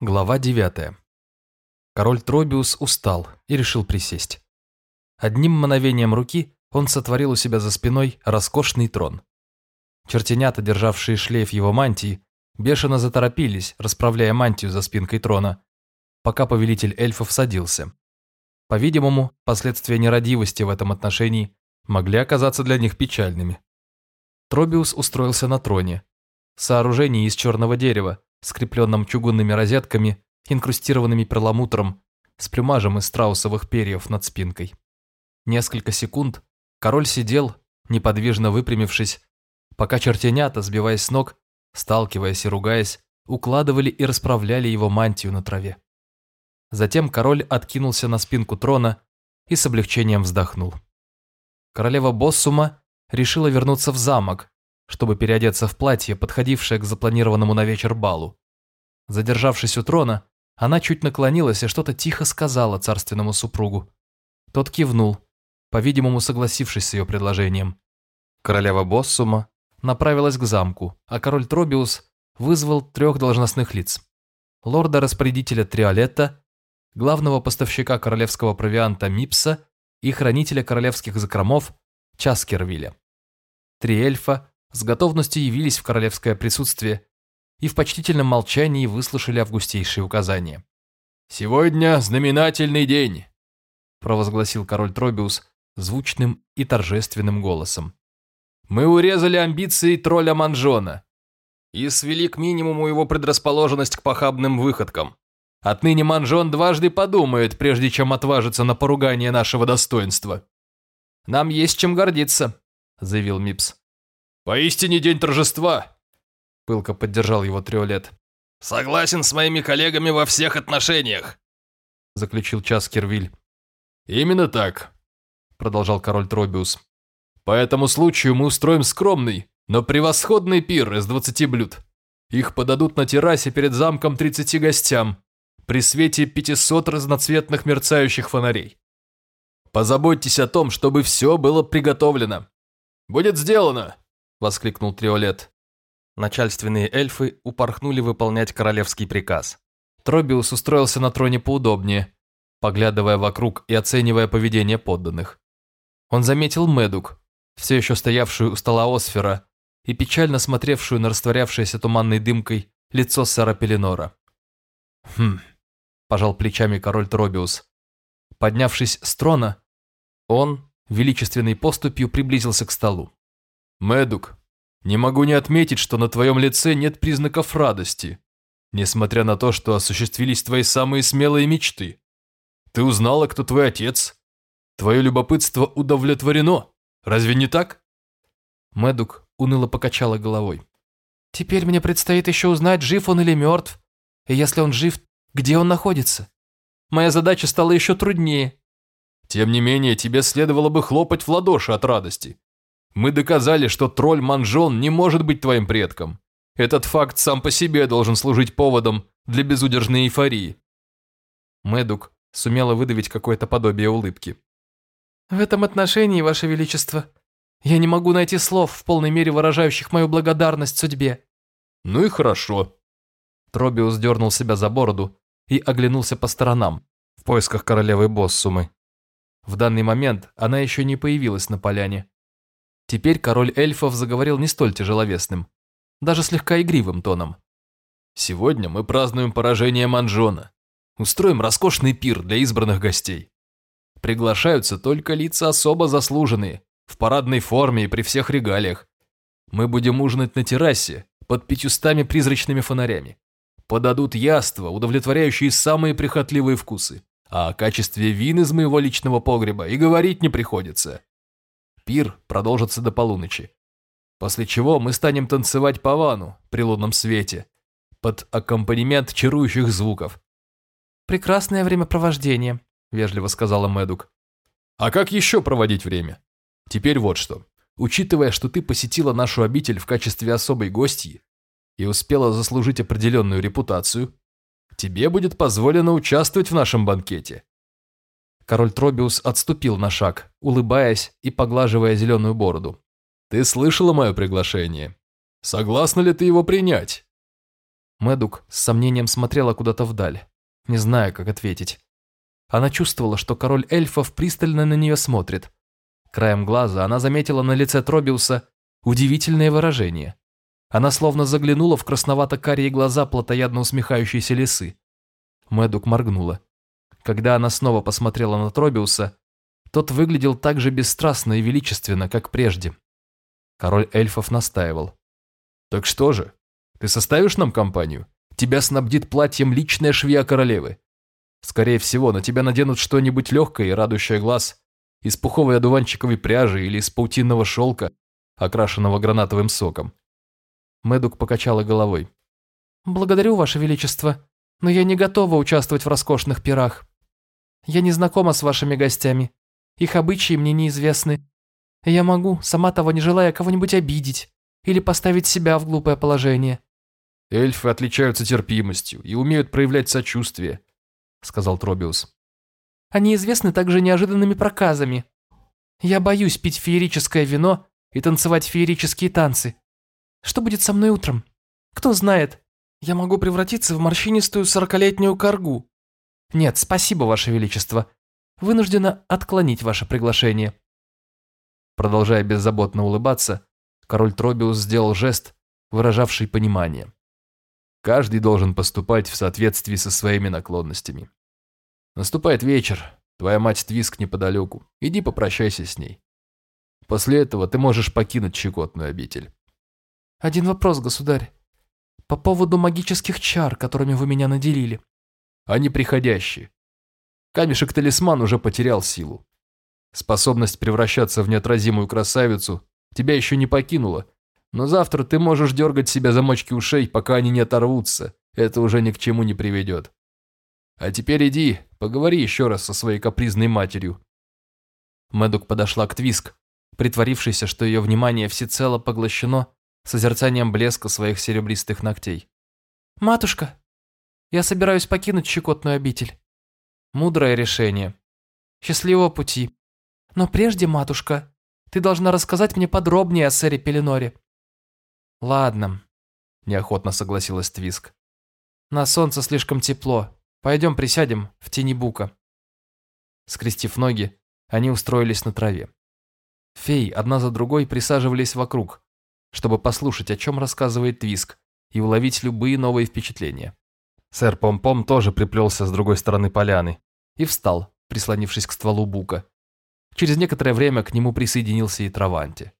Глава 9. Король Тробиус устал и решил присесть. Одним мановением руки он сотворил у себя за спиной роскошный трон. Чертенята, державшие шлейф его мантии, бешено заторопились, расправляя мантию за спинкой трона, пока повелитель эльфов садился. По-видимому, последствия нерадивости в этом отношении могли оказаться для них печальными. Тробиус устроился на троне. Сооружение из черного дерева, скрепленном чугунными розетками, инкрустированными перламутром, с плюмажем из страусовых перьев над спинкой. Несколько секунд король сидел, неподвижно выпрямившись, пока чертенята, сбиваясь с ног, сталкиваясь и ругаясь, укладывали и расправляли его мантию на траве. Затем король откинулся на спинку трона и с облегчением вздохнул. Королева Боссума решила вернуться в замок, чтобы переодеться в платье, подходившее к запланированному на вечер балу. Задержавшись у трона, она чуть наклонилась и что-то тихо сказала царственному супругу. Тот кивнул, по-видимому, согласившись с ее предложением. Королева Боссума направилась к замку, а король Тробиус вызвал трех должностных лиц. Лорда-распорядителя Триолетта, главного поставщика королевского провианта Мипса и хранителя королевских закромов Часкервилля. Три эльфа с готовностью явились в королевское присутствие и в почтительном молчании выслушали августейшие указания. «Сегодня знаменательный день», – провозгласил король Тробиус звучным и торжественным голосом. «Мы урезали амбиции тролля Манжона и свели к минимуму его предрасположенность к похабным выходкам. Отныне Манжон дважды подумает, прежде чем отважиться на поругание нашего достоинства». «Нам есть чем гордиться», – заявил Мипс. «Поистине день торжества!» – пылко поддержал его Триолет. «Согласен с моими коллегами во всех отношениях», – заключил Часкервиль. «Именно так», – продолжал король Тробиус. «По этому случаю мы устроим скромный, но превосходный пир из двадцати блюд. Их подадут на террасе перед замком тридцати гостям, при свете пятисот разноцветных мерцающих фонарей. Позаботьтесь о том, чтобы все было приготовлено. Будет сделано!» Воскликнул Триолет. Начальственные эльфы упорхнули выполнять королевский приказ. Тробиус устроился на троне поудобнее, поглядывая вокруг и оценивая поведение подданных. Он заметил Медук, все еще стоявшую у стола Осфера и печально смотревшую на растворявшееся туманной дымкой лицо сэра Пеленора. «Хм», – пожал плечами король Тробиус. Поднявшись с трона, он величественной поступью приблизился к столу. Мэдук, не могу не отметить, что на твоем лице нет признаков радости, несмотря на то, что осуществились твои самые смелые мечты. Ты узнала, кто твой отец? Твое любопытство удовлетворено, разве не так?» Мэдук уныло покачала головой. «Теперь мне предстоит еще узнать, жив он или мертв, и если он жив, где он находится. Моя задача стала еще труднее». «Тем не менее, тебе следовало бы хлопать в ладоши от радости. Мы доказали, что тролль Манжон не может быть твоим предком. Этот факт сам по себе должен служить поводом для безудержной эйфории. Мэдук сумела выдавить какое-то подобие улыбки. «В этом отношении, Ваше Величество, я не могу найти слов, в полной мере выражающих мою благодарность судьбе». «Ну и хорошо». Тробиус дернул себя за бороду и оглянулся по сторонам, в поисках королевы Боссумы. В данный момент она еще не появилась на поляне. Теперь король эльфов заговорил не столь тяжеловесным, даже слегка игривым тоном. «Сегодня мы празднуем поражение Манжона. Устроим роскошный пир для избранных гостей. Приглашаются только лица особо заслуженные, в парадной форме и при всех регалиях. Мы будем ужинать на террасе под пятьюстами призрачными фонарями. Подадут яства, удовлетворяющие самые прихотливые вкусы. А о качестве вин из моего личного погреба и говорить не приходится. Пир продолжится до полуночи. После чего мы станем танцевать по вану при лунном свете, под аккомпанемент чарующих звуков. «Прекрасное времяпровождение», – вежливо сказала Мэдук. «А как еще проводить время? Теперь вот что. Учитывая, что ты посетила нашу обитель в качестве особой гостьи и успела заслужить определенную репутацию, тебе будет позволено участвовать в нашем банкете. Король Тробиус отступил на шаг, улыбаясь и поглаживая зеленую бороду. «Ты слышала мое приглашение? Согласна ли ты его принять?» Мэдук с сомнением смотрела куда-то вдаль, не зная, как ответить. Она чувствовала, что король эльфов пристально на нее смотрит. Краем глаза она заметила на лице Тробиуса удивительное выражение. Она словно заглянула в красновато-карие глаза плотоядно усмехающейся лисы. Мэдук моргнула. Когда она снова посмотрела на Тробиуса, тот выглядел так же бесстрастно и величественно, как прежде. Король эльфов настаивал. «Так что же, ты составишь нам компанию? Тебя снабдит платьем личная швея королевы. Скорее всего, на тебя наденут что-нибудь легкое и радующее глаз, из пуховой одуванчиковой пряжи или из паутинного шелка, окрашенного гранатовым соком. Мэдук покачала головой. «Благодарю, Ваше Величество, но я не готова участвовать в роскошных пирах. Я не знакома с вашими гостями. Их обычаи мне неизвестны. Я могу, сама того не желая, кого-нибудь обидеть или поставить себя в глупое положение. Эльфы отличаются терпимостью и умеют проявлять сочувствие, сказал Тробиус. Они известны также неожиданными проказами. Я боюсь пить феерическое вино и танцевать феерические танцы. Что будет со мной утром? Кто знает, я могу превратиться в морщинистую сорокалетнюю коргу. Нет, спасибо, Ваше Величество. Вынуждена отклонить ваше приглашение. Продолжая беззаботно улыбаться, король Тробиус сделал жест, выражавший понимание. Каждый должен поступать в соответствии со своими наклонностями. Наступает вечер, твоя мать Твиск неподалеку, иди попрощайся с ней. После этого ты можешь покинуть щекотную обитель. Один вопрос, государь. По поводу магических чар, которыми вы меня наделили. Они приходящие. Камешек-талисман уже потерял силу. Способность превращаться в неотразимую красавицу тебя еще не покинула, но завтра ты можешь дергать себя за мочки ушей, пока они не оторвутся. Это уже ни к чему не приведет. А теперь иди, поговори еще раз со своей капризной матерью. Мэдук подошла к Твиск, притворившейся, что ее внимание всецело поглощено созерцанием блеска своих серебристых ногтей. «Матушка, я собираюсь покинуть щекотную обитель. Мудрое решение. Счастливого пути. Но прежде, матушка, ты должна рассказать мне подробнее о сэре Пеленоре». «Ладно», – неохотно согласилась Твиск. «На солнце слишком тепло. Пойдем присядем в тени бука». Скрестив ноги, они устроились на траве. Феи одна за другой присаживались вокруг, чтобы послушать, о чем рассказывает Твиск, и уловить любые новые впечатления. Сэр Помпом тоже приплелся с другой стороны поляны и встал, прислонившись к стволу бука, Через некоторое время к нему присоединился и Траванти.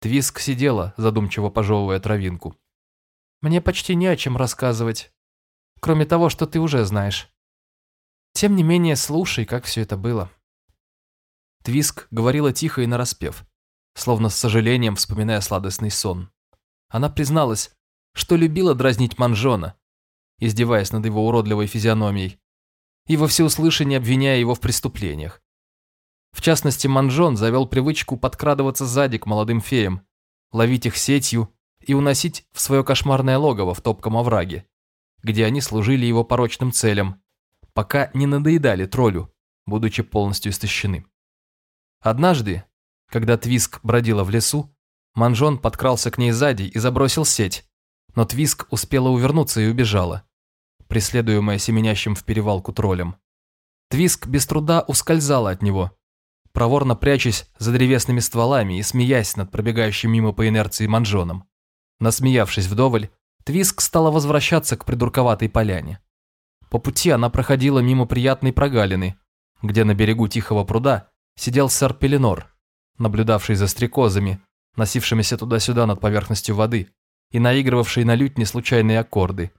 Твиск сидела, задумчиво пожевывая травинку. «Мне почти не о чем рассказывать, кроме того, что ты уже знаешь. Тем не менее, слушай, как все это было». Твиск говорила тихо и нараспев, словно с сожалением вспоминая сладостный сон. Она призналась, что любила дразнить Манжона, издеваясь над его уродливой физиономией, и во всеуслышание обвиняя его в преступлениях. В частности, Манжон завел привычку подкрадываться сзади к молодым феям, ловить их сетью и уносить в свое кошмарное логово в топком овраге, где они служили его порочным целям, пока не надоедали троллю, будучи полностью истощены. Однажды, когда Твиск бродила в лесу, Манжон подкрался к ней сзади и забросил сеть, но Твиск успела увернуться и убежала, преследуемая семенящим в перевалку троллем. Твиск без труда ускользала от него, проворно прячась за древесными стволами и смеясь над пробегающим мимо по инерции манжоном. Насмеявшись вдоволь, Твиск стала возвращаться к придурковатой поляне. По пути она проходила мимо приятной прогалины, где на берегу тихого пруда сидел сэр Пеленор, наблюдавший за стрекозами, носившимися туда-сюда над поверхностью воды и наигрывавший на лютне случайные аккорды.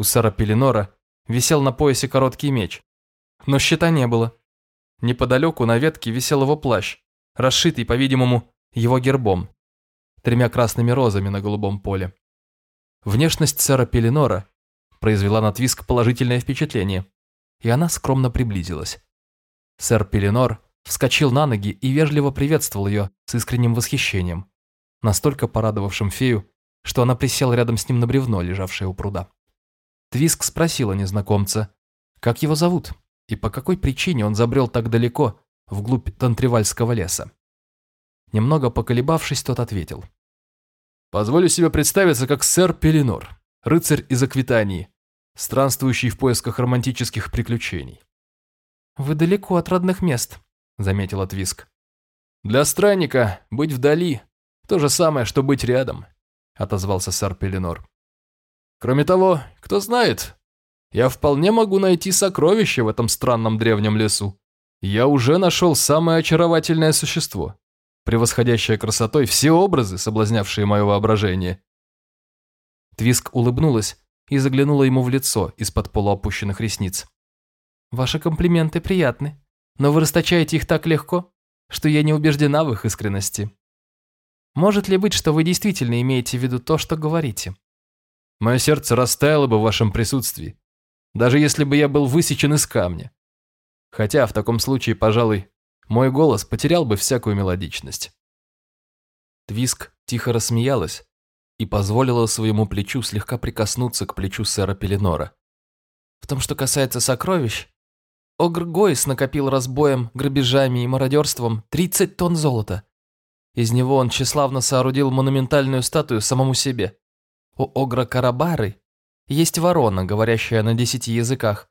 У сэра Пеленора висел на поясе короткий меч, но щита не было. Неподалеку на ветке висел его плащ, расшитый, по-видимому, его гербом, тремя красными розами на голубом поле. Внешность сэра Пеленора произвела на Твиск положительное впечатление, и она скромно приблизилась. Сэр Пеленор вскочил на ноги и вежливо приветствовал ее с искренним восхищением, настолько порадовавшим фею, что она присела рядом с ним на бревно, лежавшее у пруда. Твиск спросила незнакомца, как его зовут, и по какой причине он забрел так далеко, вглубь Тантривальского леса. Немного поколебавшись, тот ответил. «Позволю себе представиться как сэр Пеленор. рыцарь из Аквитании, странствующий в поисках романтических приключений. «Вы далеко от родных мест», — заметила Твиск. «Для странника быть вдали — то же самое, что быть рядом», — отозвался сэр Пеленор. «Кроме того, кто знает, я вполне могу найти сокровище в этом странном древнем лесу. Я уже нашел самое очаровательное существо, превосходящее красотой все образы, соблазнявшие мое воображение». Твиск улыбнулась и заглянула ему в лицо из-под полуопущенных ресниц. Ваши комплименты приятны, но вы расточаете их так легко, что я не убеждена в их искренности. Может ли быть, что вы действительно имеете в виду то, что говорите? Мое сердце растаяло бы в вашем присутствии, даже если бы я был высечен из камня. Хотя в таком случае, пожалуй, мой голос потерял бы всякую мелодичность. Твиск тихо рассмеялась и позволила своему плечу слегка прикоснуться к плечу сэра Пеленора. В том, что касается сокровищ, Огр Гойс накопил разбоем, грабежами и мародерством 30 тонн золота. Из него он тщеславно соорудил монументальную статую самому себе. У Огра Карабары есть ворона, говорящая на десяти языках,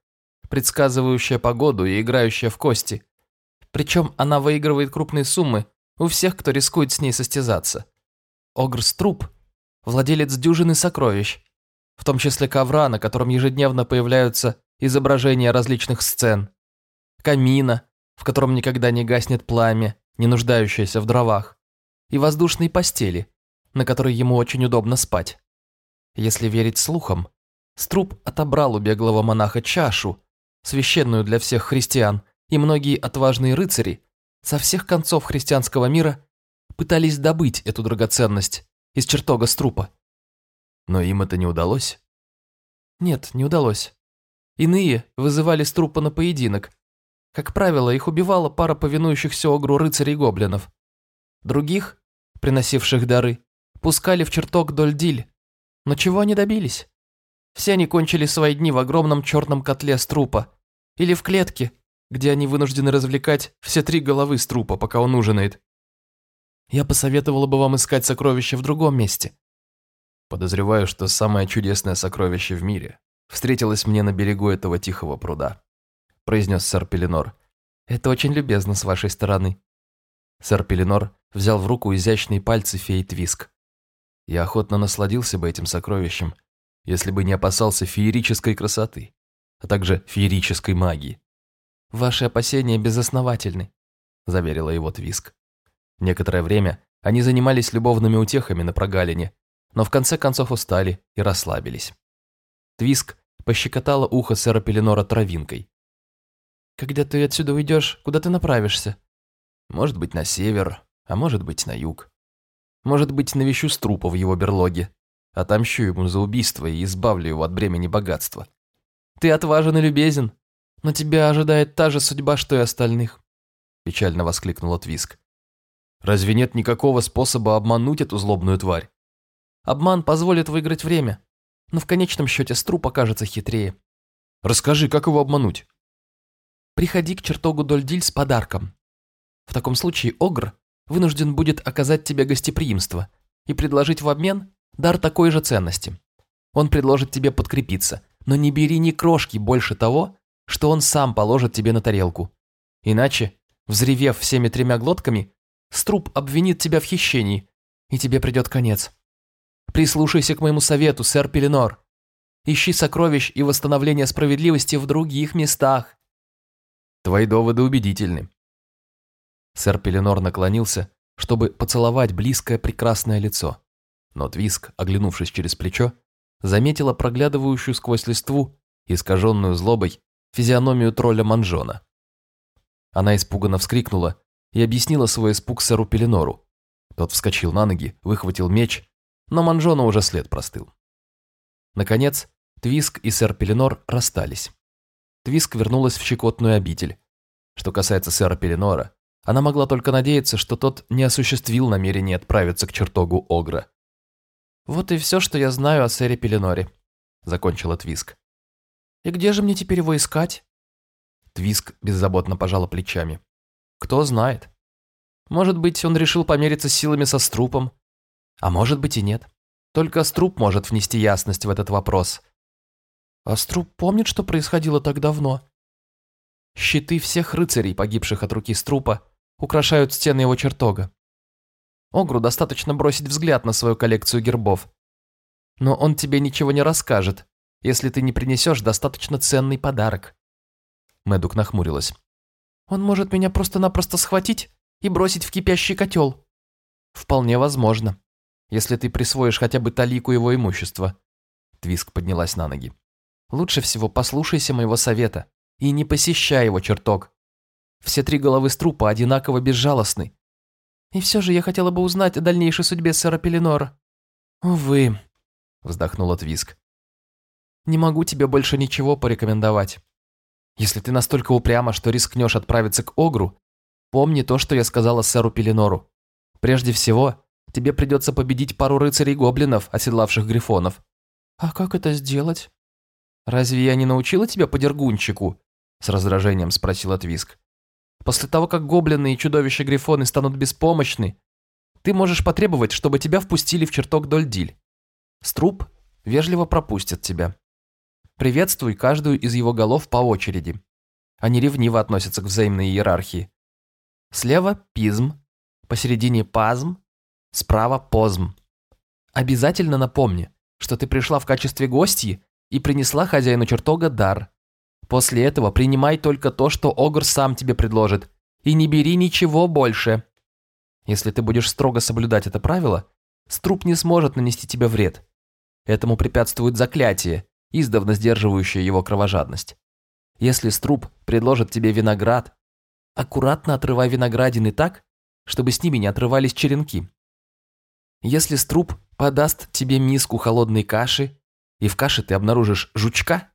предсказывающая погоду и играющая в кости. Причем она выигрывает крупные суммы у всех, кто рискует с ней состязаться. Огр Струп – владелец дюжины сокровищ, в том числе ковра, на котором ежедневно появляются изображения различных сцен камина, в котором никогда не гаснет пламя, не нуждающееся в дровах, и воздушной постели, на которой ему очень удобно спать. Если верить слухам, Струб отобрал у беглого монаха чашу, священную для всех христиан, и многие отважные рыцари со всех концов христианского мира пытались добыть эту драгоценность из чертога Струпа. Но им это не удалось? Нет, не удалось. Иные вызывали Струпа на поединок, как правило, их убивала пара повинующихся Огру рыцарей-гоблинов. Других, приносивших дары, пускали в чертог Дольдиль. Но чего они добились? Все они кончили свои дни в огромном черном котле с трупа. Или в клетке, где они вынуждены развлекать все три головы с трупа, пока он ужинает. Я посоветовала бы вам искать сокровища в другом месте. Подозреваю, что самое чудесное сокровище в мире встретилось мне на берегу этого тихого пруда произнес сэр Пеленор. «Это очень любезно с вашей стороны». Сэр Пеленор взял в руку изящные пальцы феи Твиск. «Я охотно насладился бы этим сокровищем, если бы не опасался феерической красоты, а также феерической магии». «Ваши опасения безосновательны», – заверила его Твиск. Некоторое время они занимались любовными утехами на прогалине, но в конце концов устали и расслабились. Твиск пощекотала ухо сэра Пеленора травинкой. Когда ты отсюда уйдешь, куда ты направишься? Может быть, на север, а может быть, на юг. Может быть, навещу Струпа в его берлоге. Отомщу ему за убийство и избавлю его от бремени богатства. Ты отважен и любезен, но тебя ожидает та же судьба, что и остальных. Печально воскликнула Твиск. Разве нет никакого способа обмануть эту злобную тварь? Обман позволит выиграть время, но в конечном счете Струп окажется хитрее. Расскажи, как его обмануть? приходи к чертогу Дольдиль с подарком. В таком случае Огр вынужден будет оказать тебе гостеприимство и предложить в обмен дар такой же ценности. Он предложит тебе подкрепиться, но не бери ни крошки больше того, что он сам положит тебе на тарелку. Иначе, взревев всеми тремя глотками, Струп обвинит тебя в хищении, и тебе придет конец. Прислушайся к моему совету, сэр Пеленор. Ищи сокровищ и восстановления справедливости в других местах. Твои доводы убедительны. Сэр Пеленор наклонился, чтобы поцеловать близкое прекрасное лицо. Но Твиск, оглянувшись через плечо, заметила проглядывающую сквозь листву, искаженную злобой, физиономию тролля Манжона. Она испуганно вскрикнула и объяснила свой испуг сэру Пеленору. Тот вскочил на ноги, выхватил меч, но Манжона уже след простыл. Наконец, Твиск и сэр Пеленор расстались. Твиск вернулась в щекотную обитель. Что касается сэра Пеленора, она могла только надеяться, что тот не осуществил намерение отправиться к чертогу Огра. «Вот и все, что я знаю о сэре Пеленоре», — закончила Твиск. «И где же мне теперь его искать?» Твиск беззаботно пожала плечами. «Кто знает. Может быть, он решил помериться силами со струпом, а может быть и нет. Только Струп может внести ясность в этот вопрос. А Струп помнит, что происходило так давно? Щиты всех рыцарей, погибших от руки Струпа, украшают стены его чертога. Огру достаточно бросить взгляд на свою коллекцию гербов. Но он тебе ничего не расскажет, если ты не принесешь достаточно ценный подарок. Мэдук нахмурилась. Он может меня просто-напросто схватить и бросить в кипящий котел. Вполне возможно, если ты присвоишь хотя бы талику его имущества. Твиск поднялась на ноги. Лучше всего послушайся моего совета и не посещай его чертог. Все три головы струпа одинаково безжалостны. И все же я хотела бы узнать о дальнейшей судьбе сэра Пеленора. Увы, вздохнула Твиск. Не могу тебе больше ничего порекомендовать. Если ты настолько упряма, что рискнешь отправиться к Огру, помни то, что я сказала сэру Пеленору. Прежде всего, тебе придется победить пару рыцарей-гоблинов, оседлавших грифонов. А как это сделать? Разве я не научила тебя подергунчику? С раздражением спросила Твиск. После того, как гоблины и чудовища-грифоны станут беспомощны, ты можешь потребовать, чтобы тебя впустили в чертог Дольдиль. Струп вежливо пропустит тебя. Приветствуй каждую из его голов по очереди. Они ревниво относятся к взаимной иерархии. Слева – пизм, посередине – пазм, справа – позм. Обязательно напомни, что ты пришла в качестве гостьи и принесла хозяину чертога дар. После этого принимай только то, что Огр сам тебе предложит, и не бери ничего больше. Если ты будешь строго соблюдать это правило, Струп не сможет нанести тебе вред. Этому препятствует заклятие, издавна сдерживающее его кровожадность. Если Струп предложит тебе виноград, аккуратно отрывай виноградины так, чтобы с ними не отрывались черенки. Если Струп подаст тебе миску холодной каши, и в каше ты обнаружишь жучка,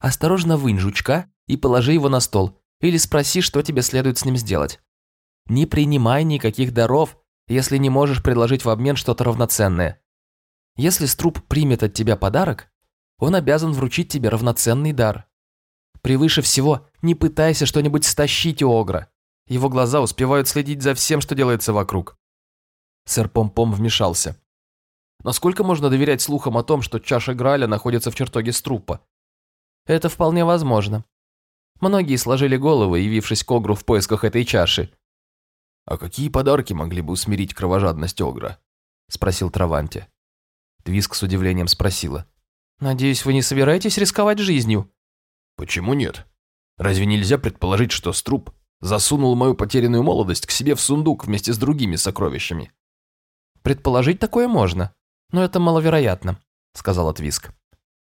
осторожно вынь жучка и положи его на стол, или спроси, что тебе следует с ним сделать. Не принимай никаких даров, если не можешь предложить в обмен что-то равноценное. Если Струп примет от тебя подарок, он обязан вручить тебе равноценный дар. Превыше всего, не пытайся что-нибудь стащить у Огра. Его глаза успевают следить за всем, что делается вокруг. Сэр Пом-Пом вмешался. Насколько можно доверять слухам о том, что чаша Граля находится в чертоге Струпа? Это вполне возможно. Многие сложили головы, явившись к Огру в поисках этой чаши. «А какие подарки могли бы усмирить кровожадность Огра?» – спросил Траванте. Твиск с удивлением спросила. «Надеюсь, вы не собираетесь рисковать жизнью?» «Почему нет? Разве нельзя предположить, что Струп засунул мою потерянную молодость к себе в сундук вместе с другими сокровищами?» «Предположить такое можно, но это маловероятно», — сказала Твиск.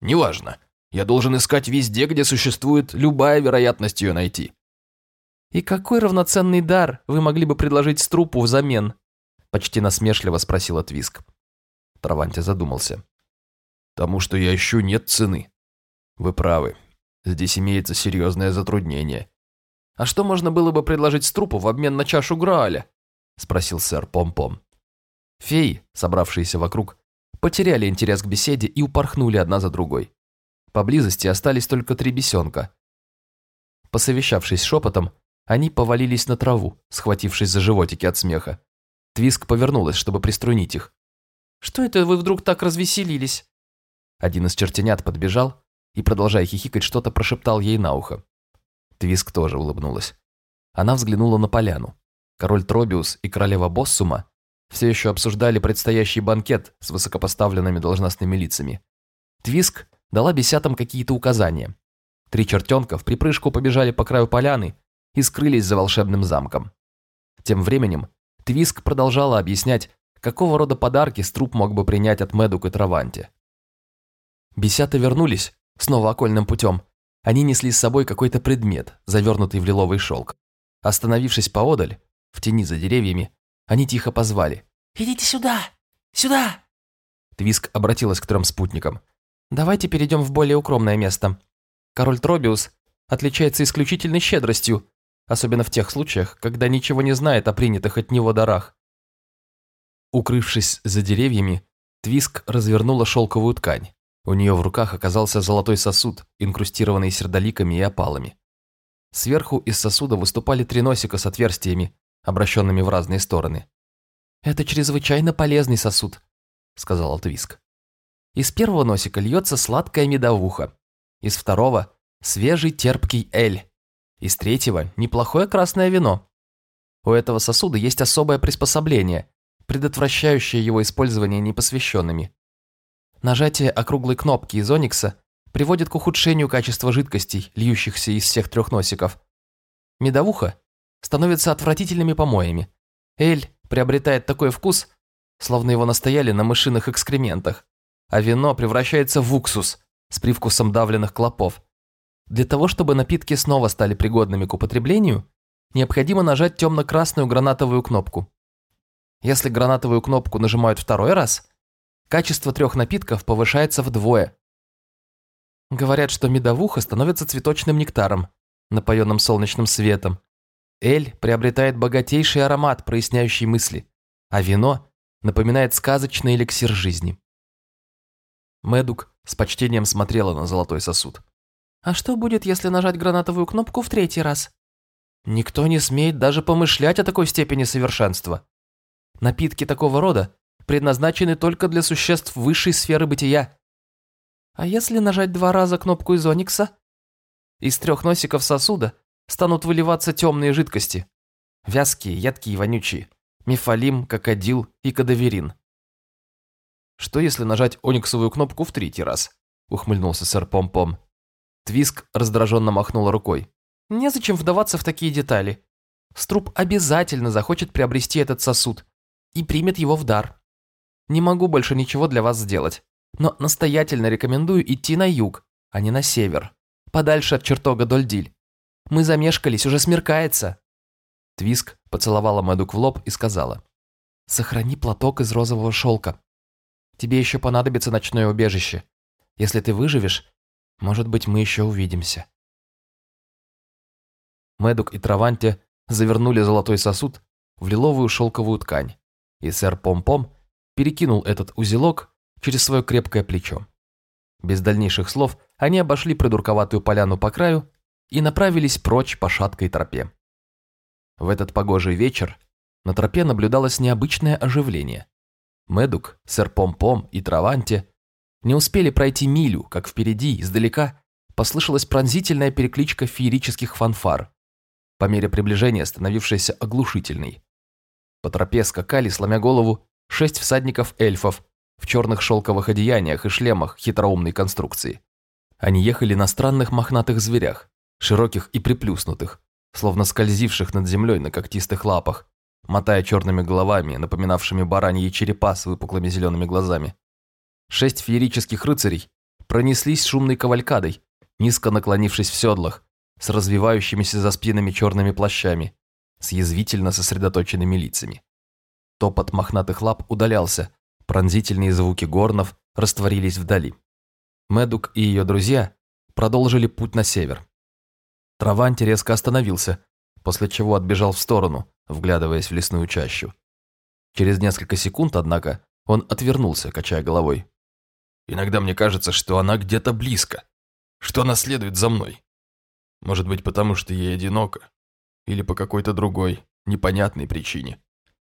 «Неважно. Я должен искать везде, где существует любая вероятность ее найти». «И какой равноценный дар вы могли бы предложить Струпу взамен?» Почти насмешливо спросила Твиск. Траванте задумался. «Тому, что я ищу, нет цены. Вы правы. Здесь имеется серьезное затруднение». «А что можно было бы предложить Струпу в обмен на чашу Грааля?» Спросил сэр Пом-Пом. Феи, собравшиеся вокруг, потеряли интерес к беседе и упорхнули одна за другой. Поблизости остались только три бесенка. Посовещавшись шепотом, они повалились на траву, схватившись за животики от смеха. Твиск повернулась, чтобы приструнить их. «Что это вы вдруг так развеселились?» Один из чертенят подбежал и, продолжая хихикать, что-то прошептал ей на ухо. Твиск тоже улыбнулась. Она взглянула на поляну. Король Тробиус и королева Боссума все еще обсуждали предстоящий банкет с высокопоставленными должностными лицами. Твиск дала бесятам какие-то указания. Три чертенка в припрыжку побежали по краю поляны и скрылись за волшебным замком. Тем временем Твиск продолжала объяснять, какого рода подарки Струп мог бы принять от Медук и Траванти. Бесята вернулись, снова окольным путем. Они несли с собой какой-то предмет, завернутый в лиловый шелк. Остановившись поодаль, в тени за деревьями, они тихо позвали. «Идите сюда! Сюда!» Твиск обратилась к трем спутникам. «Давайте перейдем в более укромное место. Король Тробиус отличается исключительной щедростью, особенно в тех случаях, когда ничего не знает о принятых от него дарах». Укрывшись за деревьями, Твиск развернула шелковую ткань. У нее в руках оказался золотой сосуд, инкрустированный сердоликами и опалами. Сверху из сосуда выступали три носика с отверстиями, обращенными в разные стороны. «Это чрезвычайно полезный сосуд. сказал Твиск. Из первого носика льется сладкая медовуха. Из второго – свежий терпкий эль. Из третьего – неплохое красное вино. У этого сосуда есть особое приспособление, предотвращающее его использование непосвященными. Нажатие округлой кнопки из оникса приводит к ухудшению качества жидкостей, льющихся из всех трех носиков. Медовуха становится отвратительными помоями. Эль приобретает такой вкус, словно его настояли на мышиных экскрементах, а вино превращается в уксус с привкусом давленных клопов. Для того, чтобы напитки снова стали пригодными к употреблению, необходимо нажать темно-красную гранатовую кнопку. Если гранатовую кнопку нажимают второй раз, качество трех напитков повышается вдвое. Говорят, что медовуха становится цветочным нектаром, напоенным солнечным светом. Эль приобретает богатейший аромат, проясняющий мысли, а вино напоминает сказочный эликсир жизни. Медук с почтением смотрела на золотой сосуд. «А что будет, если нажать гранатовую кнопку в третий раз?» «Никто не смеет даже помышлять о такой степени совершенства. Напитки такого рода предназначены только для существ высшей сферы бытия. А если нажать два раза кнопку из оникса? Из трех носиков сосуда станут выливаться темные жидкости. Вязкие, ядкие и вонючие. Мифалим, кокодил и кадаверин. «Что если нажать ониксовую кнопку в третий раз?» – ухмыльнулся сэр Пом-Пом. Твиск раздраженно махнул рукой. «Незачем вдаваться в такие детали. Струп обязательно захочет приобрести этот сосуд и примет его в дар. Не могу больше ничего для вас сделать, но настоятельно рекомендую идти на юг, а не на север, подальше от чертога Дольдиль. Мы замешкались, уже смеркается». Твиск поцеловала Мэдук в лоб и сказала. «Сохрани платок из розового шелка. Тебе еще понадобится ночное убежище. Если ты выживешь, может быть, мы еще увидимся». Мэдук и Траванте завернули золотой сосуд в лиловую шелковую ткань, и сэр Пом-Пом перекинул этот узелок через свое крепкое плечо. Без дальнейших слов они обошли придурковатую поляну по краю и направились прочь по шаткой тропе. В этот погожий вечер на тропе наблюдалось необычное оживление. Медук, сэр Пом-Пом и Траванте не успели пройти милю, как впереди, издалека, послышалась пронзительная перекличка феерических фанфар, по мере приближения становившаяся оглушительной. По тропе скакали, сломя голову, шесть всадников-эльфов в черных шелковых одеяниях и шлемах хитроумной конструкции. Они ехали на странных мохнатых зверях, широких и приплюснутых, словно скользивших над землей на когтистых лапах, мотая черными головами, напоминавшими бараньи черепа с выпуклыми зелеными глазами. Шесть феерических рыцарей пронеслись шумной кавалькадой, низко наклонившись в седлах, с развивающимися за спинами черными плащами, с язвительно сосредоточенными лицами. Топот мохнатых лап удалялся, пронзительные звуки горнов растворились вдали. Медук и ее друзья продолжили путь на север. Траванти резко остановился, после чего отбежал в сторону, вглядываясь в лесную чащу. Через несколько секунд, однако, он отвернулся, качая головой. «Иногда мне кажется, что она где-то близко, что она следует за мной. Может быть, потому что ей одиноко, или по какой-то другой, непонятной причине.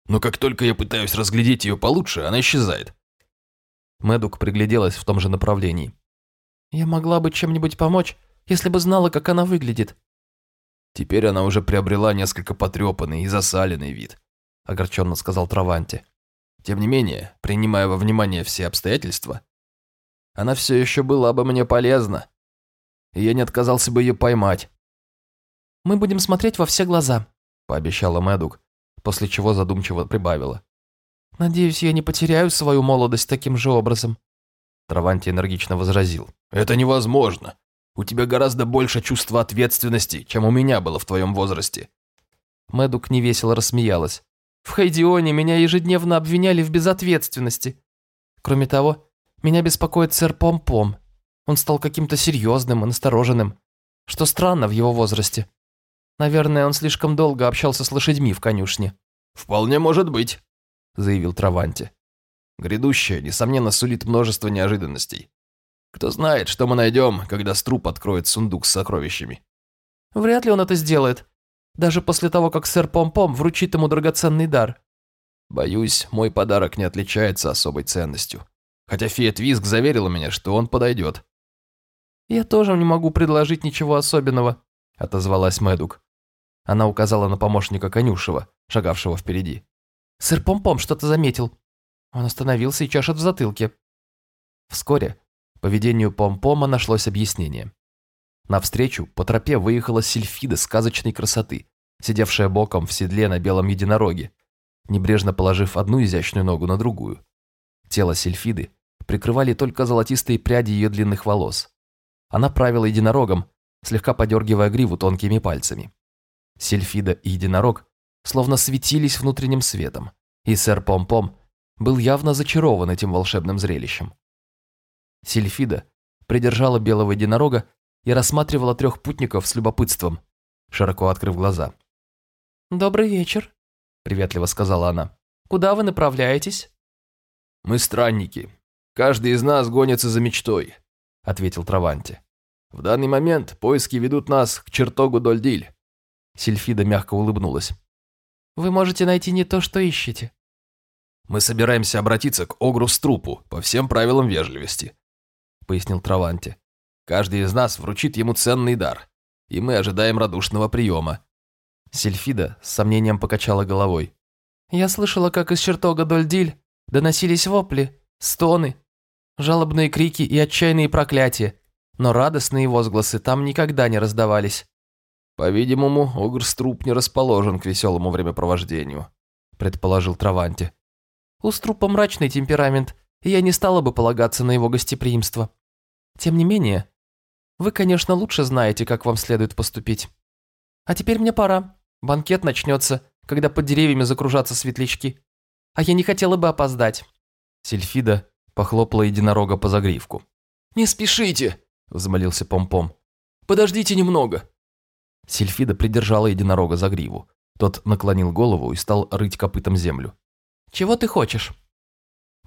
Но как только я пытаюсь разглядеть ее получше, она исчезает». Мэдук пригляделась в том же направлении. «Я могла бы чем-нибудь помочь, если бы знала, как она выглядит», Теперь она уже приобрела несколько потрепанный и засаленный вид, огорченно сказал Траванти. Тем не менее, принимая во внимание все обстоятельства, она все еще была бы мне полезна, и я не отказался бы ее поймать. «Мы будем смотреть во все глаза», – пообещала Мэдук, после чего задумчиво прибавила. «Надеюсь, я не потеряю свою молодость таким же образом». Траванти энергично возразил. «Это невозможно. У тебя гораздо больше чувства ответственности, чем у меня было в твоем возрасте». Мэдук невесело рассмеялась. «В Хайдионе меня ежедневно обвиняли в безответственности. Кроме того, меня беспокоит сэр Пом-Пом. Он стал каким-то серьезным и настороженным, что странно в его возрасте. Наверное, он слишком долго общался с лошадьми в конюшне». «Вполне может быть», — заявил Траванти. «Грядущее, несомненно, сулит множество неожиданностей. Кто знает, что мы найдем, когда Струп откроет сундук с сокровищами. Вряд ли он это сделает. Даже после того, как сэр Пом-Пом вручит ему драгоценный дар. Боюсь, мой подарок не отличается особой ценностью. Хотя фея Твиск заверила меня, что он подойдет. «Я тоже не могу предложить ничего особенного», — отозвалась Мэдук. Она указала на помощника Конюшева, шагавшего впереди. «Сэр Пом-Пом что-то заметил. Он остановился и чашет в затылке». Вскоре поведению Пом-Пома нашлось объяснение. Навстречу по тропе выехала сильфида сказочной красоты, сидевшая боком в седле на белом единороге, небрежно положив одну изящную ногу на другую. Тело сильфиды прикрывали только золотистые пряди ее длинных волос. Она правила единорогом, слегка подергивая гриву тонкими пальцами. Сильфида и единорог словно светились внутренним светом, и сэр Пом-Пом был явно зачарован этим волшебным зрелищем. Сильфида придержала белого единорога и рассматривала трех путников с любопытством, широко открыв глаза. «Добрый вечер», — приветливо сказала она. «Куда вы направляетесь?» «Мы странники. Каждый из нас гонится за мечтой», — ответил Траванти. «В данный момент поиски ведут нас к чертогу Дольдиль». Сильфида мягко улыбнулась. «Вы можете найти не то, что ищете». «Мы собираемся обратиться к Огру Струпу по всем правилам вежливости», — пояснил Траванти. «Каждый из нас вручит ему ценный дар, и мы ожидаем радушного приема. Сильфида с сомнением покачала головой. «Я слышала, как из чертога Дольдиль доносились вопли, стоны, жалобные крики и отчаянные проклятия, но радостные возгласы там никогда не раздавались». «По-видимому, Огрструп не расположен к веселому времяпровождению», предположил Траванти. «У Струпа мрачный темперамент, и я не стала бы полагаться на его гостеприимство. Тем не менее, вы, конечно, лучше знаете, как вам следует поступить. А теперь мне пора. Банкет начнется, когда под деревьями закружатся светлячки. А я не хотела бы опоздать». Сильфида похлопала единорога по загривку. «Не спешите!» – взмолился Пом-Пом. «Подождите немного!» Сильфида придержала единорога за гриву. Тот наклонил голову и стал рыть копытом землю. «Чего ты хочешь?»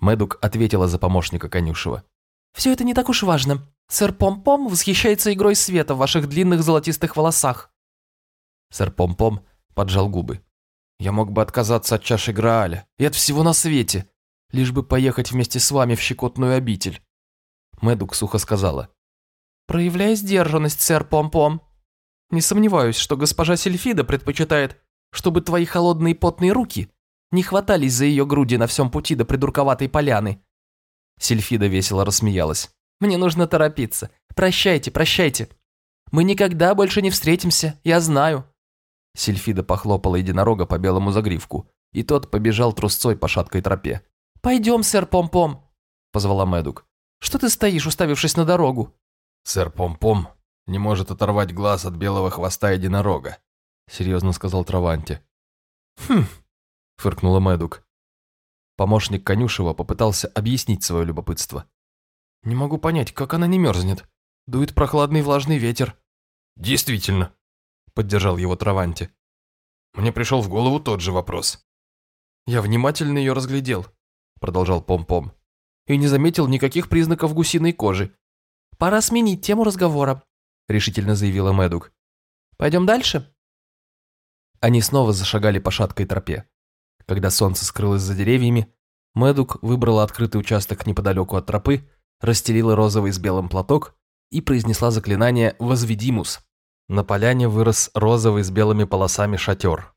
Медук ответила за помощника конюшева. «Все это не так уж важно. Сэр Пом-Пом восхищается игрой света в ваших длинных золотистых волосах. Сэр Пом-Пом поджал губы. «Я мог бы отказаться от чаши Грааля и от всего на свете, лишь бы поехать вместе с вами в щекотную обитель». Мэдук сухо сказала. «Проявляй сдержанность, сэр Пом-Пом. Не сомневаюсь, что госпожа Сельфида предпочитает, чтобы твои холодные потные руки не хватались за ее груди на всем пути до придурковатой поляны». Сельфида весело рассмеялась. «Мне нужно торопиться. Прощайте, прощайте. Мы никогда больше не встретимся, я знаю». Сильфида похлопала единорога по белому загривку, и тот побежал трусцой по шаткой тропе. «Пойдем, сэр Пом-Пом», – позвала Мэдук. «Что ты стоишь, уставившись на дорогу?» «Сэр Пом-Пом не может оторвать глаз от белого хвоста единорога», – серьезно сказал Траванти. «Хм», – фыркнула Мэдук. Помощник Конюшева попытался объяснить свое любопытство. «Не могу понять, как она не мерзнет. Дует прохладный влажный ветер». «Действительно», – поддержал его Траванти. «Мне пришел в голову тот же вопрос». «Я внимательно ее разглядел», – продолжал Пом-Пом, «и не заметил никаких признаков гусиной кожи. Пора сменить тему разговора», – решительно заявила Мэдук. «Пойдем дальше?» Они снова зашагали по шаткой тропе. Когда солнце скрылось за деревьями, Мэдук выбрала открытый участок неподалеку от тропы, расстелила розовый с белым платок и произнесла заклинание «Возведимус», на поляне вырос розовый с белыми полосами шатер.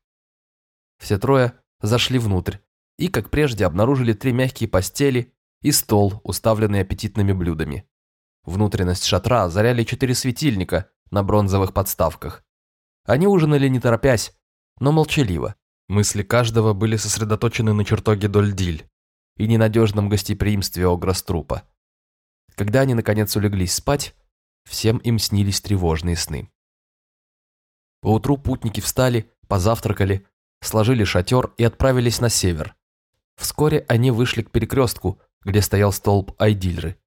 Все трое зашли внутрь и, как прежде, обнаружили три мягкие постели и стол, уставленный аппетитными блюдами. Внутренность шатра озаряли четыре светильника на бронзовых подставках. Они ужинали не торопясь, но молчаливо. Мысли каждого были сосредоточены на чертоге Дольдиль и ненадежном гостеприимстве Огрострупа. Когда они наконец улеглись спать, всем им снились тревожные сны. Поутру путники встали, позавтракали, сложили шатер и отправились на север. Вскоре они вышли к перекрестку, где стоял столб Айдильры.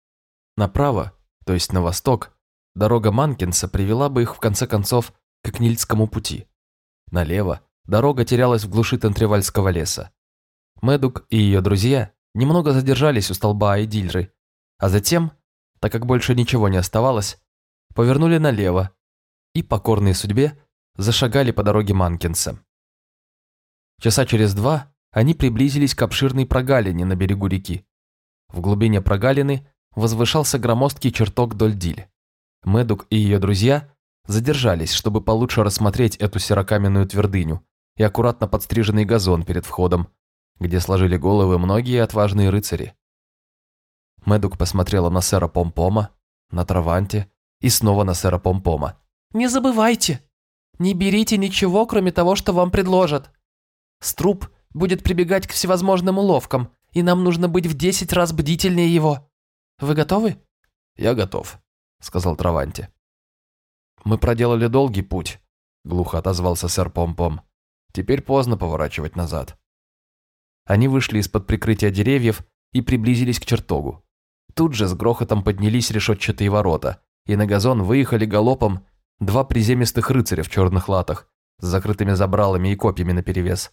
Направо, то есть на восток, дорога Манкинса привела бы их в конце концов к Книльскому пути. Налево дорога терялась в глуши Тентревальского леса. Медук и ее друзья немного задержались у столба Айдильры, а затем, так как больше ничего не оставалось, повернули налево и, покорные судьбе, зашагали по дороге Манкинса. Часа через два они приблизились к обширной прогалине на берегу реки. В глубине прогалины возвышался громоздкий чертог Дольдиль. Медук и ее друзья задержались, чтобы получше рассмотреть эту серокаменную твердыню и аккуратно подстриженный газон перед входом, где сложили головы многие отважные рыцари. Медук посмотрела на сэра Помпома, на Траванте и снова на сэра Помпома. «Не забывайте, не берите ничего, кроме того, что вам предложат. Струп будет прибегать к всевозможным уловкам, и нам нужно быть в десять раз бдительнее его. Вы готовы?» «Я готов», — сказал Траванте. «Мы проделали долгий путь», — глухо отозвался сэр Помпом. «Теперь поздно поворачивать назад». Они вышли из-под прикрытия деревьев и приблизились к чертогу. Тут же с грохотом поднялись решетчатые ворота, и на газон выехали галопом два приземистых рыцаря в черных латах с закрытыми забралами и копьями наперевес.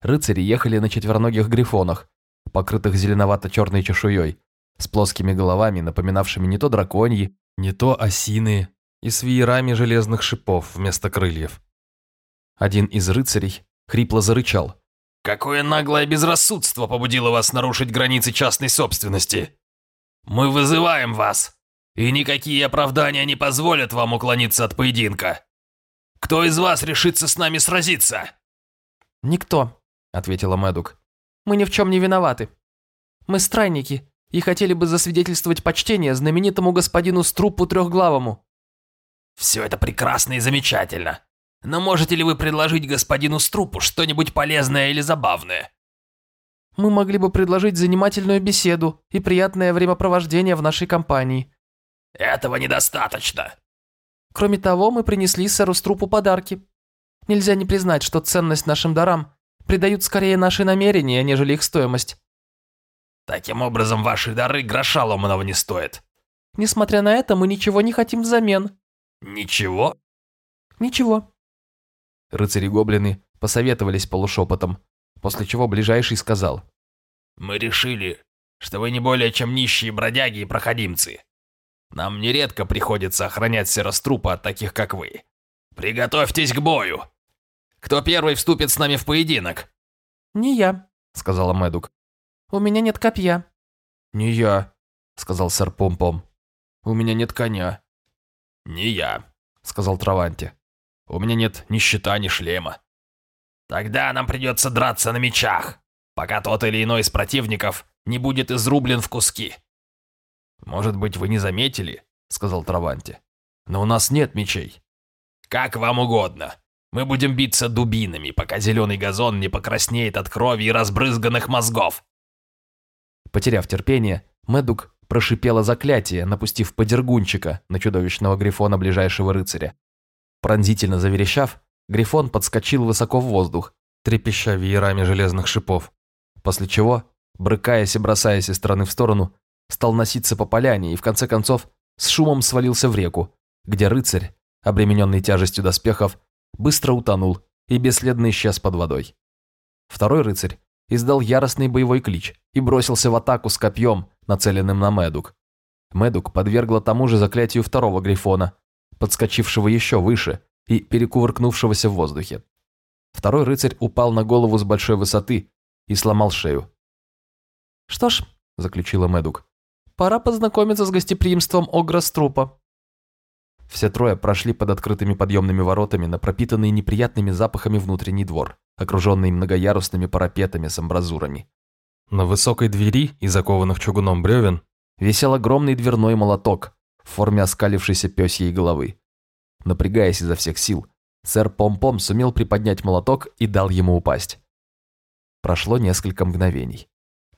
Рыцари ехали на четвероногих грифонах, покрытых зеленовато-черной чешуей, с плоскими головами, напоминавшими не то драконьи, не то осиные, и с веерами железных шипов вместо крыльев. Один из рыцарей хрипло зарычал. «Какое наглое безрассудство побудило вас нарушить границы частной собственности! Мы вызываем вас, и никакие оправдания не позволят вам уклониться от поединка! Кто из вас решится с нами сразиться?» «Никто», — ответила Мэдук. «Мы ни в чем не виноваты. Мы странники и хотели бы засвидетельствовать почтение знаменитому господину Струпу Трехглавому». «Все это прекрасно и замечательно. Но можете ли вы предложить господину Струпу что-нибудь полезное или забавное?» «Мы могли бы предложить занимательную беседу и приятное времяпровождение в нашей компании». «Этого недостаточно». «Кроме того, мы принесли сэру Струпу подарки. Нельзя не признать, что ценность нашим дарам придают скорее наши намерения, нежели их стоимость». «Таким образом, ваши дары гроша ломаного не стоят». «Несмотря на это, мы ничего не хотим взамен». «Ничего?» «Ничего». Рыцари-гоблины посоветовались полушепотом, после чего ближайший сказал. «Мы решили, что вы не более чем нищие бродяги и проходимцы. Нам нередко приходится охранять серострупа от таких, как вы. Приготовьтесь к бою. Кто первый вступит с нами в поединок?» «Не я», — сказала Мэдук. «У меня нет копья». «Не я», — сказал сэр Пом-Пом. «У меня нет коня». «Не я», — сказал Траванти. «У меня нет ни щита, ни шлема». «Тогда нам придется драться на мечах, пока тот или иной из противников не будет изрублен в куски». «Может быть, вы не заметили», — сказал Траванти. «Но у нас нет мечей». «Как вам угодно. Мы будем биться дубинами, пока зеленый газон не покраснеет от крови и разбрызганных мозгов». Потеряв терпение, Мэдук прошипела заклятие, напустив подергунчика на чудовищного грифона ближайшего рыцаря. Пронзительно заверещав, грифон подскочил высоко в воздух, трепеща веерами железных шипов, после чего, брыкаясь и бросаясь из стороны в сторону, стал носиться по поляне и в конце концов с шумом свалился в реку, где рыцарь, обремененный тяжестью доспехов, быстро утонул и бесследно исчез под водой. Второй рыцарь издал яростный боевой клич и бросился в атаку с копьем, нацеленным на Медук. Медук подвергла тому же заклятию второго грифона, подскочившего еще выше и перекувыркнувшегося в воздухе. Второй рыцарь упал на голову с большой высоты и сломал шею. «Что ж», — заключила Медук, — «пора познакомиться с гостеприимством Огра Струпа». Все трое прошли под открытыми подъемными воротами на пропитанный неприятными запахами внутренний двор, окруженный многоярусными парапетами с амбразурами. На высокой двери и закованных чугуном бревен висел огромный дверной молоток в форме оскалившейся пёсьей головы. Напрягаясь изо всех сил, сэр Пом-Пом сумел приподнять молоток и дал ему упасть. Прошло несколько мгновений.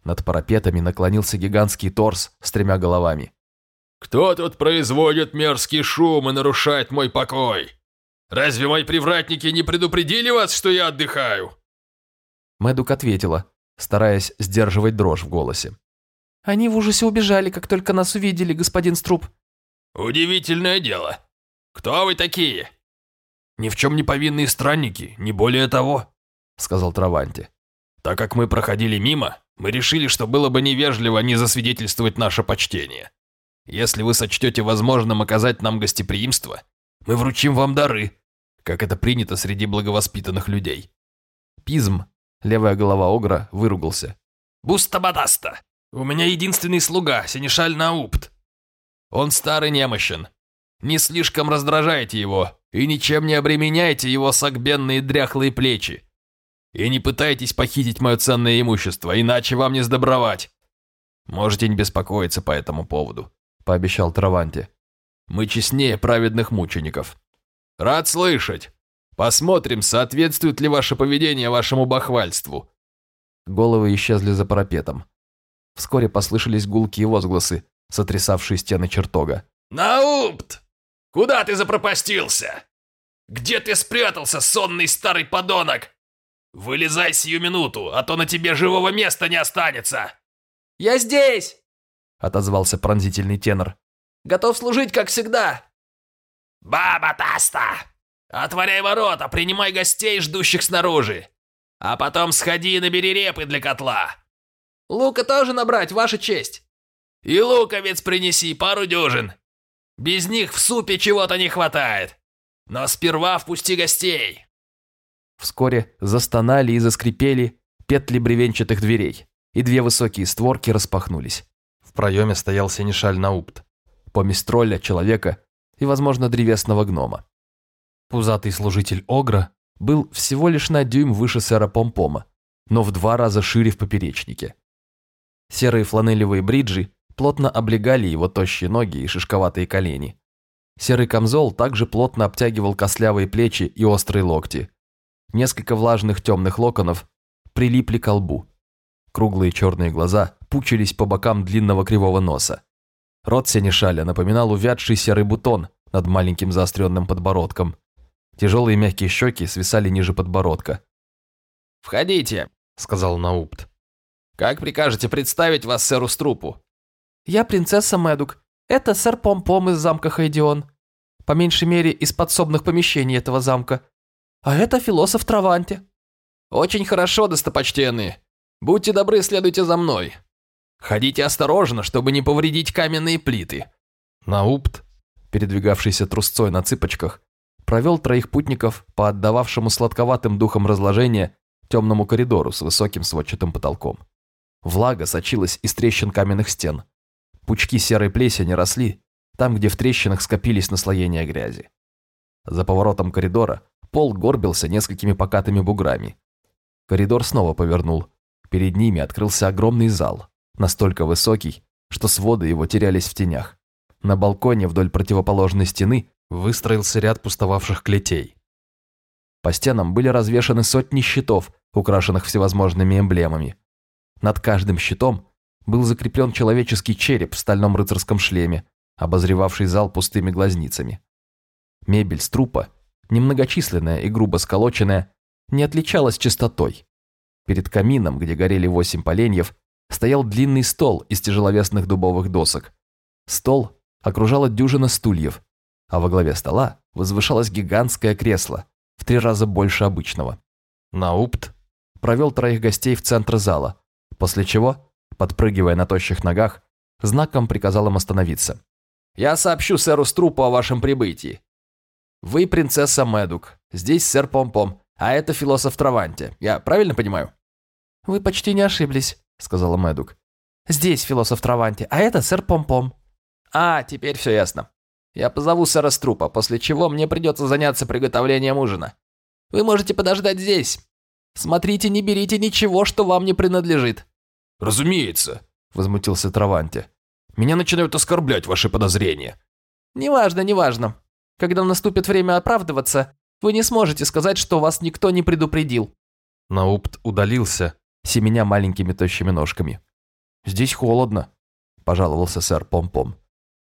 Над парапетами наклонился гигантский торс с тремя головами. «Кто тут производит мерзкий шум и нарушает мой покой? Разве мои привратники не предупредили вас, что я отдыхаю?» Мэдук ответила, стараясь сдерживать дрожь в голосе. «Они в ужасе убежали, как только нас увидели, господин Струп». «Удивительное дело. Кто вы такие?» «Ни в чем не повинные странники, не более того», — сказал Траванти. «Так как мы проходили мимо, мы решили, что было бы невежливо не засвидетельствовать наше почтение. Если вы сочтете возможным оказать нам гостеприимство, мы вручим вам дары, как это принято среди благовоспитанных людей». Пизм Левая голова Огра выругался. «Бустабадаста! У меня единственный слуга, Синишаль Наупт. Он старый немощен. Не слишком раздражайте его и ничем не обременяйте его согбенные дряхлые плечи. И не пытайтесь похитить мое ценное имущество, иначе вам не сдобровать. Можете не беспокоиться по этому поводу», — пообещал Траванти. «Мы честнее праведных мучеников». «Рад слышать. Посмотрим, соответствует ли ваше поведение вашему бахвальству». Головы исчезли за парапетом. Вскоре послышались гулкие возгласы, сотрясавшие стены чертога. «Наупт! Куда ты запропастился? Где ты спрятался, сонный старый подонок? Вылезай сию минуту, а то на тебе живого места не останется!» «Я здесь!» — отозвался пронзительный тенор. «Готов служить, как всегда!» «Баба Таста! Отворяй ворота, принимай гостей, ждущих снаружи! А потом сходи и набери репы для котла!» «Лука тоже набрать, ваша честь!» «И луковиц принеси, пару дюжин! Без них в супе чего-то не хватает! Но сперва впусти гостей!» Вскоре застонали и заскрипели петли бревенчатых дверей, и две высокие створки распахнулись. В проеме стоял синишаль Наупт, помесь тролля, человека и, возможно, древесного гнома. Пузатый служитель Огра был всего лишь на дюйм выше сэра Помпома, но в два раза шире в поперечнике. Серые фланелевые бриджи плотно облегали его тощие ноги и шишковатые колени. Серый камзол также плотно обтягивал костлявые плечи и острые локти. Несколько влажных темных локонов прилипли к лбу. Круглые черные глаза пучились по бокам длинного кривого носа. Рот Сенешаля напоминал увядший серый бутон над маленьким заостренным подбородком. Тяжелые мягкие щеки свисали ниже подбородка. «Входите», — сказал Наупт. «Как прикажете представить вас сэру Струпу?» «Я принцесса Мэдук. Это сэр Помпом из замка Хайдион. По меньшей мере, из подсобных помещений этого замка. А это философ Траванте». «Очень хорошо, достопочтенные. Будьте добры, следуйте за мной. Ходите осторожно, чтобы не повредить каменные плиты». Наупт, передвигавшийся трусцой на цыпочках, провел троих путников по отдававшему сладковатым духом разложения темному коридору с высоким сводчатым потолком. Влага сочилась из трещин каменных стен. Пучки серой плесени росли там, где в трещинах скопились наслоения грязи. За поворотом коридора пол горбился несколькими покатыми буграми. Коридор снова повернул. Перед ними открылся огромный зал, настолько высокий, что своды его терялись в тенях. На балконе вдоль противоположной стены выстроился ряд пустовавших клетей. По стенам были развешаны сотни щитов, украшенных всевозможными эмблемами. Над каждым щитом был закреплен человеческий череп в стальном рыцарском шлеме, обозревавший зал пустыми глазницами. Мебель с трупа, немногочисленная и грубо сколоченная, не отличалась чистотой. Перед камином, где горели восемь поленьев, стоял длинный стол из тяжеловесных дубовых досок. Стол окружала дюжина стульев, а во главе стола возвышалось гигантское кресло, в три раза больше обычного. Наупт провел троих гостей в центр зала, после чего, подпрыгивая на тощих ногах, знаком приказал им остановиться. «Я сообщу сэру Струпу о вашем прибытии. Вы принцесса Мэдук, здесь сэр Помпом, а это философ Траванте. Я правильно понимаю?» «Вы почти не ошиблись», — сказала Мэдук. «Здесь философ Траванте, а это сэр Помпом». «А, теперь все ясно. Я позову сэра Струпа, после чего мне придется заняться приготовлением ужина. Вы можете подождать здесь. Смотрите, не берите ничего, что вам не принадлежит». «Разумеется», — возмутился Траванте. «Меня начинают оскорблять ваши подозрения». «Неважно, неважно. Когда наступит время оправдываться, вы не сможете сказать, что вас никто не предупредил». Наупт удалился, семеня маленькими тощими ножками. «Здесь холодно», – пожаловался сэр Пом-Пом.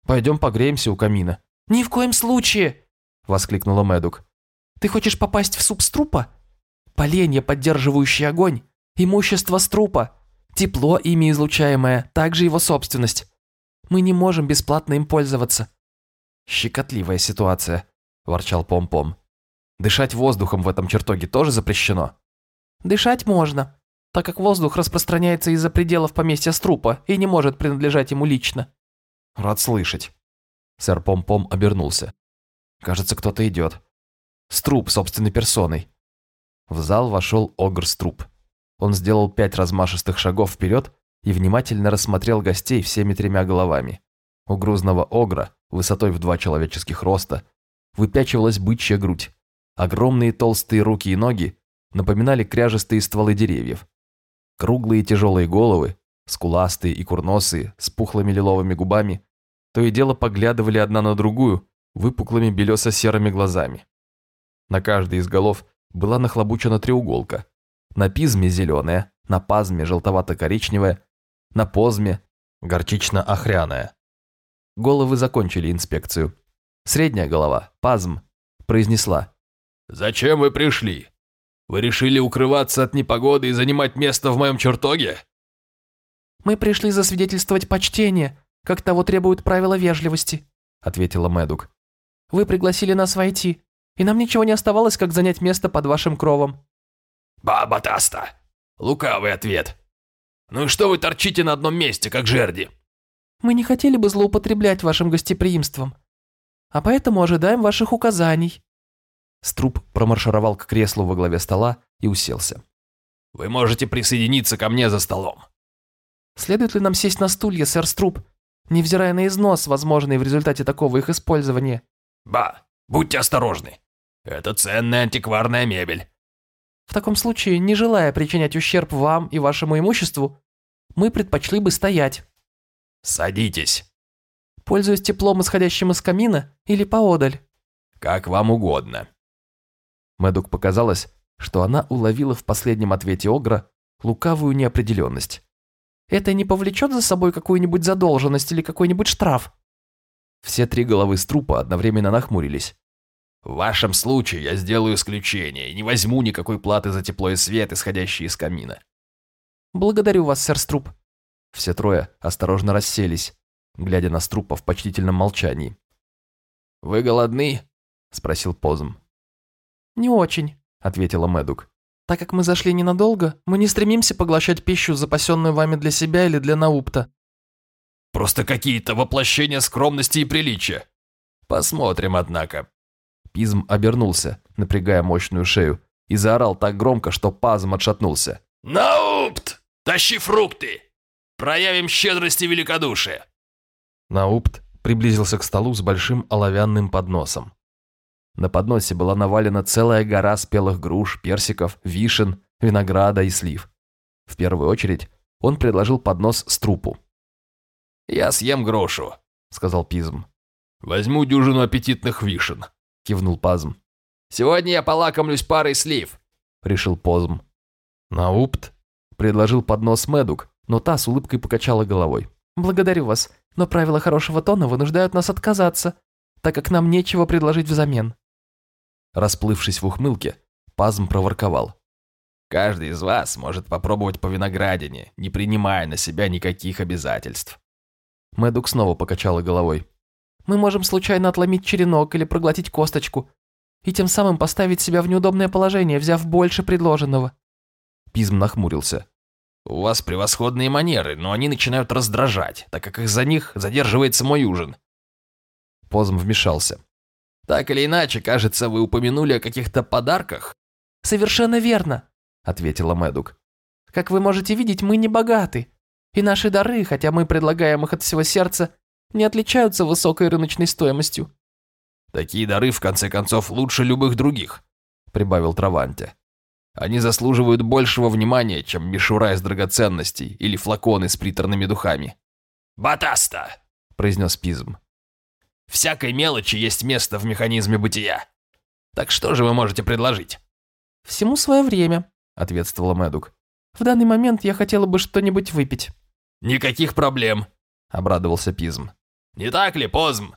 «Пойдем погреемся у камина». «Ни в коем случае!» – воскликнула Мэдук. «Ты хочешь попасть в суп с трупа? Поленья, поддерживающие огонь, имущество с трупа, тепло, ими излучаемое, также его собственность. Мы не можем бесплатно им пользоваться». «Щекотливая ситуация», – ворчал Пом-Пом. «Дышать воздухом в этом чертоге тоже запрещено?» «Дышать можно, так как воздух распространяется из-за пределов поместья Струпа и не может принадлежать ему лично». «Рад слышать». Сэр Пом-Пом обернулся. «Кажется, кто-то идет. Струп собственной персоной». В зал вошел Огр Струп. Он сделал пять размашистых шагов вперед и внимательно рассмотрел гостей всеми тремя головами. У грузного огра, высотой в два человеческих роста, выпячивалась бычья грудь. Огромные толстые руки и ноги напоминали кряжестые стволы деревьев. Круглые тяжелые головы, скуластые и курносые, с пухлыми лиловыми губами, то и дело поглядывали одна на другую выпуклыми белесо-серыми глазами. На каждой из голов была нахлобучена треуголка. На пизме зеленая, на пазме желтовато-коричневая, на позме горчично-охряная. Головы закончили инспекцию. Средняя голова, пазм, произнесла. «Зачем вы пришли? Вы решили укрываться от непогоды и занимать место в моем чертоге?» «Мы пришли засвидетельствовать почтение, как того требуют правила вежливости», ответила Мэдук. «Вы пригласили нас войти, и нам ничего не оставалось, как занять место под вашим кровом». «Баба Таста! Лукавый ответ. Ну и что вы торчите на одном месте, как жерди?» «Мы не хотели бы злоупотреблять вашим гостеприимством, а поэтому ожидаем ваших указаний». Струп промаршировал к креслу во главе стола и уселся. «Вы можете присоединиться ко мне за столом». «Следует ли нам сесть на стулья, сэр Струп, невзирая на износ, возможный в результате такого их использования?» «Ба, будьте осторожны. Это ценная антикварная мебель». «В таком случае, не желая причинять ущерб вам и вашему имуществу, мы предпочли бы стоять». «Садитесь». «Пользуясь теплом, исходящим из камина, или поодаль?» «Как вам угодно». Мэдук показалось, что она уловила в последнем ответе Огра лукавую неопределенность. «Это не повлечет за собой какую-нибудь задолженность или какой-нибудь штраф?» Все три головы с трупа одновременно нахмурились. «В вашем случае я сделаю исключение и не возьму никакой платы за тепло и свет, исходящий из камина». «Благодарю вас, сэр Струп». Все трое осторожно расселись, глядя на Струпа в почтительном молчании. «Вы голодны?» – спросил Позм. «Не очень», – ответила Мэдук. «Так как мы зашли ненадолго, мы не стремимся поглощать пищу, запасенную вами для себя или для Наупта». «Просто какие-то воплощения скромности и приличия. Посмотрим, однако». Пизм обернулся, напрягая мощную шею, и заорал так громко, что Пазм отшатнулся. «Наупт! Тащи фрукты! Проявим щедрость и великодушие!» Наупт приблизился к столу с большим оловянным подносом. На подносе была навалена целая гора спелых груш, персиков, вишен, винограда и слив. В первую очередь он предложил поднос с трупу. «Я съем грушу», — сказал Пизм. «Возьму дюжину аппетитных вишен», — кивнул Пазм. «Сегодня я полакомлюсь парой слив», — решил Позм. Наупт предложил поднос Мэдук, но та с улыбкой покачала головой. «Благодарю вас, но правила хорошего тона вынуждают нас отказаться, так как нам нечего предложить взамен». Расплывшись в ухмылке, Пазм проворковал. «Каждый из вас может попробовать по виноградине, не принимая на себя никаких обязательств». Мэдук снова покачала головой. «Мы можем случайно отломить черенок или проглотить косточку, и тем самым поставить себя в неудобное положение, взяв больше предложенного». Пизм нахмурился. «У вас превосходные манеры, но они начинают раздражать, так как из-за них задерживается мой ужин». Позм вмешался. «Так или иначе, кажется, вы упомянули о каких-то подарках?» «Совершенно верно», — ответила Мэдук. «Как вы можете видеть, мы не богаты, и наши дары, хотя мы предлагаем их от всего сердца, не отличаются высокой рыночной стоимостью». «Такие дары, в конце концов, лучше любых других», — прибавил Траванте. «Они заслуживают большего внимания, чем мишура из драгоценностей или флаконы с приторными духами». «Батаста!» — произнес Пизм. Всякой мелочи есть место в механизме бытия. Так что же вы можете предложить?» «Всему свое время», — ответствовала Мэдук. «В данный момент я хотела бы что-нибудь выпить». «Никаких проблем», — обрадовался Пизм. «Не так ли, Позм?»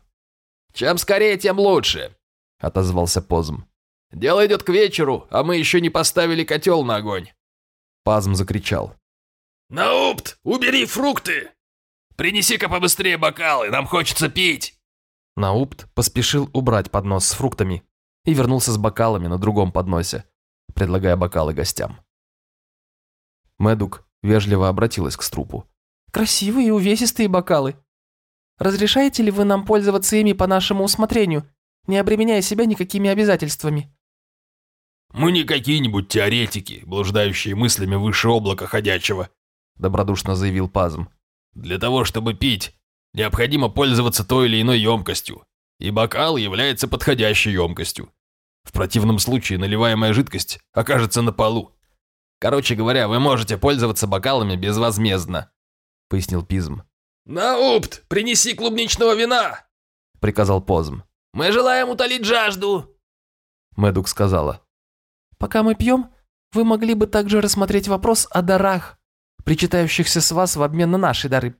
«Чем скорее, тем лучше», — отозвался Позм. «Дело идет к вечеру, а мы еще не поставили котел на огонь». Пазм закричал. «Наупт, убери фрукты! Принеси-ка побыстрее бокалы, нам хочется пить!» Наупт поспешил убрать поднос с фруктами и вернулся с бокалами на другом подносе, предлагая бокалы гостям. Мэдук вежливо обратилась к струпу. «Красивые и увесистые бокалы. Разрешаете ли вы нам пользоваться ими по нашему усмотрению, не обременяя себя никакими обязательствами?» Мы не какие-нибудь теоретики, блуждающие мыслями выше облака ходячего», добродушно заявил Пазм. «Для того, чтобы пить, необходимо пользоваться той или иной емкостью, и бокал является подходящей емкостью. В противном случае наливаемая жидкость окажется на полу. Короче говоря, вы можете пользоваться бокалами безвозмездно», пояснил Пизм. «Наупт, принеси клубничного вина!» приказал Позм. «Мы желаем утолить жажду!» Мэдук сказала. Пока мы пьем, вы могли бы также рассмотреть вопрос о дарах, причитающихся с вас в обмен на наши дары.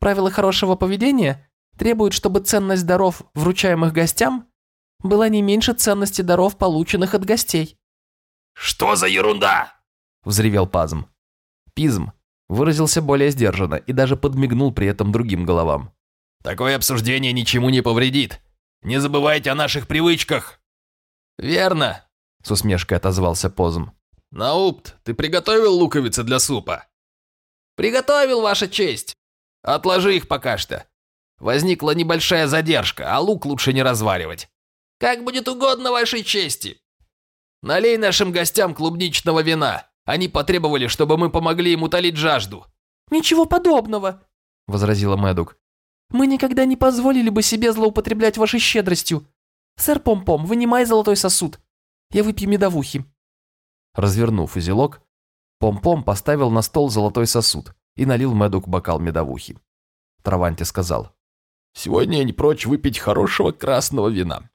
Правила хорошего поведения требуют, чтобы ценность даров, вручаемых гостям, была не меньше ценности даров, полученных от гостей. «Что за ерунда?» – взревел Пазм. Пизм выразился более сдержанно и даже подмигнул при этом другим головам. «Такое обсуждение ничему не повредит. Не забывайте о наших привычках». «Верно», с усмешкой отозвался Позм. «Наупт, ты приготовил луковицы для супа?» «Приготовил, Ваша честь. Отложи их пока что. Возникла небольшая задержка, а лук лучше не разваривать. Как будет угодно Вашей чести. Налей нашим гостям клубничного вина. Они потребовали, чтобы мы помогли им утолить жажду». «Ничего подобного», — возразила Мэдук. «Мы никогда не позволили бы себе злоупотреблять вашей щедростью. Сэр Пом-Пом, вынимай золотой сосуд. Я выпью медовухи». Развернув узелок, Пом-Пом поставил на стол золотой сосуд и налил Мэдук бокал медовухи. Траванти сказал, «Сегодня я не прочь выпить хорошего красного вина».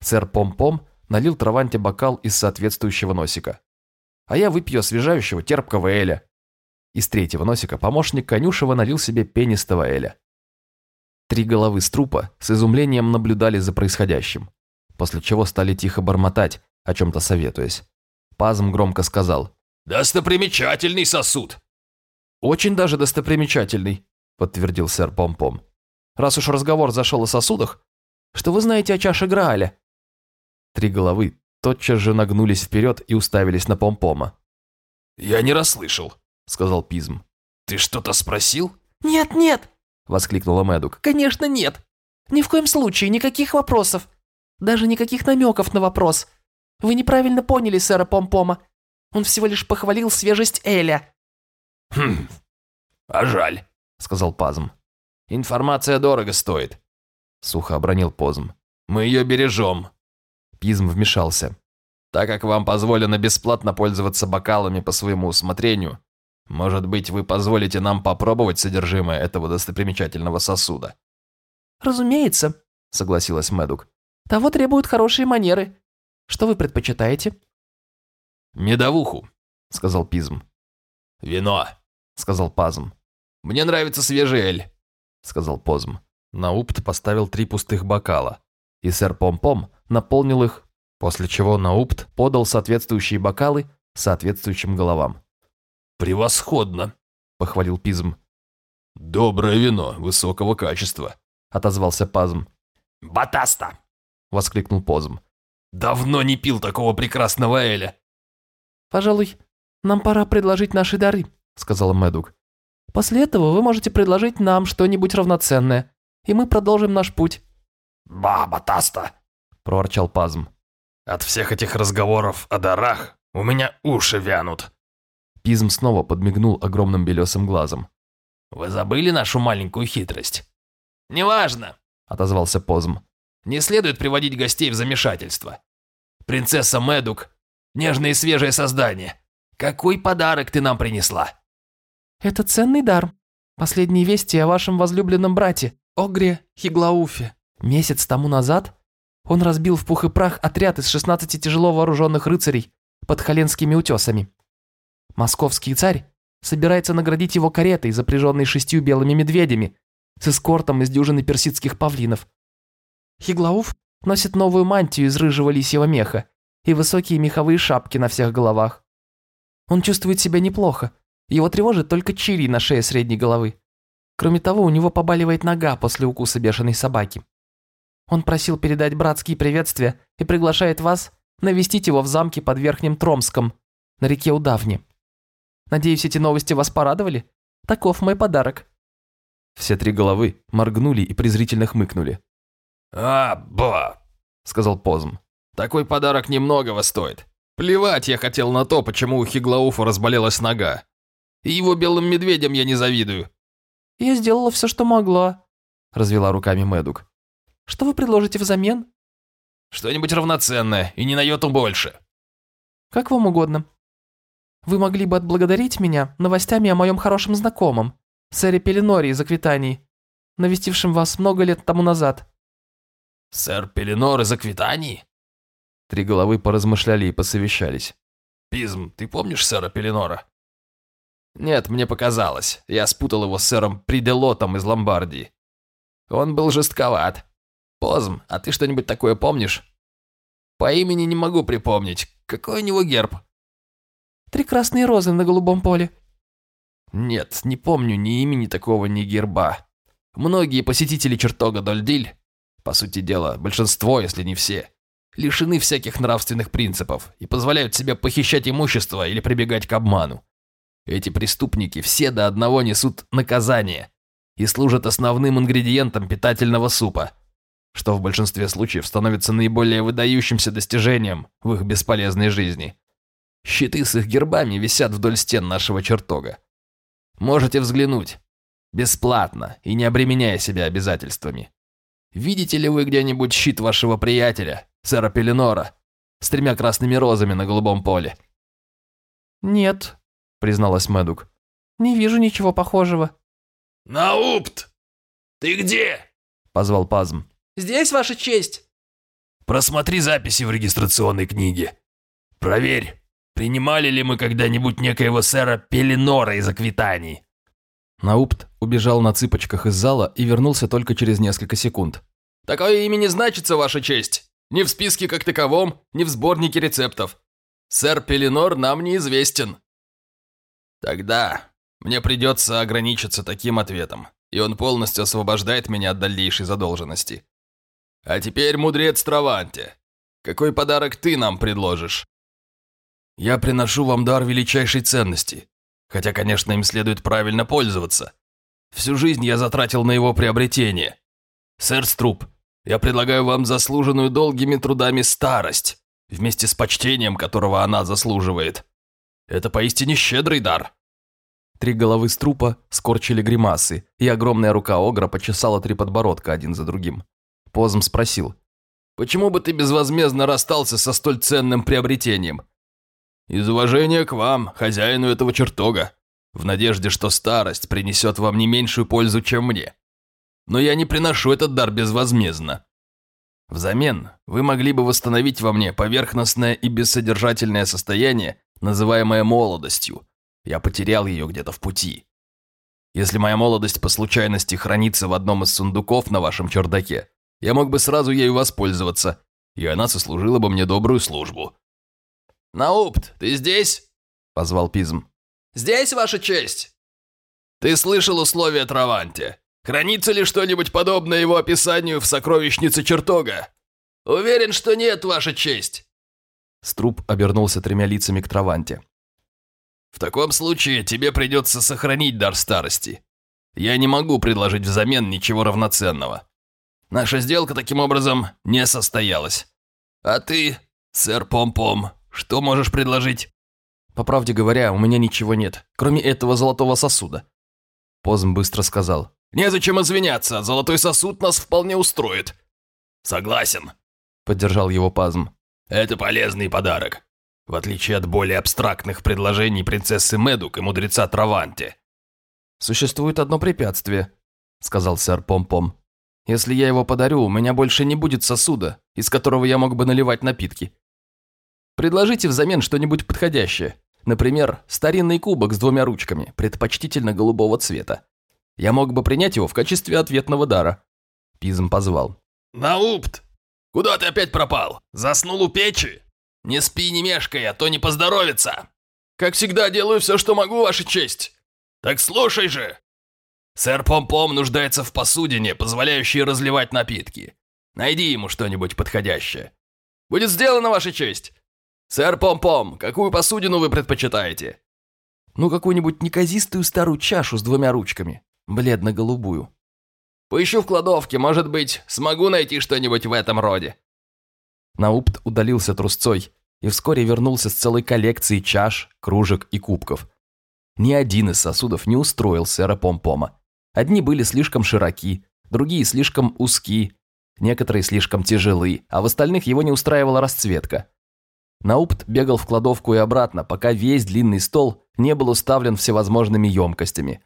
Сэр Пом-Пом налил Траванте бокал из соответствующего носика. «А я выпью освежающего терпкого эля». Из третьего носика помощник Конюшева налил себе пенистого эля. Три головы с трупа с изумлением наблюдали за происходящим, после чего стали тихо бормотать, о чем-то советуясь. Пазм громко сказал. «Достопримечательный сосуд!» «Очень даже достопримечательный», подтвердил сэр Пом-Пом. «Раз уж разговор зашел о сосудах, что вы знаете о чаше Грааля?» Три головы тотчас же нагнулись вперед и уставились на Пом-Пома. «Я не расслышал», — сказал Пизм. «Ты что-то спросил?» «Нет, нет!» — воскликнула Мэдук. «Конечно нет! Ни в коем случае, никаких вопросов! Даже никаких намеков на вопрос!» Вы неправильно поняли сэра Помпома. Он всего лишь похвалил свежесть Эля». «Хм, а жаль», — сказал Пазм. «Информация дорого стоит», — сухо обронил Позм. «Мы ее бережем». Пизм вмешался. «Так как вам позволено бесплатно пользоваться бокалами по своему усмотрению, может быть, вы позволите нам попробовать содержимое этого достопримечательного сосуда?» «Разумеется», — согласилась Мэдук. «Того требуют хорошие манеры. Что вы предпочитаете?» «Медовуху», — сказал Пизм. «Вино», — сказал Пазм. «Мне нравится свежий эль», — сказал Позм. Наупт поставил три пустых бокала, и сэр Пом-Пом наполнил их, после чего Наупт подал соответствующие бокалы соответствующим головам. «Превосходно», — похвалил Пизм. «Доброе вино, высокого качества», — отозвался Пазм. «Батаста!» — воскликнул Позм. Давно не пил такого прекрасного Эля. «Пожалуй, нам пора предложить наши дары», — сказала Мэдук. «После этого вы можете предложить нам что-нибудь равноценное, и мы продолжим наш путь». «Баба Таста!» — проворчал Пазм. «От всех этих разговоров о дарах у меня уши вянут». Пизм снова подмигнул огромным белесым глазом. «Вы забыли нашу маленькую хитрость?» «Неважно», — отозвался Позм. Не следует приводить гостей в замешательство. Принцесса Медук, нежное и свежее создание, какой подарок ты нам принесла?» «Это ценный дар. Последние вести о вашем возлюбленном брате, Огре Хиглауфе. Месяц тому назад он разбил в пух и прах отряд из 16 тяжело вооруженных рыцарей под Халенскими утесами. Московский царь собирается наградить его каретой, запряженной шестью белыми медведями, с эскортом из дюжины персидских павлинов. Хиглауф носит новую мантию из рыжего лисьего меха и высокие меховые шапки на всех головах. Он чувствует себя неплохо, его тревожит только чири на шее средней головы. Кроме того, у него побаливает нога после укуса бешеной собаки. Он просил передать братские приветствия и приглашает вас навестить его в замке под Верхним Тромском, на реке Удавни. Надеюсь, эти новости вас порадовали? Таков мой подарок». Все три головы моргнули и презрительно хмыкнули. «А, ба!» — сказал Позм. «Такой подарок немногого стоит. Плевать я хотел на то, почему у Хиглауфа разболелась нога. И его белым медведям я не завидую. «Я сделала все, что могла», – развела руками Мэдук. «Что вы предложите взамен?» Что-нибудь равноценное, и не на йоту больше. «Как вам угодно. Вы могли бы отблагодарить меня новостями о моем хорошем знакомом, сэре Пеленоре из Аквитании, навестившем вас много лет тому назад». Сэр Пеленор из Аквитании? Три головы поразмышляли и посовещались. Пизм, ты помнишь сэра Пеленора? Нет, мне показалось. Я спутал его с сэром Приделотом из Ломбардии. Он был жестковат. Позм, а ты что-нибудь такое помнишь? По имени не могу припомнить. Какой у него герб? «Три красные розы на голубом поле». Нет, не помню ни имени такого, ни герба. Многие посетители чертога Дольдиль, по сути дела, большинство, если не все, лишены всяких нравственных принципов и позволяют себе похищать имущество или прибегать к обману. Эти преступники все до одного несут наказание и служат основным ингредиентом питательного супа, что в большинстве случаев становится наиболее выдающимся достижением в их бесполезной жизни. Щиты с их гербами висят вдоль стен нашего чертога. Можете взглянуть. Бесплатно и не обременяя себя обязательствами. Видите ли вы где-нибудь щит вашего приятеля, сэра Пеленора, с тремя красными розами на голубом поле?» «Нет», — призналась Мэдук. «Не вижу ничего похожего». «Наупт! Ты где?» — позвал Пазм. «Здесь, Ваша честь!» «Просмотри записи в регистрационной книге. Проверь, принимали ли мы когда-нибудь некоего сэра Пеленора из Аквитании». Наупт убежал на цыпочках из зала и вернулся только через несколько секунд. «Такое имя не значится, Ваша честь. Ни в списке как таковом, ни в сборнике рецептов. Сэр Пеленор нам неизвестен». «Тогда мне придется ограничиться таким ответом, и он полностью освобождает меня от дальнейшей задолженности. А теперь, мудрец Траванте, какой подарок ты нам предложишь?» «Я приношу вам дар величайшей ценности, хотя, конечно, им следует правильно пользоваться. Всю жизнь я затратил на его приобретение. Сэр Струп, я предлагаю вам заслуженную долгими трудами старость, вместе с почтением, которого она заслуживает. Это поистине щедрый дар». Три головы струпа скорчили гримасы, и огромная рука Огра почесала три подбородка один за другим. Позм спросил. «Почему бы ты безвозмездно расстался со столь ценным приобретением?» «Из уважения к вам, хозяину этого чертога, в надежде, что старость принесет вам не меньшую пользу, чем мне. Но я не приношу этот дар безвозмездно. Взамен вы могли бы восстановить во мне поверхностное и бессодержательное состояние, называемое молодостью. Я потерял ее где-то в пути. Если моя молодость по случайности хранится в одном из сундуков на вашем чердаке, я мог бы сразу ею воспользоваться, и она сослужила бы мне добрую службу. «Наупт, ты здесь?» – позвал Пизм. «Здесь, ваша честь!» «Ты слышал условия Траванте? Хранится ли что-нибудь подобное его описанию в сокровищнице чертога?» «Уверен, что нет, ваша честь!» Струп обернулся тремя лицами к Траванте. В таком случае тебе придется сохранить дар старости. Я не могу предложить взамен ничего равноценного. Наша сделка таким образом не состоялась. А ты, сэр Пом-Пом, что можешь предложить? По правде говоря, у меня ничего нет, кроме этого золотого сосуда. Позм быстро сказал. Незачем извиняться, золотой сосуд нас вполне устроит. Согласен. Поддержал его Пазм. Это полезный подарок в отличие от более абстрактных предложений принцессы Медук и мудреца Траванте. «Существует одно препятствие», — сказал сэр Пом-Пом. «Если я его подарю, у меня больше не будет сосуда, из которого я мог бы наливать напитки. Предложите взамен что-нибудь подходящее. Например, старинный кубок с двумя ручками, предпочтительно голубого цвета. Я мог бы принять его в качестве ответного дара». Пизм позвал. «Наупт! Куда ты опять пропал? Заснул у печи?» «Не спи, не мешкай, а то не поздоровится!» «Как всегда, делаю все, что могу, Ваша честь!» «Так слушай же!» «Сэр Пом-Пом нуждается в посудине, позволяющей разливать напитки. Найди ему что-нибудь подходящее». «Будет сделано, Ваша честь!» «Сэр Пом-Пом, какую посудину вы предпочитаете?» «Ну, какую-нибудь неказистую старую чашу с двумя ручками, бледно-голубую». «Поищу в кладовке, может быть, смогу найти что-нибудь в этом роде». Наупт удалился трусцой, и вскоре вернулся с целой коллекцией чаш, кружек и кубков. Ни один из сосудов не устроил сэра Помпома. Одни были слишком широки, другие слишком узки, некоторые слишком тяжелы, а в остальных его не устраивала расцветка. Наупт бегал в кладовку и обратно, пока весь длинный стол не был уставлен всевозможными емкостями.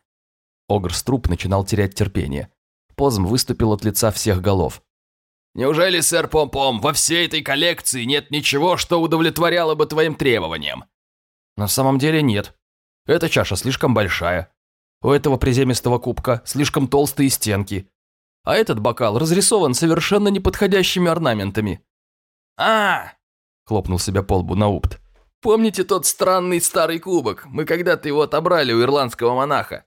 Огр-струп начинал терять терпение. Позм выступил от лица всех голов. «Неужели, сэр Пом-Пом, во всей этой коллекции нет ничего, что удовлетворяло бы твоим требованиям?» На самом деле нет. Эта чаша слишком большая. У этого приземистого кубка слишком толстые стенки. А этот бокал разрисован совершенно неподходящими орнаментами. «А!» – хлопнул себя по лбу Наупт. «Помните тот странный старый кубок? Мы когда-то его отобрали у ирландского монаха.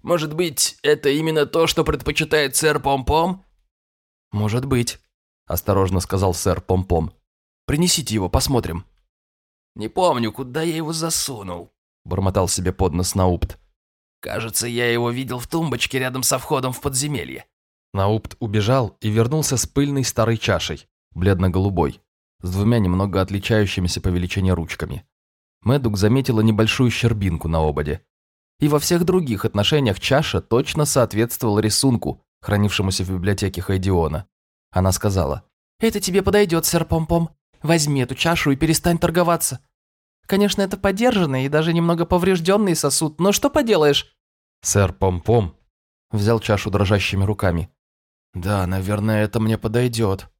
Может быть, это именно то, что предпочитает сэр Пом-Пом?» «Может быть», – осторожно сказал сэр Пом-Пом. «Принесите его, посмотрим». «Не помню, куда я его засунул», – бормотал себе под нос Наупт. «Кажется, я его видел в тумбочке рядом со входом в подземелье». Наупт убежал и вернулся с пыльной старой чашей, бледно-голубой, с двумя немного отличающимися по величине ручками. Мэдук заметила небольшую щербинку на ободе. И во всех других отношениях чаша точно соответствовала рисунку, хранившемуся в библиотеке Хайдиона. Она сказала, «Это тебе подойдет, сэр Пом-Пом. Возьми эту чашу и перестань торговаться. Конечно, это подержанный и даже немного поврежденный сосуд, но что поделаешь?» Сэр Пом-Пом взял чашу дрожащими руками. «Да, наверное, это мне подойдет».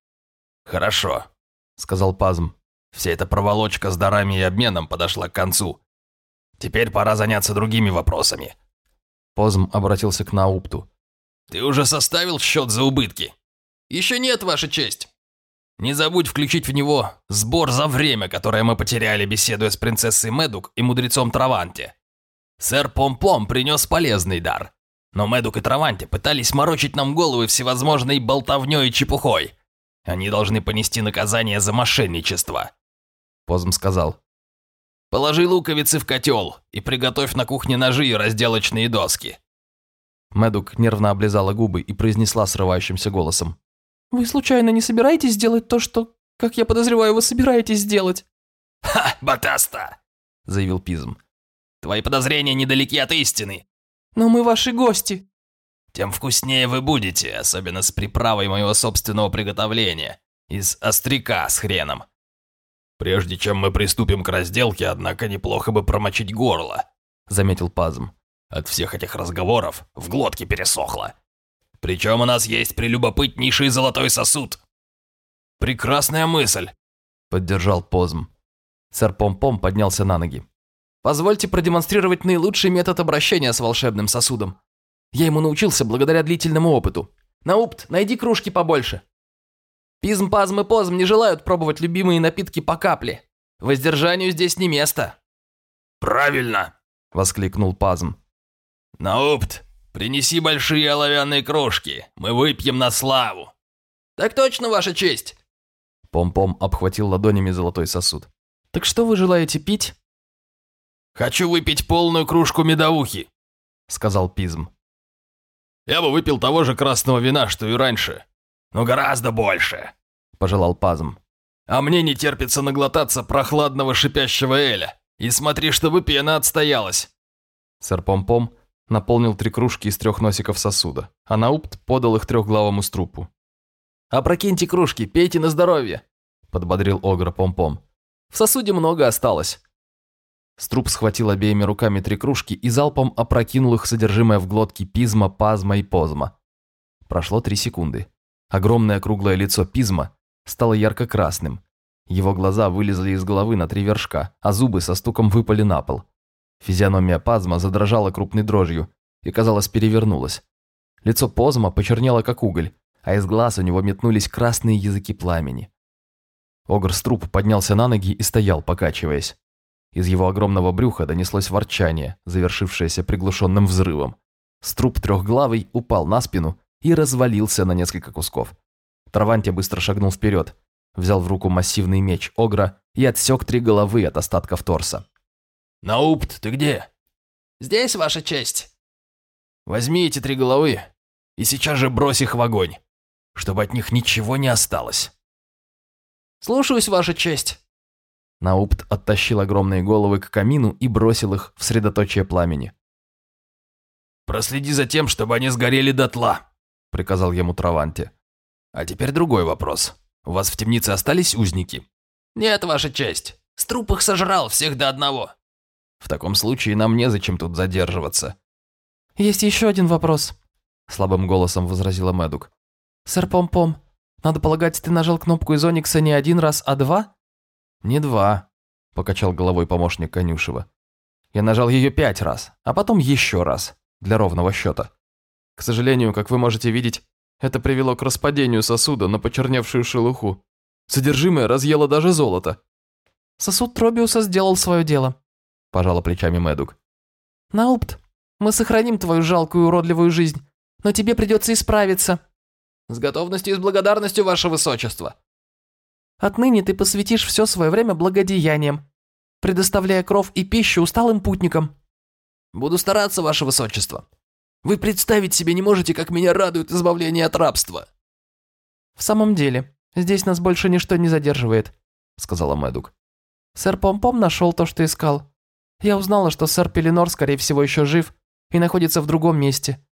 «Хорошо», — сказал Пазм. «Вся эта проволочка с дарами и обменом подошла к концу. Теперь пора заняться другими вопросами». Позм обратился к Наупту. «Ты уже составил счет за убытки?» «Еще нет, Ваша честь». «Не забудь включить в него сбор за время, которое мы потеряли, беседуя с принцессой Медук и мудрецом Траванте. Сэр Пом-Пом принес полезный дар, но Медук и Траванте пытались морочить нам головы всевозможной болтовней и чепухой. Они должны понести наказание за мошенничество». Позм сказал. «Положи луковицы в котел и приготовь на кухне ножи и разделочные доски». Медук нервно облизала губы и произнесла срывающимся голосом. «Вы случайно не собираетесь сделать то, что, как я подозреваю, вы собираетесь сделать?» «Ха, Батаста!» – заявил Пизм. «Твои подозрения недалеки от истины. «Но мы ваши гости». «Тем вкуснее вы будете, особенно с приправой моего собственного приготовления, из остряка с хреном. Прежде чем мы приступим к разделке, однако неплохо бы промочить горло», — заметил Пазм. «От всех этих разговоров в глотке пересохло. Причем у нас есть прелюбопытнейший золотой сосуд». «Прекрасная мысль», — поддержал Позм. Сэр Пом-Пом поднялся на ноги. Позвольте продемонстрировать наилучший метод обращения с волшебным сосудом. Я ему научился благодаря длительному опыту. Наупт, найди кружки побольше. Пизм, пазм и позм не желают пробовать любимые напитки по капле. Воздержанию здесь не место. «Правильно!» – воскликнул пазм. «Наупт, принеси большие оловянные кружки. Мы выпьем на славу». «Так точно, Ваша честь!» Пом-пом обхватил ладонями золотой сосуд. «Так что вы желаете пить?» «Хочу выпить полную кружку медовухи», — сказал Пизм. «Я бы выпил того же красного вина, что и раньше, но гораздо больше», — пожелал Пазм. «А мне не терпится наглотаться прохладного шипящего эля, и смотри, чтобы пена отстоялась». Сэр Пом-Пом наполнил три кружки из трех носиков сосуда, а Наупт подал их трехглавому струпу. «Опрокиньте кружки, пейте на здоровье», — подбодрил Огра Пом-Пом. «В сосуде много осталось». Струп схватил обеими руками три кружки и залпом опрокинул их содержимое в глотки Пизма, Пазма и Позма. Прошло три секунды. Огромное круглое лицо Пизма стало ярко-красным. Его глаза вылезли из головы на три вершка, а зубы со стуком выпали на пол. Физиономия Пазма задрожала крупной дрожью и, казалось, перевернулась. Лицо Позма почернело, как уголь, а из глаз у него метнулись красные языки пламени. Огр Струп поднялся на ноги и стоял, покачиваясь. Из его огромного брюха донеслось ворчание, завершившееся приглушенным взрывом. Струп трехглавый упал на спину и развалился на несколько кусков. Траванте быстро шагнул вперед, взял в руку массивный меч Огра и отсек три головы от остатков торса. «Наупт, ты где?» «Здесь, ваша честь». «Возьми эти три головы и сейчас же брось их в огонь, чтобы от них ничего не осталось». «Слушаюсь, ваша честь». Наупт оттащил огромные головы к камину и бросил их в средоточие пламени. «Проследи за тем, чтобы они сгорели дотла», — приказал ему Траванти. «А теперь другой вопрос. У вас в темнице остались узники?» «Нет, Ваша честь. Струп их сожрал всех до одного». «В таком случае нам незачем тут задерживаться». «Есть еще один вопрос», — слабым голосом возразила Мэдук. «Сэр Пом-Пом, надо полагать, ты нажал кнопку из Оникса не один раз, а два?» «Не два», – покачал головой помощник Конюшева. «Я нажал ее пять раз, а потом еще раз, для ровного счета. К сожалению, как вы можете видеть, это привело к распадению сосуда на почерневшую шелуху. Содержимое разъело даже золото». «Сосуд Тробиуса сделал свое дело», – пожала плечами Мэдук. «Наупт, мы сохраним твою жалкую уродливую жизнь, но тебе придется исправиться». «С готовностью и с благодарностью, ваше высочество», Отныне ты посвятишь все свое время благодеяниям, предоставляя кров и пищу усталым путникам». «Буду стараться, ваше высочество. Вы представить себе не можете, как меня радует избавление от рабства». «В самом деле, здесь нас больше ничто не задерживает», — сказала Мэдук. «Сэр Помпом нашел то, что искал. Я узнала, что сэр Пеленор, скорее всего, еще жив и находится в другом месте.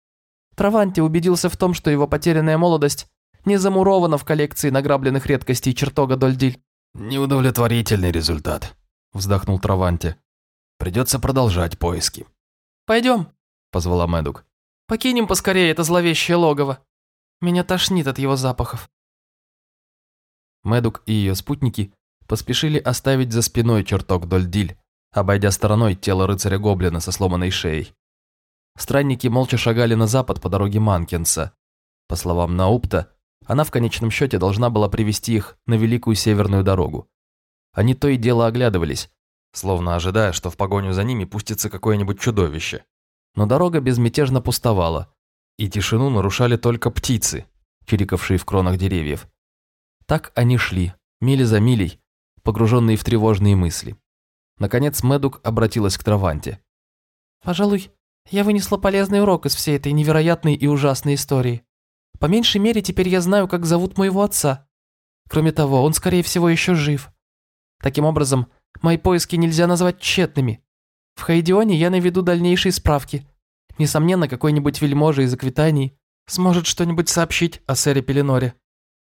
Траванти убедился в том, что его потерянная молодость не замуровано в коллекции награбленных редкостей чертога Дольдиль. «Неудовлетворительный результат», – вздохнул Траванти. «Придется продолжать поиски». «Пойдем», – позвала Мэдук. «Покинем поскорее это зловещее логово. Меня тошнит от его запахов». Мэдук и ее спутники поспешили оставить за спиной чертог Дольдиль, обойдя стороной тело рыцаря-гоблина со сломанной шеей. Странники молча шагали на запад по дороге Манкинса. По словам Наупта, она в конечном счете должна была привести их на Великую Северную дорогу. Они то и дело оглядывались, словно ожидая, что в погоню за ними пустится какое-нибудь чудовище. Но дорога безмятежно пустовала, и тишину нарушали только птицы, чирикавшие в кронах деревьев. Так они шли, мили за милей, погруженные в тревожные мысли. Наконец Медук обратилась к Траванте. «Пожалуй, я вынесла полезный урок из всей этой невероятной и ужасной истории. По меньшей мере, теперь я знаю, как зовут моего отца. Кроме того, он, скорее всего, еще жив. Таким образом, мои поиски нельзя назвать тщетными. В Хайдионе я наведу дальнейшие справки. Несомненно, какой-нибудь вельможа из Аквитании сможет что-нибудь сообщить о сэре Пеленоре.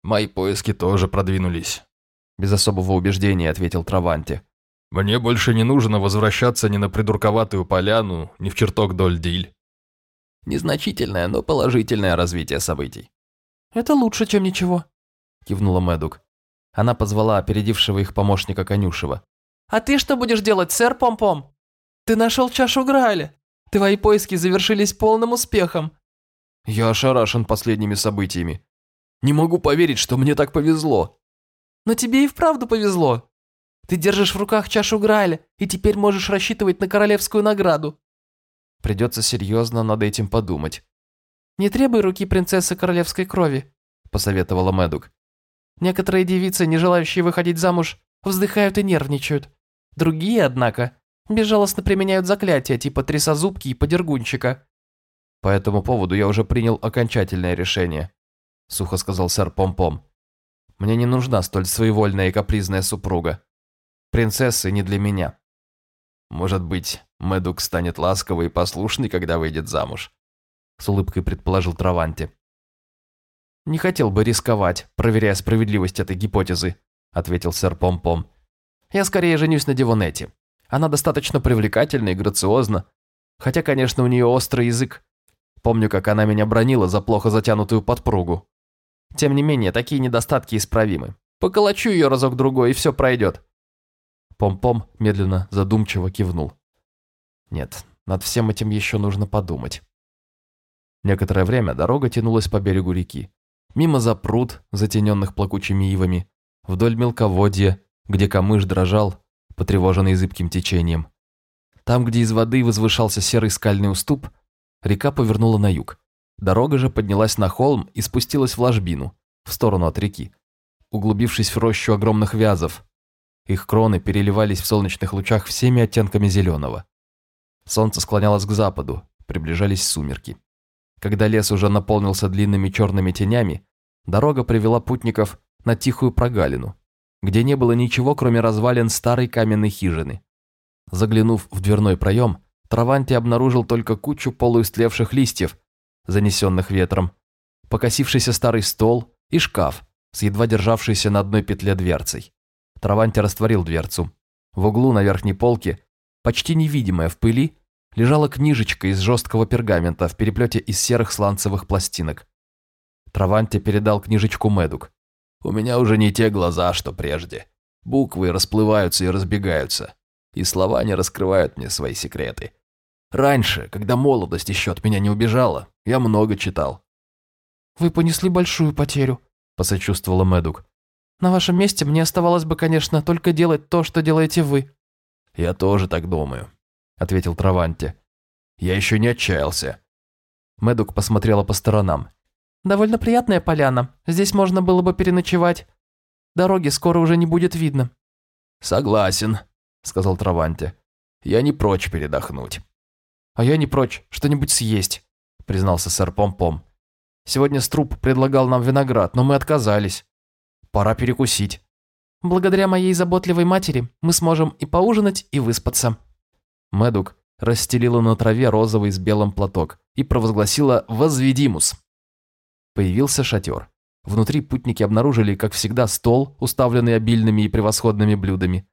«Мои поиски тоже продвинулись», – без особого убеждения ответил Траванти. «Мне больше не нужно возвращаться ни на придурковатую поляну, ни в чертог Дольдиль. Незначительное, но положительное развитие событий. «Это лучше, чем ничего», – кивнула Мэдук. Она позвала опередившего их помощника Конюшева. «А ты что будешь делать, сэр Пом-Пом? Ты нашел чашу Грааля. Твои поиски завершились полным успехом». «Я ошарашен последними событиями. Не могу поверить, что мне так повезло». «Но тебе и вправду повезло. Ты держишь в руках чашу Грааля и теперь можешь рассчитывать на королевскую награду. Придется серьезно над этим подумать. «Не требуй руки принцессы королевской крови», – посоветовала Мэдук. «Некоторые девицы, не желающие выходить замуж, вздыхают и нервничают. Другие, однако, безжалостно применяют заклятия типа трясозубки и подергунчика». «По этому поводу я уже принял окончательное решение», – сухо сказал сэр Пом-Пом. «Мне не нужна столь своевольная и капризная супруга. Принцессы не для меня. Может быть, Мэдук станет ласковой и послушной, когда выйдет замуж?» С улыбкой предположил Траванти. «Не хотел бы рисковать, проверяя справедливость этой гипотезы», ответил сэр Пом-Пом. «Я скорее женюсь на Дивонете. Она достаточно привлекательна и грациозна, хотя, конечно, у нее острый язык. Помню, как она меня бронила за плохо затянутую подпругу. Тем не менее, такие недостатки исправимы. Поколочу ее разок-другой, и все пройдет». Пом-Пом медленно, задумчиво кивнул. Нет, над всем этим еще нужно подумать. Некоторое время дорога тянулась по берегу реки. Мимо запруд, затененных плакучими ивами, вдоль мелководья, где камыш дрожал, потревоженный зыбким течением. Там, где из воды возвышался серый скальный уступ, река повернула на юг. Дорога же поднялась на холм и спустилась в ложбину, в сторону от реки. Углубившись в рощу огромных вязов, их кроны переливались в солнечных лучах всеми оттенками зеленого. Солнце склонялось к западу, приближались сумерки. Когда лес уже наполнился длинными черными тенями, дорога привела путников на тихую прогалину, где не было ничего, кроме развалин старой каменной хижины. Заглянув в дверной проем, Траванти обнаружил только кучу полуистлевших листьев, занесенных ветром, покосившийся старый стол и шкаф с едва державшейся на одной петле дверцей. Траванти растворил дверцу. В углу на верхней полке, почти невидимая в пыли, лежала книжечка из жесткого пергамента в переплете из серых сланцевых пластинок. Траванти передал книжечку Медук. «У меня уже не те глаза, что прежде. Буквы расплываются и разбегаются, и слова не раскрывают мне свои секреты. Раньше, когда молодость еще от меня не убежала, я много читал». «Вы понесли большую потерю», – посочувствовала Медук. «На вашем месте мне оставалось бы, конечно, только делать то, что делаете вы». «Я тоже так думаю», – ответил Траванти. «Я еще не отчаялся». Медук посмотрела по сторонам. «Довольно приятная поляна. Здесь можно было бы переночевать. Дороги скоро уже не будет видно». «Согласен», – сказал Траванти. «Я не прочь передохнуть». «А я не прочь что-нибудь съесть», – признался сэр Пом-Пом. «Сегодня Струп предлагал нам виноград, но мы отказались. Пора перекусить. Благодаря моей заботливой матери мы сможем и поужинать, и выспаться». Медук расстелила на траве розовый с белым платок и провозгласила «Возведимус». Появился шатер. Внутри путники обнаружили, как всегда, стол, уставленный обильными и превосходными блюдами.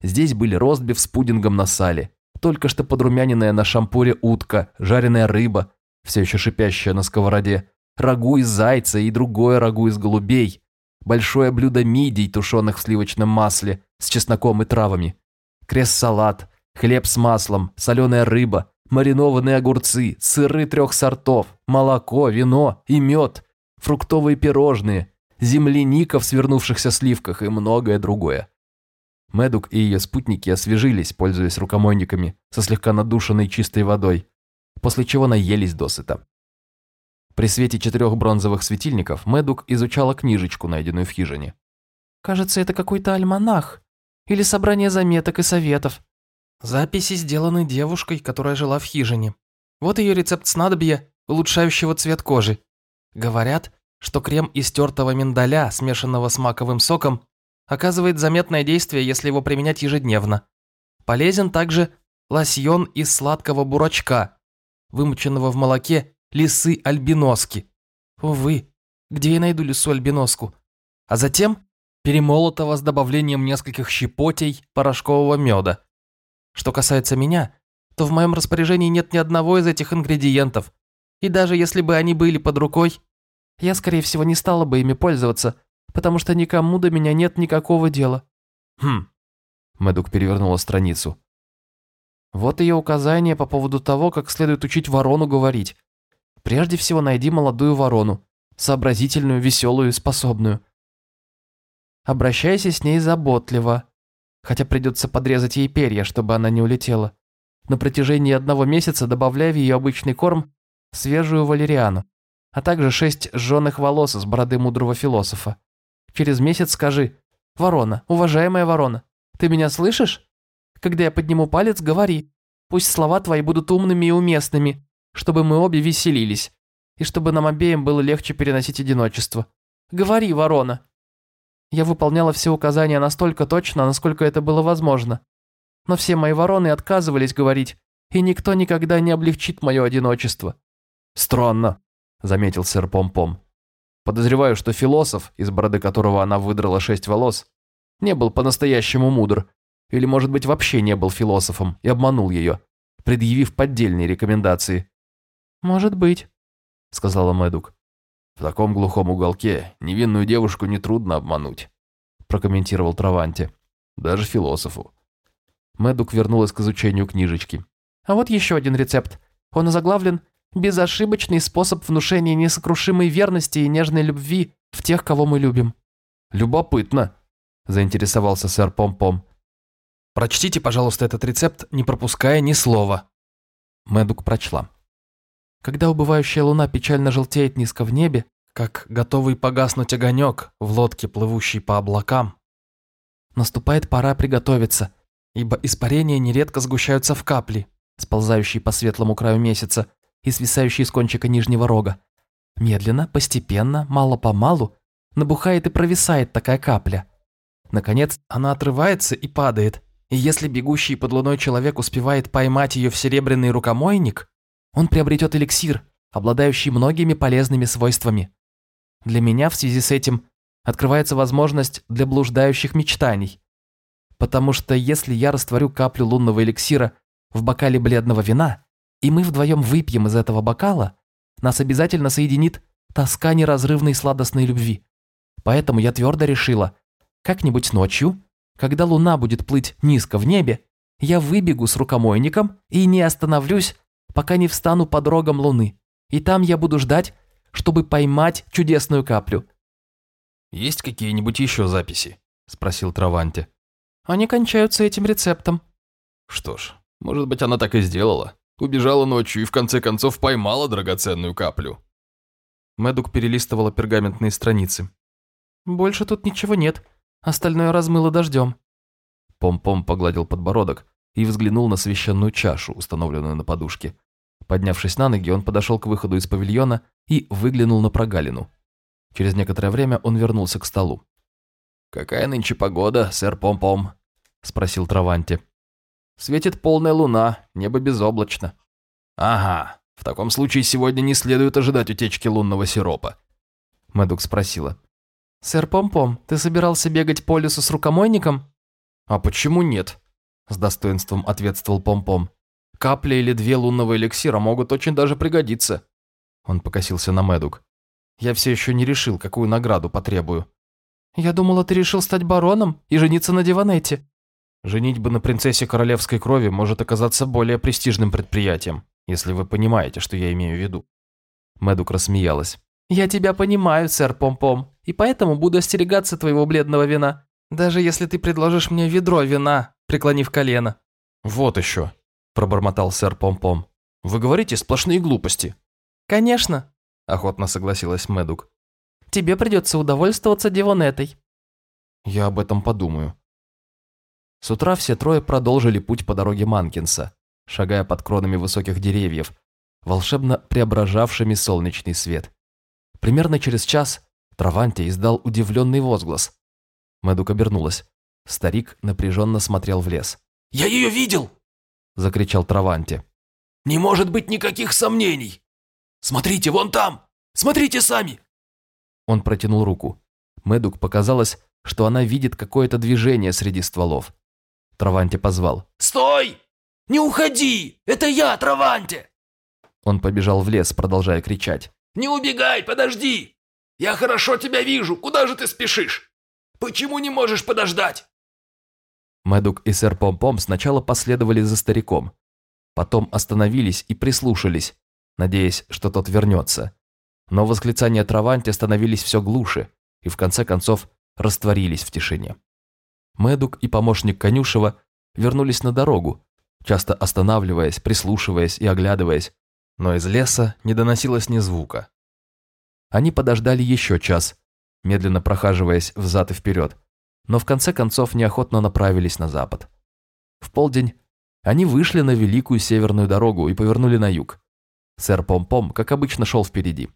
Здесь были ростбиф с пудингом на сале, только что подрумяненная на шампуре утка, жареная рыба, все еще шипящая на сковороде, рагу из зайца и другое рагу из голубей, большое блюдо мидий, тушеных в сливочном масле, с чесноком и травами, крест-салат, хлеб с маслом, соленая рыба, маринованные огурцы, сыры трех сортов, молоко, вино и мед, фруктовые пирожные, земляника в свернувшихся сливках и многое другое. Медук и ее спутники освежились, пользуясь рукомойниками со слегка надушенной чистой водой, после чего наелись досыта. При свете четырех бронзовых светильников Медук изучала книжечку, найденную в хижине. «Кажется, это какой-то альманах или собрание заметок и советов. Записи сделаны девушкой, которая жила в хижине. Вот ее рецепт снадобья, улучшающего цвет кожи. Говорят, что крем из тертого миндаля, смешанного с маковым соком, оказывает заметное действие, если его применять ежедневно. Полезен также лосьон из сладкого бурачка, вымоченного в молоке лисы альбиноски. Увы, где я найду лису альбиноску? А затем перемолотого с добавлением нескольких щепотей порошкового меда. Что касается меня, то в моем распоряжении нет ни одного из этих ингредиентов, и даже если бы они были под рукой, я, скорее всего, не стала бы ими пользоваться, потому что никому до меня нет никакого дела». «Хм». Мэдук перевернула страницу. «Вот ее указание по поводу того, как следует учить ворону говорить. Прежде всего найди молодую ворону, сообразительную, веселую и способную. Обращайся с ней заботливо, хотя придется подрезать ей перья, чтобы она не улетела. На протяжении одного месяца добавляй в ее обычный корм свежую валериану, а также шесть сжженных волос из бороды мудрого философа. Через месяц скажи «Ворона, уважаемая ворона, ты меня слышишь? Когда я подниму палец, говори. Пусть слова твои будут умными и уместными, чтобы мы обе веселились, и чтобы нам обеим было легче переносить одиночество. Говори, ворона!» Я выполняла все указания настолько точно, насколько это было возможно. Но все мои вороны отказывались говорить, и никто никогда не облегчит мое одиночество. «Странно», — заметил сэр Пом-Пом. Подозреваю, что философ, из бороды которого она выдрала шесть волос, не был по-настоящему мудр, или, может быть, вообще не был философом и обманул ее, предъявив поддельные рекомендации. «Может быть», — сказала Мэдук. «В таком глухом уголке невинную девушку нетрудно обмануть», — прокомментировал Траванти. «Даже философу». Мэдук вернулась к изучению книжечки. «А вот еще один рецепт. Он озаглавлен Безошибочный способ внушения несокрушимой верности и нежной любви в тех, кого мы любим. Любопытно, заинтересовался сэр Пом-Пом. Прочтите, пожалуйста, этот рецепт, не пропуская ни слова. Мэдук прочла. Когда убывающая луна печально желтеет низко в небе, как готовый погаснуть огонек в лодке, плывущей по облакам, наступает пора приготовиться, ибо испарения нередко сгущаются в капли, сползающие по светлому краю месяца, и свисающий с кончика нижнего рога. Медленно, постепенно, мало-помалу набухает и провисает такая капля. Наконец, она отрывается и падает. И если бегущий под луной человек успевает поймать ее в серебряный рукомойник, он приобретет эликсир, обладающий многими полезными свойствами. Для меня в связи с этим открывается возможность для блуждающих мечтаний. Потому что если я растворю каплю лунного эликсира в бокале бледного вина, и мы вдвоем выпьем из этого бокала, нас обязательно соединит тоска неразрывной сладостной любви. Поэтому я твердо решила, как-нибудь ночью, когда луна будет плыть низко в небе, я выбегу с рукомойником и не остановлюсь, пока не встану под рогом луны. И там я буду ждать, чтобы поймать чудесную каплю. «Есть какие-нибудь еще записи?» – спросил Траванте. Они кончаются этим рецептом. Что ж, может быть, она так и сделала. Убежала ночью и в конце концов поймала драгоценную каплю. Мэдук перелистывала пергаментные страницы. Больше тут ничего нет. Остальное размыло дождем. Пом-пом погладил подбородок и взглянул на священную чашу, установленную на подушке. Поднявшись на ноги, он подошел к выходу из павильона и выглянул на прогалину. Через некоторое время он вернулся к столу. «Какая нынче погода, сэр Пом-пом?» – спросил Траванти. «Светит полная луна, небо безоблачно». «Ага, в таком случае сегодня не следует ожидать утечки лунного сиропа». Мэдук спросила. «Сэр Пом-пом, ты собирался бегать по лесу с рукомойником?» «А почему нет?» – с достоинством ответствовал Пом-пом. «Капля или две лунного эликсира могут очень даже пригодиться». Он покосился на Мэдук. «Я все еще не решил, какую награду потребую». «Я думала, ты решил стать бароном и жениться на Диванете». «Женитьба на принцессе королевской крови может оказаться более престижным предприятием, если вы понимаете, что я имею в виду». Мэдук рассмеялась. «Я тебя понимаю, сэр Пом-пом, и поэтому буду остерегаться твоего бледного вина, даже если ты предложишь мне ведро вина, преклонив колено». «Вот еще», – пробормотал сэр Пом-пом. «Вы говорите сплошные глупости». «Конечно», – охотно согласилась Мэдук. «Тебе придется удовольствоваться Дивонетой». «Я об этом подумаю». С утра все трое продолжили путь по дороге Манкинса, шагая под кронами высоких деревьев, волшебно преображавшими солнечный свет. Примерно через час Траванти издал удивленный возглас. Мэдук обернулась. Старик напряженно смотрел в лес. «Я ее видел!» – закричал Траванти. «Не может быть никаких сомнений! Смотрите, вон там! Смотрите сами!» Он протянул руку. Мэдук показалось, что она видит какое-то движение среди стволов. Траванти позвал. «Стой! Не уходи! Это я, Траванти!» Он побежал в лес, продолжая кричать. «Не убегай, подожди! Я хорошо тебя вижу, куда же ты спешишь? Почему не можешь подождать?» Мэдук и сэр Пом-Пом сначала последовали за стариком. Потом остановились и прислушались, надеясь, что тот вернется. Но восклицания Траванти становились все глуше и в конце концов растворились в тишине. Мэдук и помощник Конюшева вернулись на дорогу, часто останавливаясь, прислушиваясь и оглядываясь, но из леса не доносилось ни звука. Они подождали еще час, медленно прохаживаясь взад и вперед, но в конце концов неохотно направились на запад. В полдень они вышли на великую северную дорогу и повернули на юг. Сэр Пом-Пом, как обычно, шел впереди.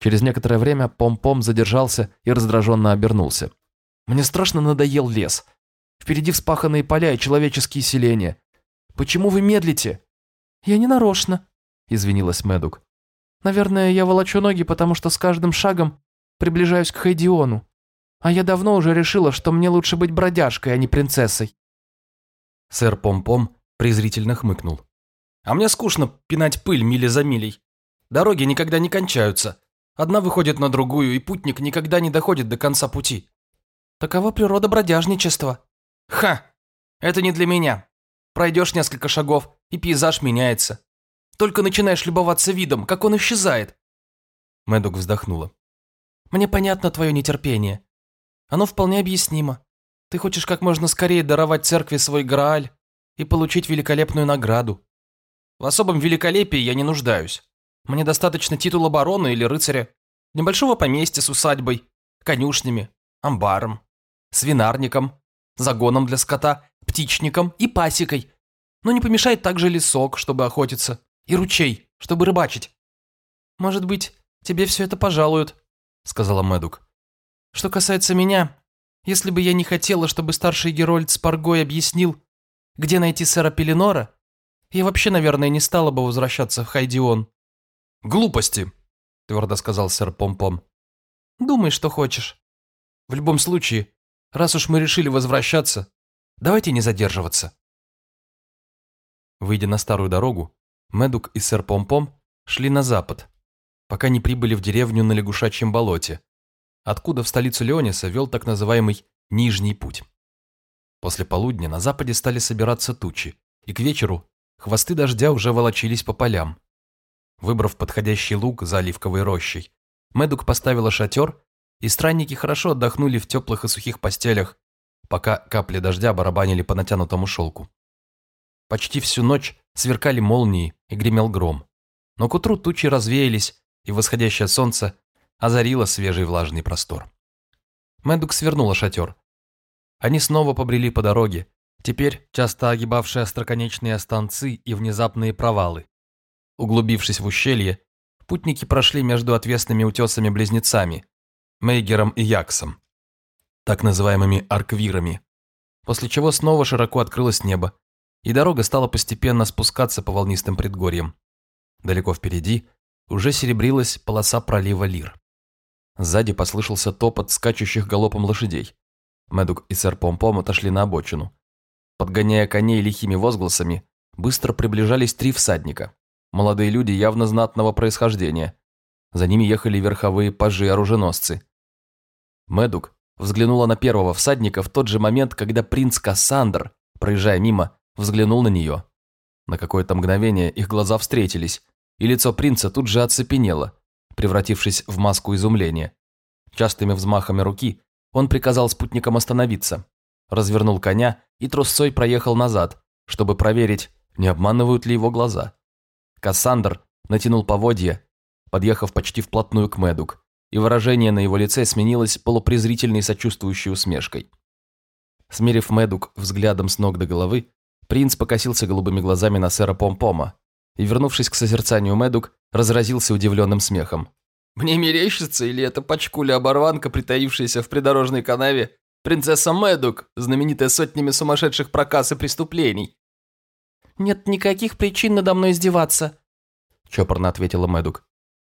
Через некоторое время Пом-Пом задержался и раздраженно обернулся. «Мне страшно надоел лес. Впереди вспаханные поля и человеческие селения. Почему вы медлите?» «Я не нарочно», – извинилась Мэдук. «Наверное, я волочу ноги, потому что с каждым шагом приближаюсь к Хайдиону. А я давно уже решила, что мне лучше быть бродяжкой, а не принцессой». Сэр Пом-Пом презрительно хмыкнул. «А мне скучно пинать пыль мили за милей. Дороги никогда не кончаются. Одна выходит на другую, и путник никогда не доходит до конца пути. Такова природа бродяжничества. Ха! Это не для меня. Пройдешь несколько шагов, и пейзаж меняется. Только начинаешь любоваться видом, как он исчезает. Мэдук вздохнула. Мне понятно твое нетерпение. Оно вполне объяснимо. Ты хочешь как можно скорее даровать церкви свой Грааль и получить великолепную награду. В особом великолепии я не нуждаюсь. Мне достаточно титула барона или рыцаря, небольшого поместья с усадьбой, конюшнями, амбаром, свинарником, загоном для скота, птичником и пасекой. Но не помешает также лесок, чтобы охотиться, и ручей, чтобы рыбачить. «Может быть, тебе все это пожалуют», — сказала Мэдук. «Что касается меня, Если бы я не хотела, чтобы старший Герольд Спаргой объяснил, где найти сэра Пеленора, я вообще, наверное, не стала бы возвращаться в Хайдион. «Глупости», – твердо сказал сэр Помпом. Думай, что хочешь. В любом случае, раз уж мы решили возвращаться, давайте не задерживаться. Выйдя на старую дорогу, Медук и сэр Помпом шли на запад, пока не прибыли в деревню на лягушачьем болоте, откуда в столицу Леониса вел так называемый Нижний путь. После полудня на западе стали собираться тучи, и к вечеру хвосты дождя уже волочились по полям. Выбрав подходящий луг за оливковой рощей, Медук поставила шатер, и странники хорошо отдохнули в теплых и сухих постелях, пока капли дождя барабанили по натянутому шелку. Почти всю ночь сверкали молнии и гремел гром. Но к утру тучи развеялись, и восходящее солнце озарило свежий влажный простор. Мэдук свернула шатер. Они снова побрели по дороге, теперь часто огибавшие остроконечные останцы и внезапные провалы. Углубившись в ущелье, путники прошли между отвесными утесами-близнецами, Мейгером и Яксом, так называемыми арквирами, после чего снова широко открылось небо, и дорога стала постепенно спускаться по волнистым предгорьям. Далеко впереди уже серебрилась полоса пролива Лир. Сзади послышался топот скачущих галопом лошадей. Медук и сэр Помпом отошли на обочину. Подгоняя коней лихими возгласами, быстро приближались три всадника. Молодые люди явно знатного происхождения. За ними ехали верховые пажи-оруженосцы. Медук взглянула на первого всадника в тот же момент, когда принц Кассандр, проезжая мимо, взглянул на нее. На какое-то мгновение их глаза встретились, и лицо принца тут же оцепенело, превратившись в маску изумления. Частыми взмахами руки он приказал спутникам остановиться, развернул коня и трусцой проехал назад, чтобы проверить, не обманывают ли его глаза. Кассандр натянул поводья, подъехав почти вплотную к Медук, и выражение на его лице сменилось полупрезрительной сочувствующей усмешкой. Смерив Медук взглядом с ног до головы, принц покосился голубыми глазами на сэра Помпома и, вернувшись к созерцанию Медук, разразился удивленным смехом. «Мне мерещится, или это пачкуля-оборванка, притаившаяся в придорожной канаве, принцесса Медук, знаменитая сотнями сумасшедших проказ и преступлений?» «Нет никаких причин надо мной издеваться», – чопорно ответила Мэдук.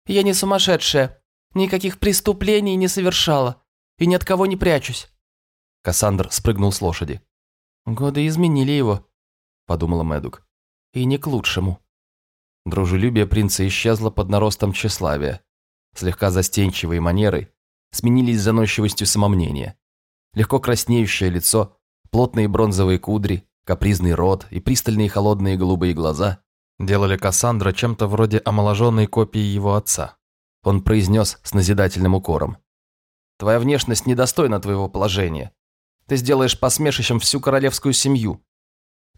«Я не сумасшедшая, никаких преступлений не совершала и ни от кого не прячусь». Кассандр спрыгнул с лошади. «Годы изменили его», – подумала Мэдук. «И не к лучшему». Дружелюбие принца исчезло под наростом тщеславия. Слегка застенчивые манеры сменились заносчивостью самомнения. Легко краснеющее лицо, плотные бронзовые кудри, Капризный рот и пристальные холодные голубые глаза делали Кассандра чем-то вроде омоложенной копии его отца. Он произнес с назидательным укором. «Твоя внешность недостойна твоего положения. Ты сделаешь посмешищем всю королевскую семью».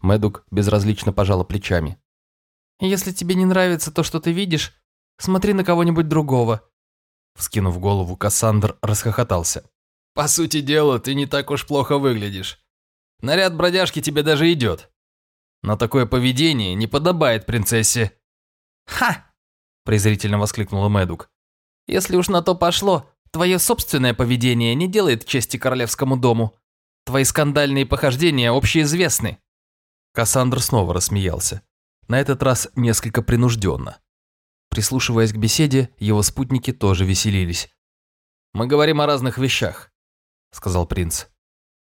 Мэдук безразлично пожала плечами. «Если тебе не нравится то, что ты видишь, смотри на кого-нибудь другого». Вскинув голову, Кассандр расхохотался. «По сути дела, ты не так уж плохо выглядишь. Наряд бродяжки тебе даже идет. Но такое поведение не подобает принцессе». «Ха!» – презрительно воскликнула Мэдук. «Если уж на то пошло, твое собственное поведение не делает чести королевскому дому. Твои скандальные похождения общеизвестны». Кассандр снова рассмеялся. На этот раз несколько принужденно. Прислушиваясь к беседе, его спутники тоже веселились. «Мы говорим о разных вещах», – сказал принц.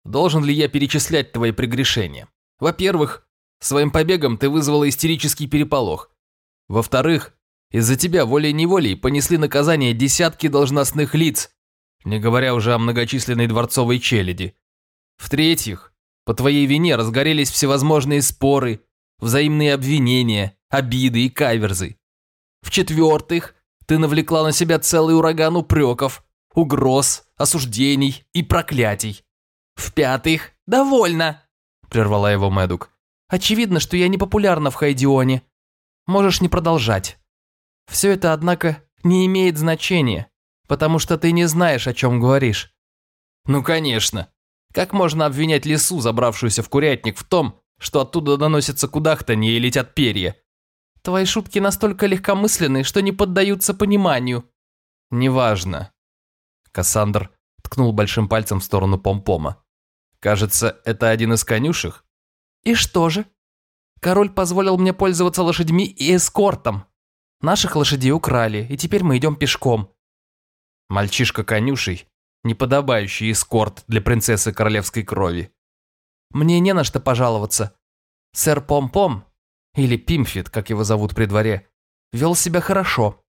Должен ли я перечислять твои прегрешения? Во-первых, своим побегом ты вызвала истерический переполох. Во-вторых, из-за тебя волей-неволей понесли наказание десятки должностных лиц, не говоря уже о многочисленной дворцовой челяди. В-третьих, по твоей вине разгорелись всевозможные споры, взаимные обвинения, обиды и каверзы. В-четвертых, ты навлекла на себя целый ураган упреков, угроз, осуждений и проклятий. «В-пятых, довольно!» – прервала его Мэдук. «Очевидно, что я не популярна в Хайдионе. Можешь не продолжать. Все это, однако, не имеет значения, потому что ты не знаешь, о чем говоришь». «Ну, конечно. Как можно обвинять лису, забравшуюся в курятник, в том, что оттуда доносится кудахтанье и летят перья?» «Твои шутки настолько легкомысленны, что не поддаются пониманию». «Неважно». Кассандр ткнул большим пальцем в сторону помпома. «Кажется, это один из конюшек?» «И что же? Король позволил мне пользоваться лошадьми и эскортом. Наших лошадей украли, и теперь мы идем пешком». Мальчишка конюшей, неподобающий эскорт для принцессы королевской крови. «Мне не на что пожаловаться. Сэр Пом-Пом, или Пимфит, как его зовут при дворе, вел себя хорошо,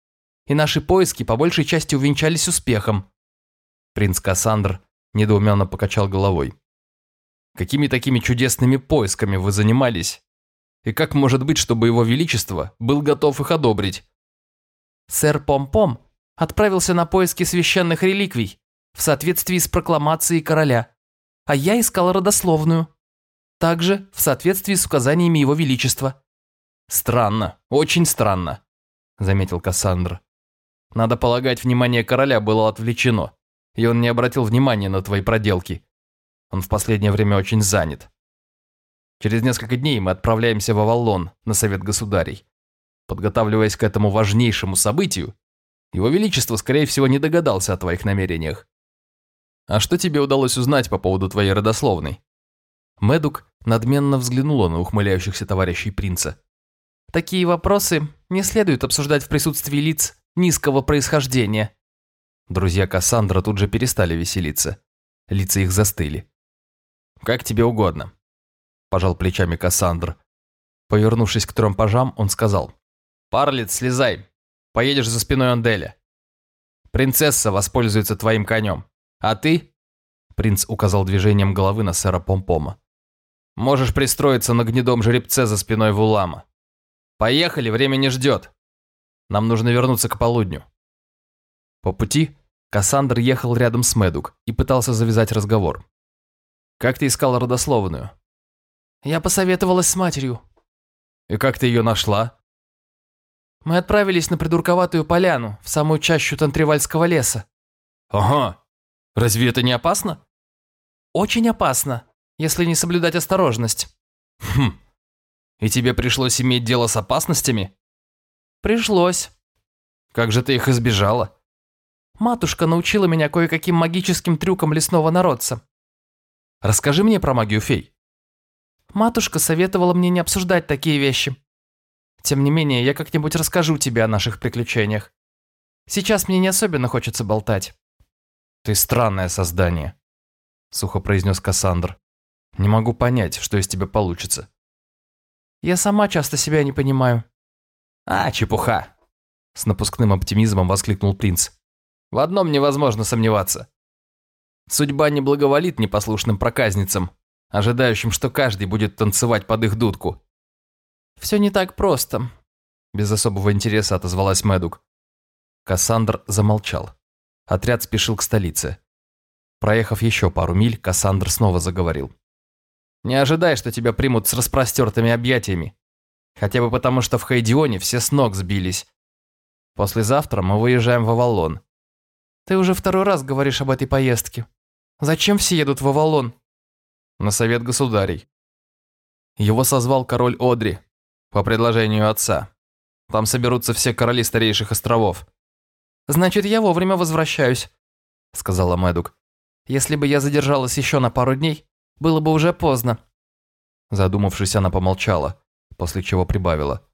и наши поиски по большей части увенчались успехом». Принц Кассандр недоуменно покачал головой. «Какими такими чудесными поисками вы занимались? И как может быть, чтобы его величество был готов их одобрить?» Сэр Пом-Пом отправился на поиски священных реликвий в соответствии с прокламацией короля, а я искал родословную, также в соответствии с указаниями его величества. «Странно, очень странно», – заметил Кассандр. «Надо полагать, внимание короля было отвлечено, и он не обратил внимания на твои проделки. Он в последнее время очень занят. Через несколько дней мы отправляемся в Авалон на совет государей. Подготавливаясь к этому важнейшему событию, его Величество, скорее всего, не догадался о твоих намерениях. А что тебе удалось узнать по поводу твоей родословной?» Медук надменно взглянула на ухмыляющихся товарищей принца. Такие вопросы не следует обсуждать в присутствии лиц низкого происхождения. Друзья Кассандра тут же перестали веселиться. Лица их застыли. «Как тебе угодно», – пожал плечами Кассандр. Повернувшись к трем пажам, он сказал. «Парлиц, слезай. Поедешь за спиной Анделя. Принцесса воспользуется твоим конем. А ты?» Принц указал движением головы на сэра Помпома. «Можешь пристроиться на гнедом жеребце за спиной Вулама. Поехали, время не ждет. Нам нужно вернуться к полудню. По пути Кассандр ехал рядом с Медук и пытался завязать разговор. «Как ты искал родословную?» «Я посоветовалась с матерью». «И как ты ее нашла?» «Мы отправились на придурковатую поляну, в самую чащу Тантривальского леса». «Ага. Разве это не опасно?» «Очень опасно, если не соблюдать осторожность». «Хм. И тебе пришлось иметь дело с опасностями? Пришлось. Как же ты их избежала? Матушка научила меня кое-каким магическим трюкам лесного народца. Расскажи мне про магию фей. Матушка советовала мне не обсуждать такие вещи. Тем не менее, я как-нибудь расскажу тебе о наших приключениях. Сейчас мне не особенно хочется болтать. Ты странное создание, сухо произнес Кассандр. Не могу понять, что из тебя получится. Я сама часто себя не понимаю». «А, чепуха!» С напускным оптимизмом воскликнул принц. «В одном невозможно сомневаться. Судьба не благоволит непослушным проказницам, ожидающим, что каждый будет танцевать под их дудку». «Все не так просто», – без особого интереса отозвалась Мэдук. Кассандр замолчал. Отряд спешил к столице. Проехав еще пару миль, Кассандр снова заговорил. Не ожидай, что тебя примут с распростертыми объятиями. Хотя бы потому, что в Хайдионе все с ног сбились. Послезавтра мы выезжаем в Авалон. Ты уже второй раз говоришь об этой поездке. Зачем все едут в Авалон? На совет государей. Его созвал король Одри по предложению отца. Там соберутся все короли старейших островов. «Значит, я вовремя возвращаюсь», — сказала Мэдук. «Если бы я задержалась еще на пару дней, было бы уже поздно. Задумавшись, она помолчала, после чего прибавила.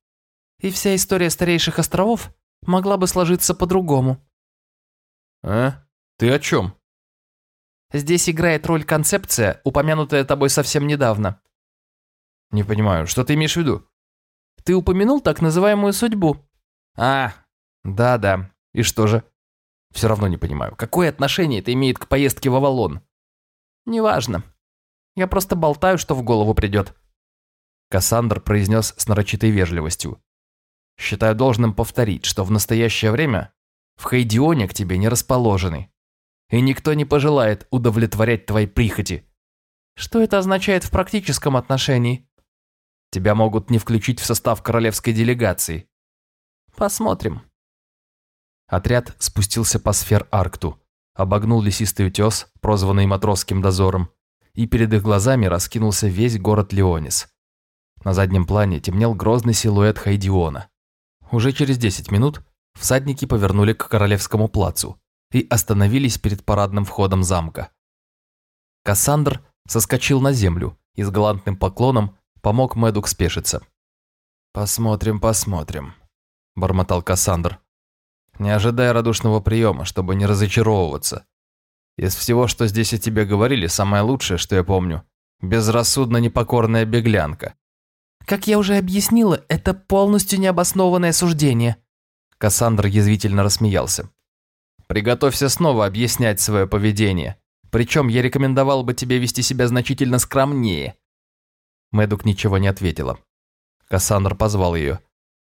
И вся история старейших островов могла бы сложиться по-другому. А? Ты о чем? Здесь играет роль концепция, упомянутая тобой совсем недавно. Не понимаю, что ты имеешь в виду? Ты упомянул так называемую судьбу. А, да-да. И что же? Все равно не понимаю, какое отношение это имеет к поездке в Авалон? Неважно. Я просто болтаю, что в голову придет». Кассандр произнес с нарочитой вежливостью. «Считаю должным повторить, что в настоящее время в Хейдионе к тебе не расположены, и никто не пожелает удовлетворять твои прихоти». «Что это означает в практическом отношении?» «Тебя могут не включить в состав королевской делегации». «Посмотрим». Отряд спустился по сфер-аркту, обогнул лесистый утес, прозванный матросским дозором, и перед их глазами раскинулся весь город Леонис. На заднем плане темнел грозный силуэт Хайдиона. Уже через 10 минут всадники повернули к Королевскому плацу и остановились перед парадным входом замка. Кассандр соскочил на землю и с галантным поклоном помог Мэдук спешиться. «Посмотрим, посмотрим», – бормотал Кассандр. «Не ожидая радушного приема, чтобы не разочаровываться. Из всего, что здесь о тебе говорили, самое лучшее, что я помню – безрассудно непокорная беглянка». «Как я уже объяснила, это полностью необоснованное суждение». Кассандр язвительно рассмеялся. «Приготовься снова объяснять свое поведение. Причем я рекомендовал бы тебе вести себя значительно скромнее». Мэдук ничего не ответила. Кассандр позвал ее.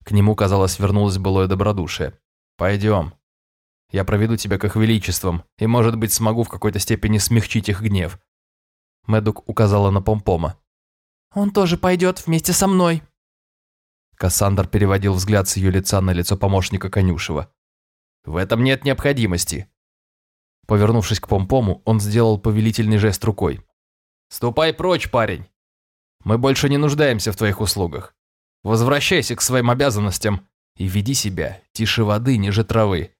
К нему, казалось, вернулось былое добродушие. «Пойдем. Я проведу тебя к их величествам, и, может быть, смогу в какой-то степени смягчить их гнев». Мэдук указала на Помпома. «Он тоже пойдет вместе со мной». Кассандр переводил взгляд с ее лица на лицо помощника Конюшева. «В этом нет необходимости. Повернувшись к Помпому, он сделал повелительный жест рукой. «Ступай прочь, парень! Мы больше не нуждаемся в твоих услугах. Возвращайся к своим обязанностям и веди себя тише воды, ниже травы.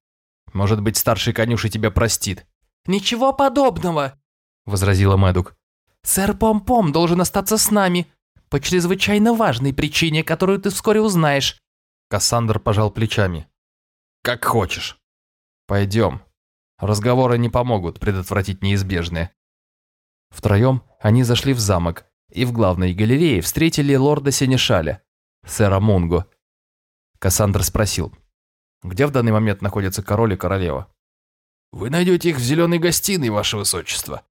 Может быть, старший конюши тебя простит». «Ничего подобного!» – возразила Мэдук. «Сэр Помпом должен остаться с нами по чрезвычайно важной причине, которую ты вскоре узнаешь». Кассандр пожал плечами. «Как хочешь. Пойдем, Разговоры не помогут предотвратить неизбежное. Втроем они зашли в замок и в главной галерее встретили лорда Сенешаля, сэра Мунго. Кассандр спросил, где в данный момент находятся король и королева? «Вы найдете их в зеленой гостиной, ваше высочество.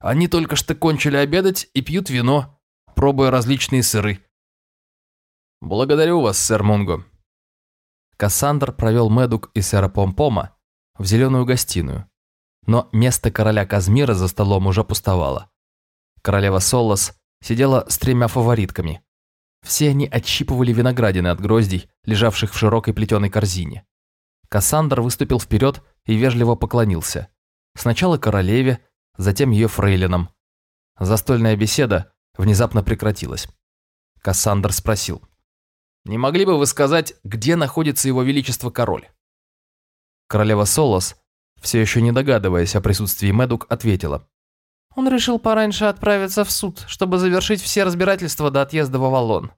Они только что кончили обедать и пьют вино, пробуя различные сыры». «Благодарю вас, сэр Мунго». Кассандр провел Медук и сэра Помпома в зеленую гостиную. Но место короля Казмира за столом уже пустовало. Королева Солос сидела с тремя фаворитками. Все они отщипывали виноградины от гроздей, лежавших в широкой плетеной корзине. Кассандр выступил вперед и вежливо поклонился. Сначала королеве, затем ее фрейлинам. Застольная беседа внезапно прекратилась. Кассандр спросил. «Не могли бы вы сказать, где находится его величество король?» Королева Солос, все еще не догадываясь о присутствии Медук, ответила. Он решил пораньше отправиться в суд, чтобы завершить все разбирательства до отъезда в Авалон.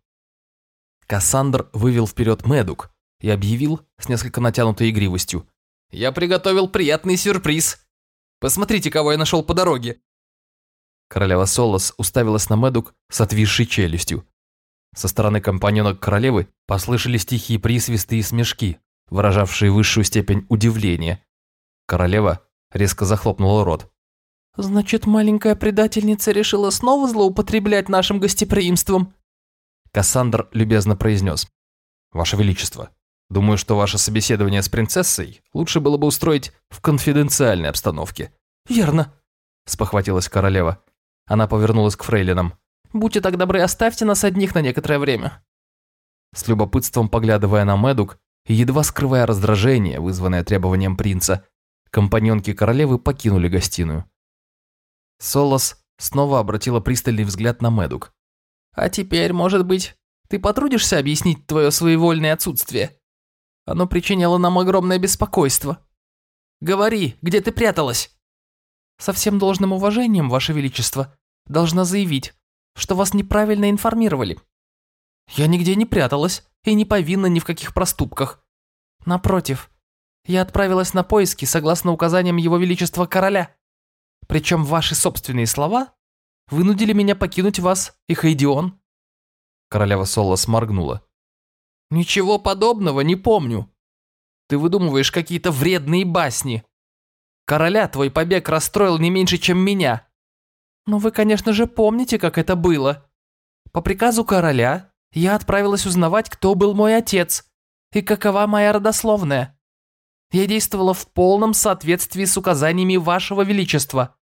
Кассандр вывел вперед Медук и объявил с несколько натянутой игривостью. «Я приготовил приятный сюрприз. Посмотрите, кого я нашел по дороге». Королева Солос уставилась на Медук с отвисшей челюстью. Со стороны компаньонок королевы послышались тихие присвисты и смешки, выражавшие высшую степень удивления. Королева резко захлопнула рот. «Значит, маленькая предательница решила снова злоупотреблять нашим гостеприимством?» Кассандр любезно произнес. «Ваше Величество, думаю, что ваше собеседование с принцессой лучше было бы устроить в конфиденциальной обстановке». «Верно», – спохватилась королева. Она повернулась к фрейлинам. «Будьте так добры, оставьте нас одних на некоторое время». С любопытством поглядывая на Медук, и едва скрывая раздражение, вызванное требованием принца, компаньонки королевы покинули гостиную. Солос снова обратила пристальный взгляд на Медук. «А теперь, может быть, ты потрудишься объяснить твое своевольное отсутствие? Оно причиняло нам огромное беспокойство. Говори, где ты пряталась?» «Со всем должным уважением, Ваше Величество, должна заявить, что вас неправильно информировали. Я нигде не пряталась и не повинна ни в каких проступках. Напротив, я отправилась на поиски согласно указаниям Его Величества Короля. Причем ваши собственные слова вынудили меня покинуть вас и Хайдион. Королева Соло сморгнула. Ничего подобного не помню. Ты выдумываешь какие-то вредные басни. Короля твой побег расстроил не меньше, чем меня. Но вы, конечно же, помните, как это было. По приказу короля я отправилась узнавать, кто был мой отец и какова моя родословная. Я действовала в полном соответствии с указаниями вашего величества».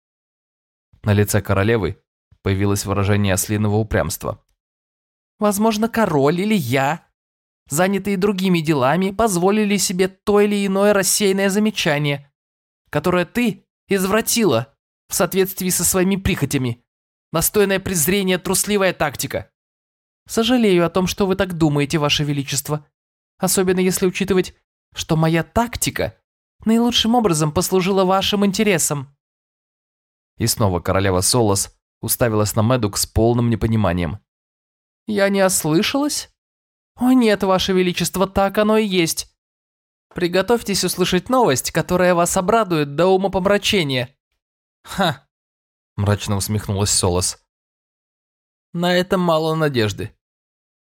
На лице королевы появилось выражение ослиного упрямства. «Возможно, король или я, занятые другими делами, позволили себе то или иное рассеянное замечание, которое ты извратила в соответствии со своими прихотями. Настойное презрение, трусливая тактика. Сожалею о том, что вы так думаете, Ваше Величество. Особенно если учитывать, что моя тактика наилучшим образом послужила вашим интересам». И снова королева Солос уставилась на Медук с полным непониманием. «Я не ослышалась?» «О нет, ваше величество, так оно и есть. Приготовьтесь услышать новость, которая вас обрадует до умопомрачения». «Ха!» – мрачно усмехнулась Солос. «На это мало надежды».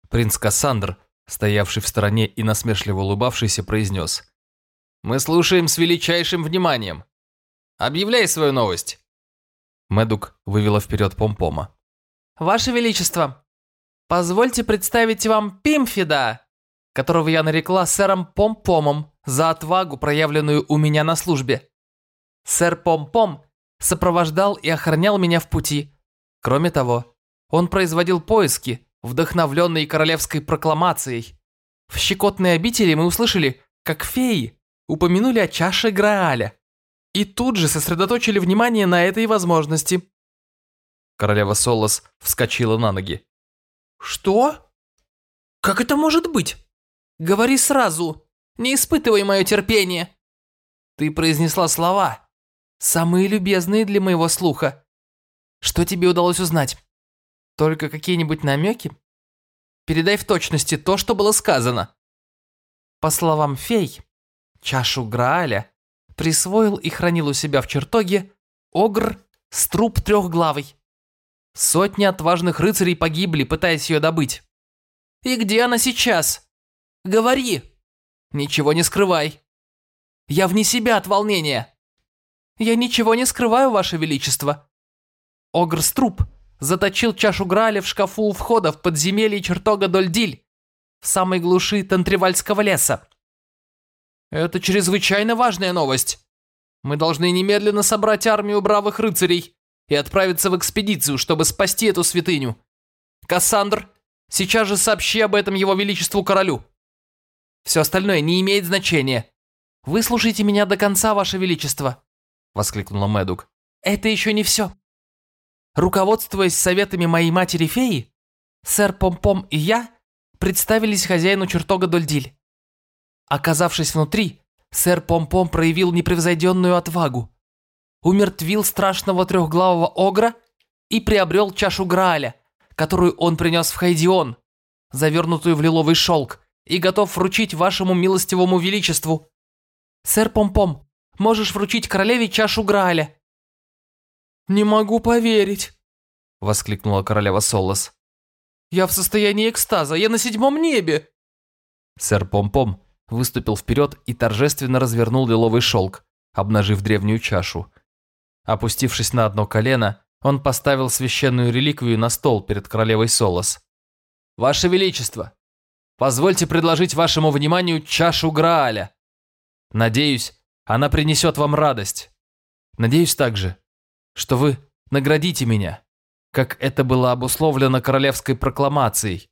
Принц Кассандр, стоявший в стороне и насмешливо улыбавшийся, произнес. «Мы слушаем с величайшим вниманием. Объявляй свою новость». Медук вывела вперед Помпома. «Ваше Величество, позвольте представить вам Пимфида, которого я нарекла сэром Помпомом за отвагу, проявленную у меня на службе. Сэр Помпом сопровождал и охранял меня в пути. Кроме того, он производил поиски, вдохновленные королевской прокламацией. В щекотной обители мы услышали, как феи упомянули о чаше Грааля и тут же сосредоточили внимание на этой возможности. Королева Солос вскочила на ноги. «Что? Как это может быть? Говори сразу, не испытывай мое терпение!» Ты произнесла слова, самые любезные для моего слуха. Что тебе удалось узнать? Только какие-нибудь намеки? Передай в точности то, что было сказано. По словам фей, чашу Грааля присвоил и хранил у себя в чертоге Огр Струп Трехглавый. Сотни отважных рыцарей погибли, пытаясь ее добыть. И где она сейчас? Говори! Ничего не скрывай. Я вне себя от волнения. Я ничего не скрываю, Ваше Величество. Огр Струп заточил чашу Граля в шкафу у входа в подземелье чертога Дольдиль, в самой глуши Тантривальского леса. Это чрезвычайно важная новость. Мы должны немедленно собрать армию бравых рыцарей и отправиться в экспедицию, чтобы спасти эту святыню. Кассандр, сейчас же сообщи об этом его величеству королю. Все остальное не имеет значения. Выслушайте меня до конца, ваше величество, воскликнула Медук. Это еще не все. Руководствуясь советами моей матери-феи, сэр Помпом и я представились хозяину чертога Дольдиль. Оказавшись внутри, сэр Помпом проявил непревзойденную отвагу, умертвил страшного трехглавого огра и приобрел чашу Грааля, которую он принес в Хайдион, завернутую в лиловый шелк, и готов вручить вашему милостивому величеству. Сэр Помпом, можешь вручить королеве чашу Грааля. «Не могу поверить», — воскликнула королева Солос. «Я в состоянии экстаза, я на седьмом небе!» Сэр Помпом выступил вперед и торжественно развернул лиловый шелк, обнажив древнюю чашу. Опустившись на одно колено, он поставил священную реликвию на стол перед королевой Солос. «Ваше Величество, позвольте предложить вашему вниманию чашу Грааля. Надеюсь, она принесет вам радость. Надеюсь также, что вы наградите меня, как это было обусловлено королевской прокламацией,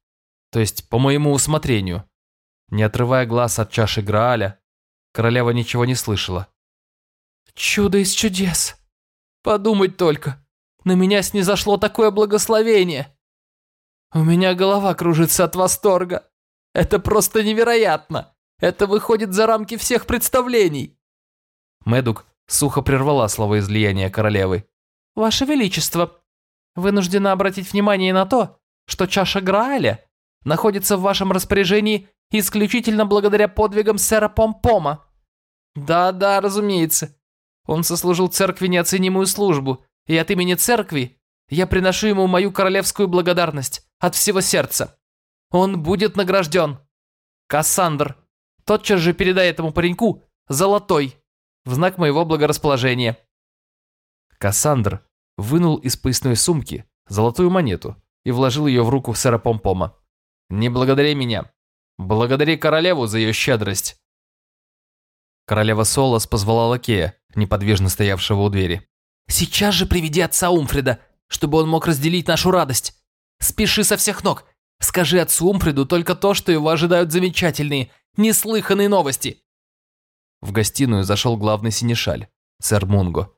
то есть по моему усмотрению. Не отрывая глаз от чаши Грааля, королева ничего не слышала. «Чудо из чудес! Подумать только, на меня снизошло такое благословение! У меня голова кружится от восторга! Это просто невероятно! Это выходит за рамки всех представлений!» Медук сухо прервала словоизлияние королевы. «Ваше Величество, вынуждена обратить внимание на то, что чаша Грааля находится в вашем распоряжении исключительно благодаря подвигам сэра Помпома. Да-да, разумеется. Он сослужил церкви неоценимую службу, и от имени церкви я приношу ему мою королевскую благодарность от всего сердца. Он будет награжден. Кассандр, тотчас же передай этому пареньку золотой в знак моего благорасположения. Кассандр вынул из поясной сумки золотую монету и вложил ее в руку сэра Помпома. «Не благодари меня. Благодари королеву за ее щедрость». Королева Солос позвала лакея, неподвижно стоявшего у двери. «Сейчас же приведи отца Умфрида, чтобы он мог разделить нашу радость. Спеши со всех ног. Скажи отцу Умфриду только то, что его ожидают замечательные, неслыханные новости». В гостиную зашел главный синешаль, сэр Мунго.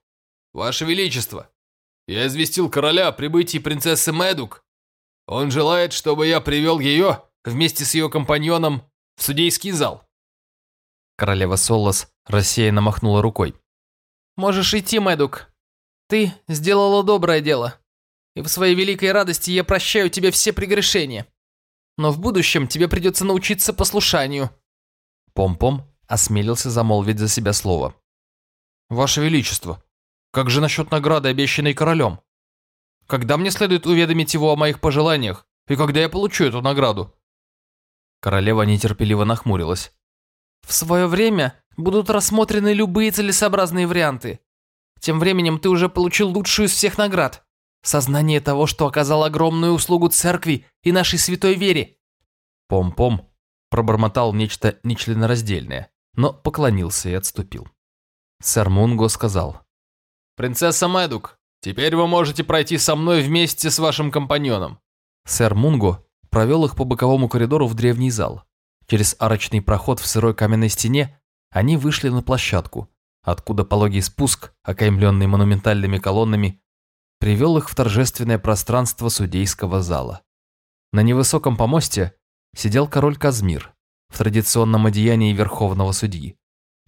«Ваше Величество, я известил короля о прибытии принцессы Медук. Он желает, чтобы я привел ее вместе с ее компаньоном в судейский зал». Королева Солос Рассеянно махнула рукой. «Можешь идти, Мэдук. Ты сделала доброе дело. И в своей великой радости я прощаю тебе все прегрешения. Но в будущем тебе придется научиться послушанию». Пом-пом осмелился замолвить за себя слово. «Ваше Величество, как же насчет награды, обещанной королем? Когда мне следует уведомить его о моих пожеланиях, и когда я получу эту награду?» Королева нетерпеливо нахмурилась. «В свое время будут рассмотрены любые целесообразные варианты. Тем временем ты уже получил лучшую из всех наград. Сознание того, что оказал огромную услугу церкви и нашей святой вере». Пом-пом пробормотал нечто нечленораздельное, но поклонился и отступил. Сэр Мунго сказал. «Принцесса Мэдук, теперь вы можете пройти со мной вместе с вашим компаньоном». Сэр Мунго провел их по боковому коридору в древний зал. Через арочный проход в сырой каменной стене они вышли на площадку, откуда пологий спуск, окаймленный монументальными колоннами, привел их в торжественное пространство судейского зала. На невысоком помосте сидел король Казмир в традиционном одеянии верховного судьи,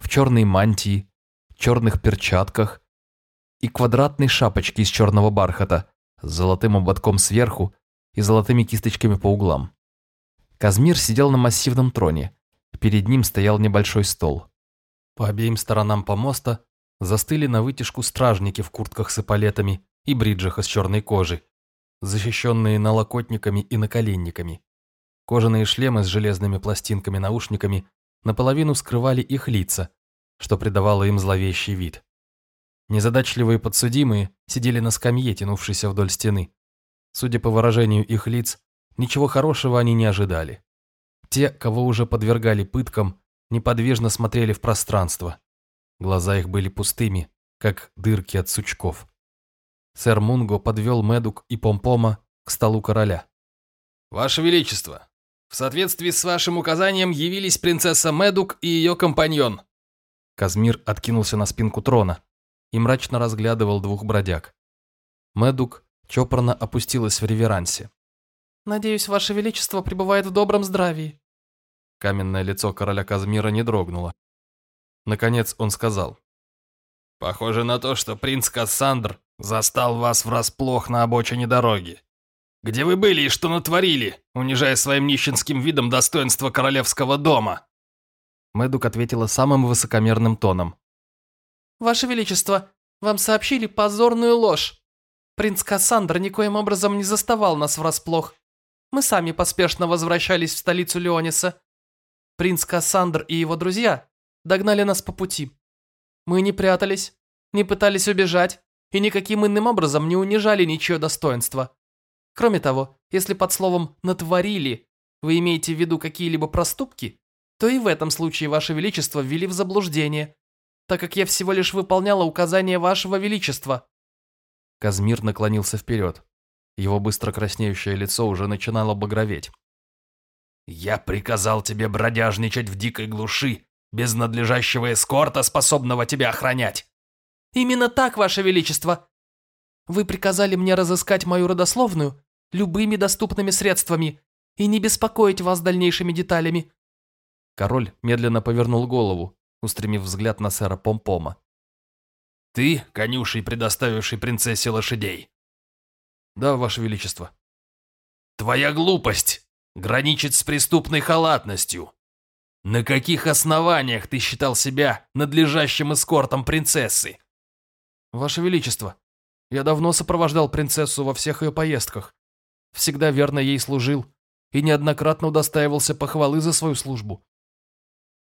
в черной мантии, черных перчатках и квадратной шапочке из черного бархата с золотым ободком сверху и золотыми кисточками по углам. Казмир сидел на массивном троне, перед ним стоял небольшой стол. По обеим сторонам помоста застыли на вытяжку стражники в куртках с эполетами и бриджах из черной кожи, защищенные налокотниками и наколенниками. Кожаные шлемы с железными пластинками-наушниками наполовину скрывали их лица, что придавало им зловещий вид. Незадачливые подсудимые сидели на скамье, тянувшейся вдоль стены. Судя по выражению их лиц, ничего хорошего они не ожидали. Те, кого уже подвергали пыткам, неподвижно смотрели в пространство. Глаза их были пустыми, как дырки от сучков. Сэр Мунго подвел Медук и Помпома к столу короля. «Ваше Величество, в соответствии с вашим указанием явились принцесса Медук и ее компаньон». Казмир откинулся на спинку трона и мрачно разглядывал двух бродяг. Медук чопорно опустилась в реверансе. «Надеюсь, Ваше Величество пребывает в добром здравии». Каменное лицо короля Казмира не дрогнуло. Наконец он сказал. «Похоже на то, что принц Кассандр застал вас врасплох на обочине дороги. Где вы были и что натворили, унижая своим нищенским видом достоинство королевского дома?» Мэдук ответила самым высокомерным тоном. «Ваше Величество, вам сообщили позорную ложь. Принц Кассандр никоим образом не заставал нас врасплох. Мы сами поспешно возвращались в столицу Леониса. Принц Кассандр и его друзья догнали нас по пути. Мы не прятались, не пытались убежать и никаким иным образом не унижали ничье достоинство. Кроме того, если под словом «натворили» вы имеете в виду какие-либо проступки, то и в этом случае Ваше Величество ввели в заблуждение, так как я всего лишь выполняла указания Вашего Величества». Казмир наклонился вперед. Его быстро краснеющее лицо уже начинало багроветь. «Я приказал тебе бродяжничать в дикой глуши, без надлежащего эскорта, способного тебя охранять». «Именно так, Ваше Величество. Вы приказали мне разыскать мою родословную любыми доступными средствами и не беспокоить вас дальнейшими деталями». Король медленно повернул голову, устремив взгляд на сэра Помпома. «Ты, конюший, предоставивший принцессе лошадей?» «Да, ваше величество». «Твоя глупость граничит с преступной халатностью. На каких основаниях ты считал себя надлежащим эскортом принцессы?» «Ваше величество, я давно сопровождал принцессу во всех ее поездках. Всегда верно ей служил и неоднократно удостаивался похвалы за свою службу.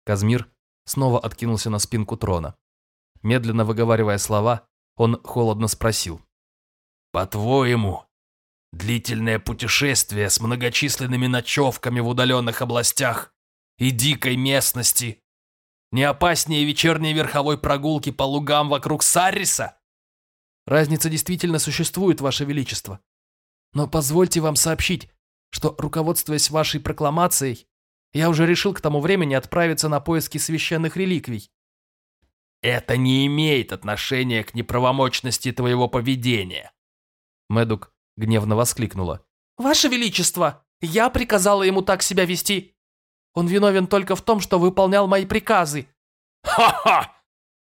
Казмир снова откинулся на спинку трона. Медленно выговаривая слова, он холодно спросил. «По-твоему, длительное путешествие с многочисленными ночевками в удаленных областях и дикой местности не опаснее вечерней верховой прогулки по лугам вокруг Сарриса?» Разница действительно существует, Ваше Величество. Но позвольте вам сообщить, что, руководствуясь вашей прокламацией, я уже решил к тому времени отправиться на поиски священных реликвий. Это не имеет отношения к неправомочности твоего поведения. Медук гневно воскликнула. «Ваше Величество, я приказала ему так себя вести. Он виновен только в том, что выполнял мои приказы. Ха-ха!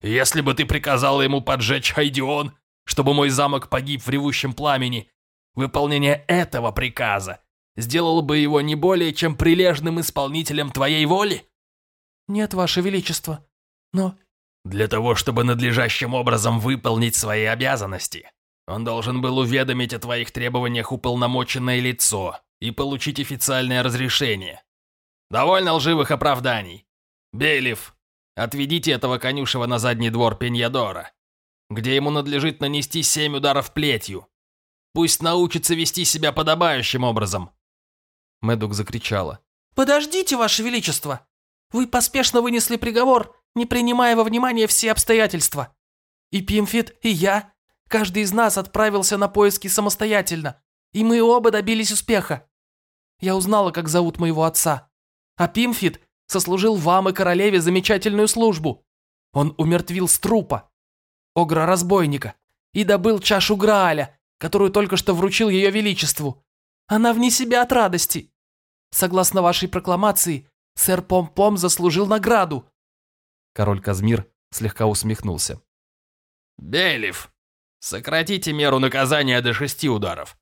Если бы ты приказала ему поджечь Хайдион, чтобы мой замок погиб в ревущем пламени, выполнение этого приказа сделало бы его не более чем прилежным исполнителем твоей воли? Нет, Ваше Величество, но... Для того, чтобы надлежащим образом выполнить свои обязанности, он должен был уведомить о твоих требованиях уполномоченное лицо и получить официальное разрешение. Довольно лживых оправданий. Бейлиф, отведите этого конюшева на задний двор Пеньядора, где ему надлежит нанести семь ударов плетью. Пусть научится вести себя подобающим образом. Мэдук закричала. «Подождите, Ваше Величество! Вы поспешно вынесли приговор, не принимая во внимание все обстоятельства. И Пимфит, и я, каждый из нас отправился на поиски самостоятельно, и мы оба добились успеха. Я узнала, как зовут моего отца. А Пимфит сослужил вам и королеве замечательную службу. Он умертвил Струпа, огра-разбойника, и добыл чашу Грааля, которую только что вручил ее величеству. Она вне себя от радости. Согласно вашей прокламации, Сэр Пом-Пом заслужил награду». Король Казмир слегка усмехнулся. «Белев, сократите меру наказания до шести ударов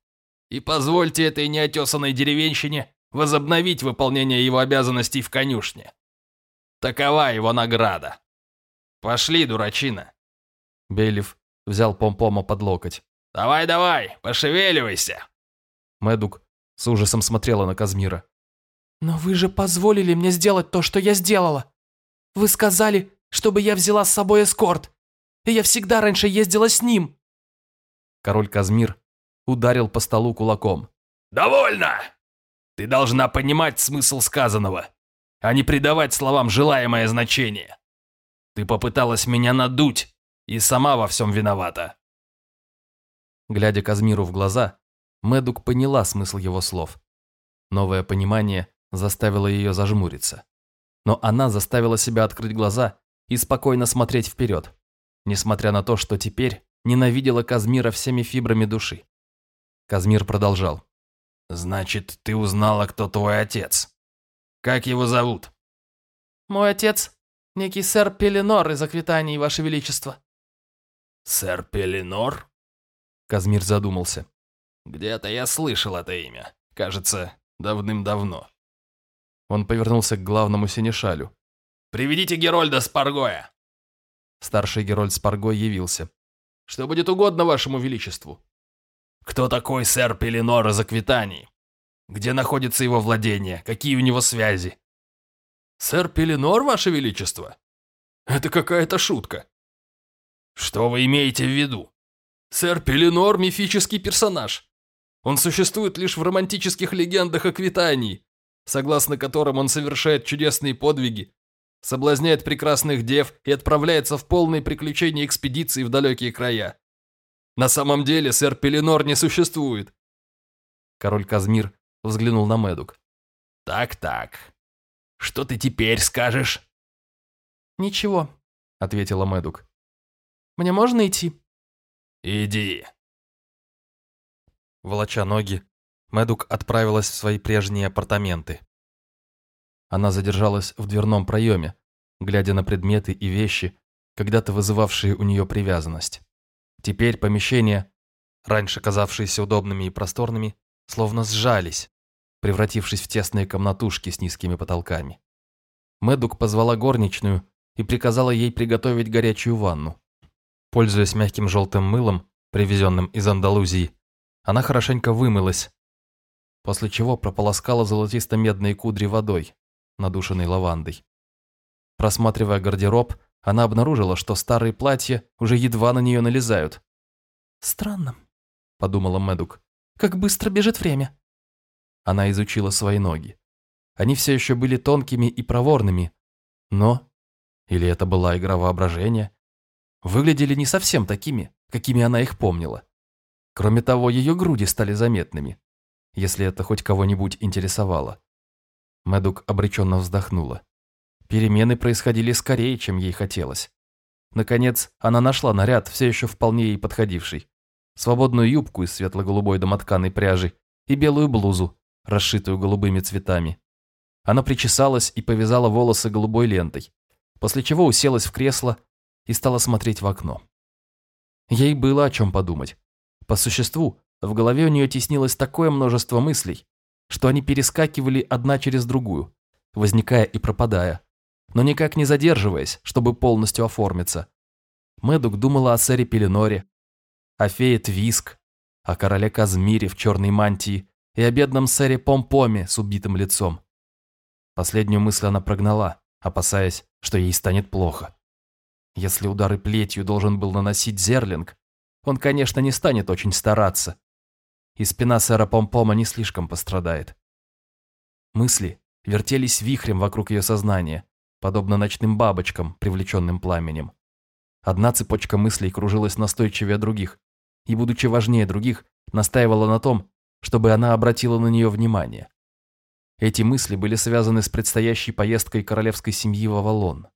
и позвольте этой неотесанной деревенщине возобновить выполнение его обязанностей в конюшне. Такова его награда. Пошли, дурачина». Бейлиф взял Пом-Пома под локоть. «Давай-давай, пошевеливайся!» Мэдук с ужасом смотрела на Казмира. «Но вы же позволили мне сделать то, что я сделала. Вы сказали, чтобы я взяла с собой эскорт, и я всегда раньше ездила с ним». Король Казмир ударил по столу кулаком. «Довольно! Ты должна понимать смысл сказанного, а не придавать словам желаемое значение. Ты попыталась меня надуть и сама во всем виновата». Глядя Казмиру в глаза, Мэдук поняла смысл его слов. Новое понимание заставило ее зажмуриться. Но она заставила себя открыть глаза и спокойно смотреть вперед, несмотря на то, что теперь ненавидела Казмира всеми фибрами души. Казмир продолжал. «Значит, ты узнала, кто твой отец. Как его зовут?» «Мой отец – некий сэр Пеленор из Аквитании, Ваше Величество». «Сэр Пеленор?» Казмир задумался. «Где-то я слышал это имя. Кажется, давным-давно». Он повернулся к главному синешалю. «Приведите Герольда Спаргоя!» Старший Герольд Спаргой явился. «Что будет угодно вашему величеству?» «Кто такой сэр Пеленор из Аквитании? Где находится его владение? Какие у него связи?» «Сэр Пеленор, ваше величество? Это какая-то шутка!» «Что вы имеете в виду?» «Сэр Пеленор – мифический персонаж. Он существует лишь в романтических легендах Аквитании, согласно которым он совершает чудесные подвиги, соблазняет прекрасных дев и отправляется в полные приключения экспедиции в далекие края. На самом деле сэр Пеленор не существует. Король Казмир взглянул на Медук. «Так-так. Что ты теперь скажешь?» «Ничего», — ответила Медук. «Мне можно идти?» «Иди». Волоча ноги, Мэдук отправилась в свои прежние апартаменты. Она задержалась в дверном проеме, глядя на предметы и вещи, когда-то вызывавшие у нее привязанность. Теперь помещения, раньше казавшиеся удобными и просторными, словно сжались, превратившись в тесные комнатушки с низкими потолками. Мэдук позвала горничную и приказала ей приготовить горячую ванну. Пользуясь мягким желтым мылом, привезенным из Андалузии, она хорошенько вымылась, после чего прополоскала золотисто-медные кудри водой, надушенной лавандой. Просматривая гардероб, она обнаружила, что старые платья уже едва на нее налезают. «Странно», — подумала Мэдук, — «как быстро бежит время». Она изучила свои ноги. Они все еще были тонкими и проворными, но... Или это была игра воображения? Выглядели не совсем такими, какими она их помнила. Кроме того, ее груди стали заметными если это хоть кого-нибудь интересовало. Мэдук обреченно вздохнула. Перемены происходили скорее, чем ей хотелось. Наконец, она нашла наряд, все еще вполне ей подходивший. Свободную юбку из светло-голубой домотканой пряжи и белую блузу, расшитую голубыми цветами. Она причесалась и повязала волосы голубой лентой. после чего уселась в кресло и стала смотреть в окно. Ей было о чем подумать. По существу, в голове у нее теснилось такое множество мыслей, что они перескакивали одна через другую, возникая и пропадая, но никак не задерживаясь, чтобы полностью оформиться. Мэдук думала о сэре Пеленоре, о фее Твиск, о короле Казмире в черной мантии и о бедном сэре Помпоме с убитым лицом. Последнюю мысль она прогнала, опасаясь, что ей станет плохо. Если удары плетью должен был наносить Зерлинг, он, конечно, не станет очень стараться. И спина сэра Помпома не слишком пострадает. Мысли вертелись вихрем вокруг ее сознания, подобно ночным бабочкам, привлеченным пламенем. Одна цепочка мыслей кружилась настойчивее других, и, будучи важнее других, настаивала на том, чтобы она обратила на нее внимание. Эти мысли были связаны с предстоящей поездкой королевской семьи в Авалон.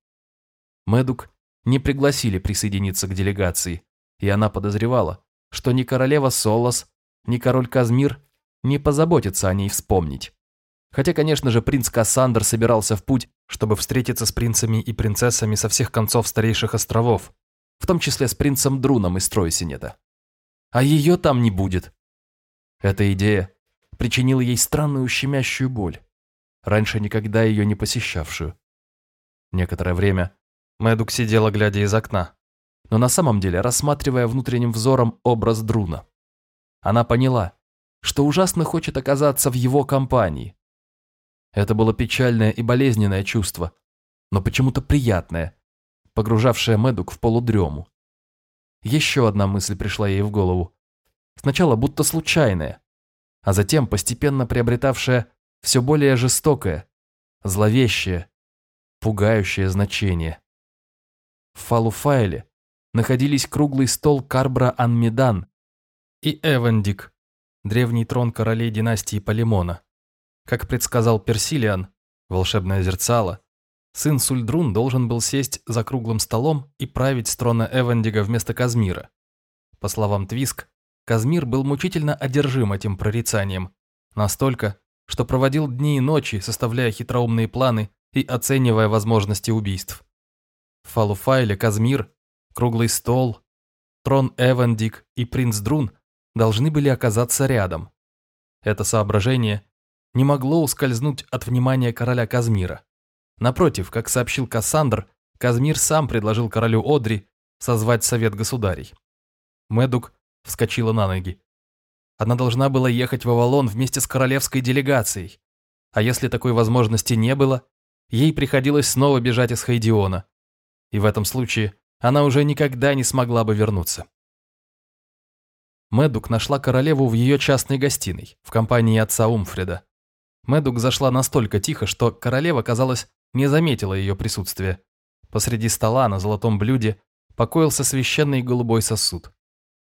Медук не пригласили присоединиться к делегации, и она подозревала, что ни королева Солос, ни король Казмир не позаботятся о ней вспомнить. Хотя, конечно же, принц Кассандр собирался в путь, чтобы встретиться с принцами и принцессами со всех концов старейших островов, в том числе с принцем Друном из Тройсинета. А ее там не будет. Эта идея причинила ей странную щемящую боль, раньше никогда ее не посещавшую. Некоторое время Мэдук сидела, глядя из окна, но на самом деле рассматривая внутренним взором образ Друна. Она поняла, что ужасно хочет оказаться в его компании. Это было печальное и болезненное чувство, но почему-то приятное, погружавшее Мэдук в полудрему. Еще одна мысль пришла ей в голову. Сначала будто случайная, а затем постепенно приобретавшая все более жестокое, зловещее, пугающее значение. В Фалуфайле находились круглый стол Карбра Анмедан и Эвандик, древний трон королей династии Полимона. Как предсказал Персилиан, волшебное зерцало, сын Сульдрун должен был сесть за круглым столом и править с трона Эвандига вместо Казмира. По словам Твиск, Казмир был мучительно одержим этим прорицанием, настолько, что проводил дни и ночи, составляя хитроумные планы и оценивая возможности убийств. В Фалуфайле Казмир, Круглый Стол, Трон Эвандик и Принц Друн должны были оказаться рядом. Это соображение не могло ускользнуть от внимания короля Казмира. Напротив, как сообщил Кассандр, Казмир сам предложил королю Одри созвать совет государей. Медук вскочила на ноги. Она должна была ехать в Авалон вместе с королевской делегацией. А если такой возможности не было, ей приходилось снова бежать из Хайдиона. И в этом случае она уже никогда не смогла бы вернуться. Мэдук нашла королеву в ее частной гостиной, в компании отца Умфреда. Мэдук зашла настолько тихо, что королева, казалось, не заметила ее присутствия. Посреди стола на золотом блюде покоился священный голубой сосуд.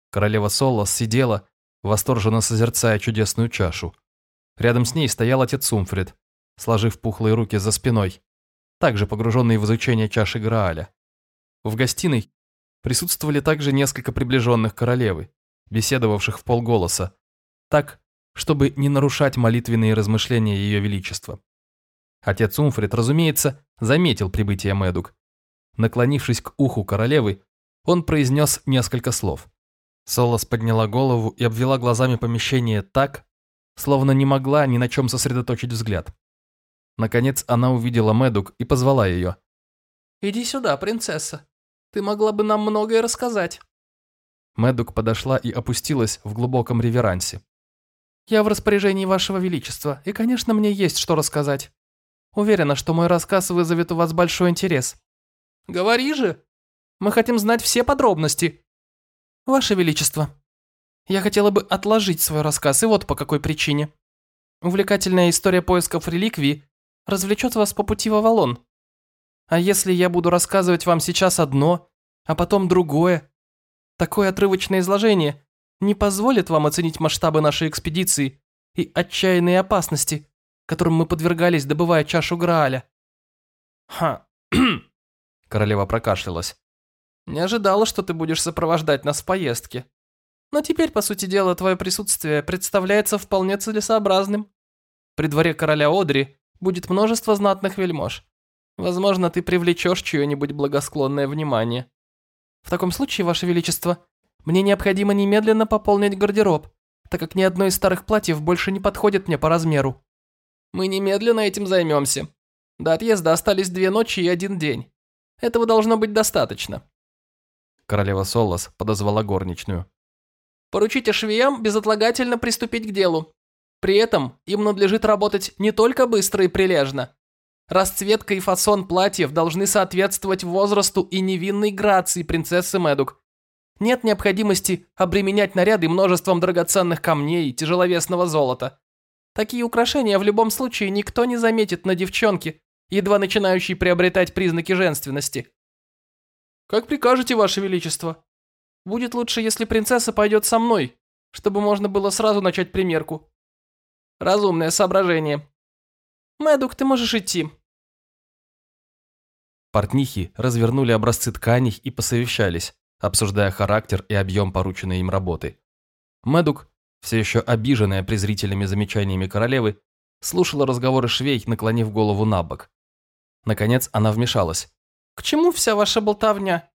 Королева Солос сидела, восторженно созерцая чудесную чашу. Рядом с ней стоял отец Умфред, сложив пухлые руки за спиной, также погруженный в изучение чаши Грааля. В гостиной присутствовали также несколько приближенных королевы, беседовавших в полголоса, так, чтобы не нарушать молитвенные размышления Ее Величества. Отец Умфред, разумеется, заметил прибытие Мэдук. Наклонившись к уху королевы, он произнес несколько слов. Солос подняла голову и обвела глазами помещение так, словно не могла ни на чем сосредоточить взгляд. Наконец она увидела Мэдук и позвала ее. «Иди сюда, принцесса. Ты могла бы нам многое рассказать». Мэдук подошла и опустилась в глубоком реверансе. «Я в распоряжении вашего величества, и, конечно, мне есть что рассказать. Уверена, что мой рассказ вызовет у вас большой интерес». «Говори же! Мы хотим знать все подробности!» «Ваше Величество, я хотела бы отложить свой рассказ, и вот по какой причине. Увлекательная история поисков реликвий развлечет вас по пути в Авалон. А если я буду рассказывать вам сейчас одно, а потом другое, такое отрывочное изложение не позволит вам оценить масштабы нашей экспедиции и отчаянные опасности, которым мы подвергались, добывая чашу Грааля». «Ха!» Королева прокашлялась. Не ожидала, что ты будешь сопровождать нас в поездке. Но теперь, по сути дела, твое присутствие представляется вполне целесообразным. При дворе короля Одри будет множество знатных вельмож. Возможно, ты привлечешь чье-нибудь благосклонное внимание. В таком случае, Ваше Величество, мне необходимо немедленно пополнить гардероб, так как ни одно из старых платьев больше не подходит мне по размеру. Мы немедленно этим займемся. До отъезда остались две ночи и один день. Этого должно быть достаточно. Королева Солос подозвала горничную. Поручите швеям безотлагательно приступить к делу. При этом им надлежит работать не только быстро и прилежно. Расцветка и фасон платьев должны соответствовать возрасту и невинной грации принцессы Медук. Нет необходимости обременять наряды множеством драгоценных камней и тяжеловесного золота. Такие украшения в любом случае никто не заметит на девчонке, едва начинающей приобретать признаки женственности. Как прикажете, Ваше Величество. Будет лучше, если принцесса пойдет со мной, чтобы можно было сразу начать примерку. Разумное соображение. Мэдук, ты можешь идти. Портнихи развернули образцы тканей и посовещались, обсуждая характер и объем порученной им работы. Медук, все еще обиженная презрительными замечаниями королевы, слушала разговоры швей, наклонив голову на бок. Наконец она вмешалась. «К чему вся ваша болтовня?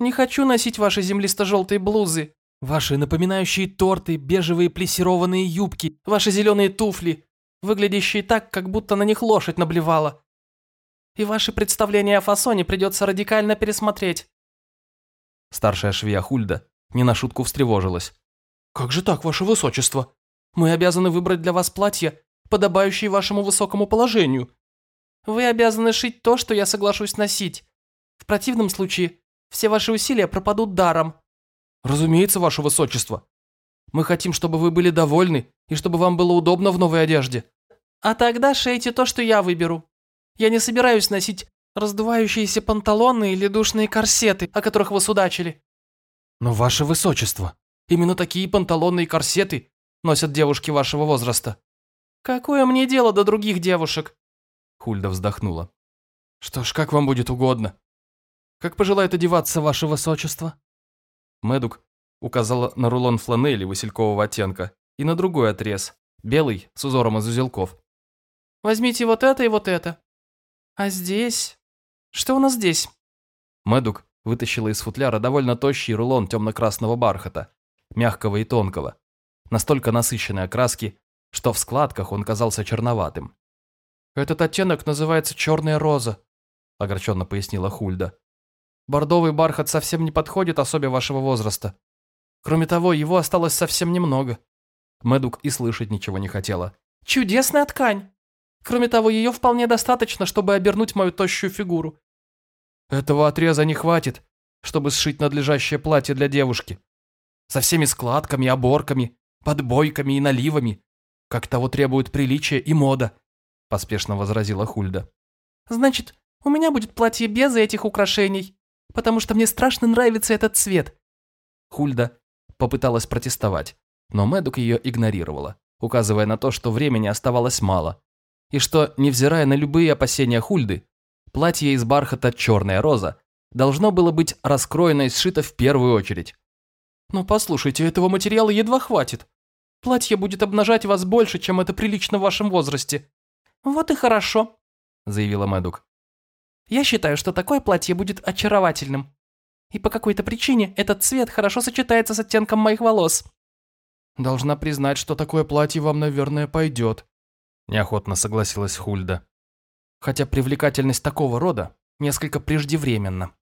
Не хочу носить ваши землисто-желтые блузы, ваши напоминающие торты, бежевые плессированные юбки, ваши зеленые туфли, выглядящие так, как будто на них лошадь наблевала. И ваши представления о фасоне придется радикально пересмотреть. Старшая швея Хульда не на шутку встревожилась. «Как же так, ваше высочество? Мы обязаны выбрать для вас платье, подобающее вашему высокому положению. Вы обязаны шить то, что я соглашусь носить. В противном случае все ваши усилия пропадут даром». «Разумеется, ваше высочество. Мы хотим, чтобы вы были довольны и чтобы вам было удобно в новой одежде». «А тогда шейте то, что я выберу. Я не собираюсь носить раздувающиеся панталоны или душные корсеты, о которых вы судачили». «Но, ваше высочество, именно такие панталоны и корсеты носят девушки вашего возраста». «Какое мне дело до других девушек?» Хульда вздохнула. «Что ж, как вам будет угодно. Как пожелает одеваться ваше высочество?» Медук указала на рулон фланели василькового оттенка и на другой отрез, белый, с узором из узелков. «Возьмите вот это и вот это. А здесь? Что у нас здесь?» Мэдук вытащила из футляра довольно тощий рулон темно-красного бархата, мягкого и тонкого, настолько насыщенной окраски, что в складках он казался черноватым. «Этот оттенок называется черная роза», – огорченно пояснила Хульда. «Бордовый бархат совсем не подходит особе вашего возраста. Кроме того, его осталось совсем немного». Мэдук и слышать ничего не хотела. «Чудесная ткань! Кроме того, ее вполне достаточно, чтобы обернуть мою тощую фигуру. Этого отреза не хватит, чтобы сшить надлежащее платье для девушки. Со всеми складками, оборками, подбойками и наливами, как того требуют приличие и мода», – поспешно возразила Хульда. «Значит, у меня будет платье без этих украшений, потому что мне страшно нравится этот цвет». Хульда попыталась протестовать, но Мэдук ее игнорировала, указывая на то, что времени оставалось мало, и что, невзирая на любые опасения Хульды, платье из бархата «Черная роза» должно было быть раскроено и сшито в первую очередь. «Но послушайте, этого материала едва хватит. Платье будет обнажать вас больше, чем это прилично в вашем возрасте». «Вот и хорошо», – заявила Мэдук. «Я считаю, что такое платье будет очаровательным. И по какой-то причине этот цвет хорошо сочетается с оттенком моих волос». «Должна признать, что такое платье вам, наверное, пойдет», неохотно согласилась Хульда. Хотя привлекательность такого рода несколько преждевременна.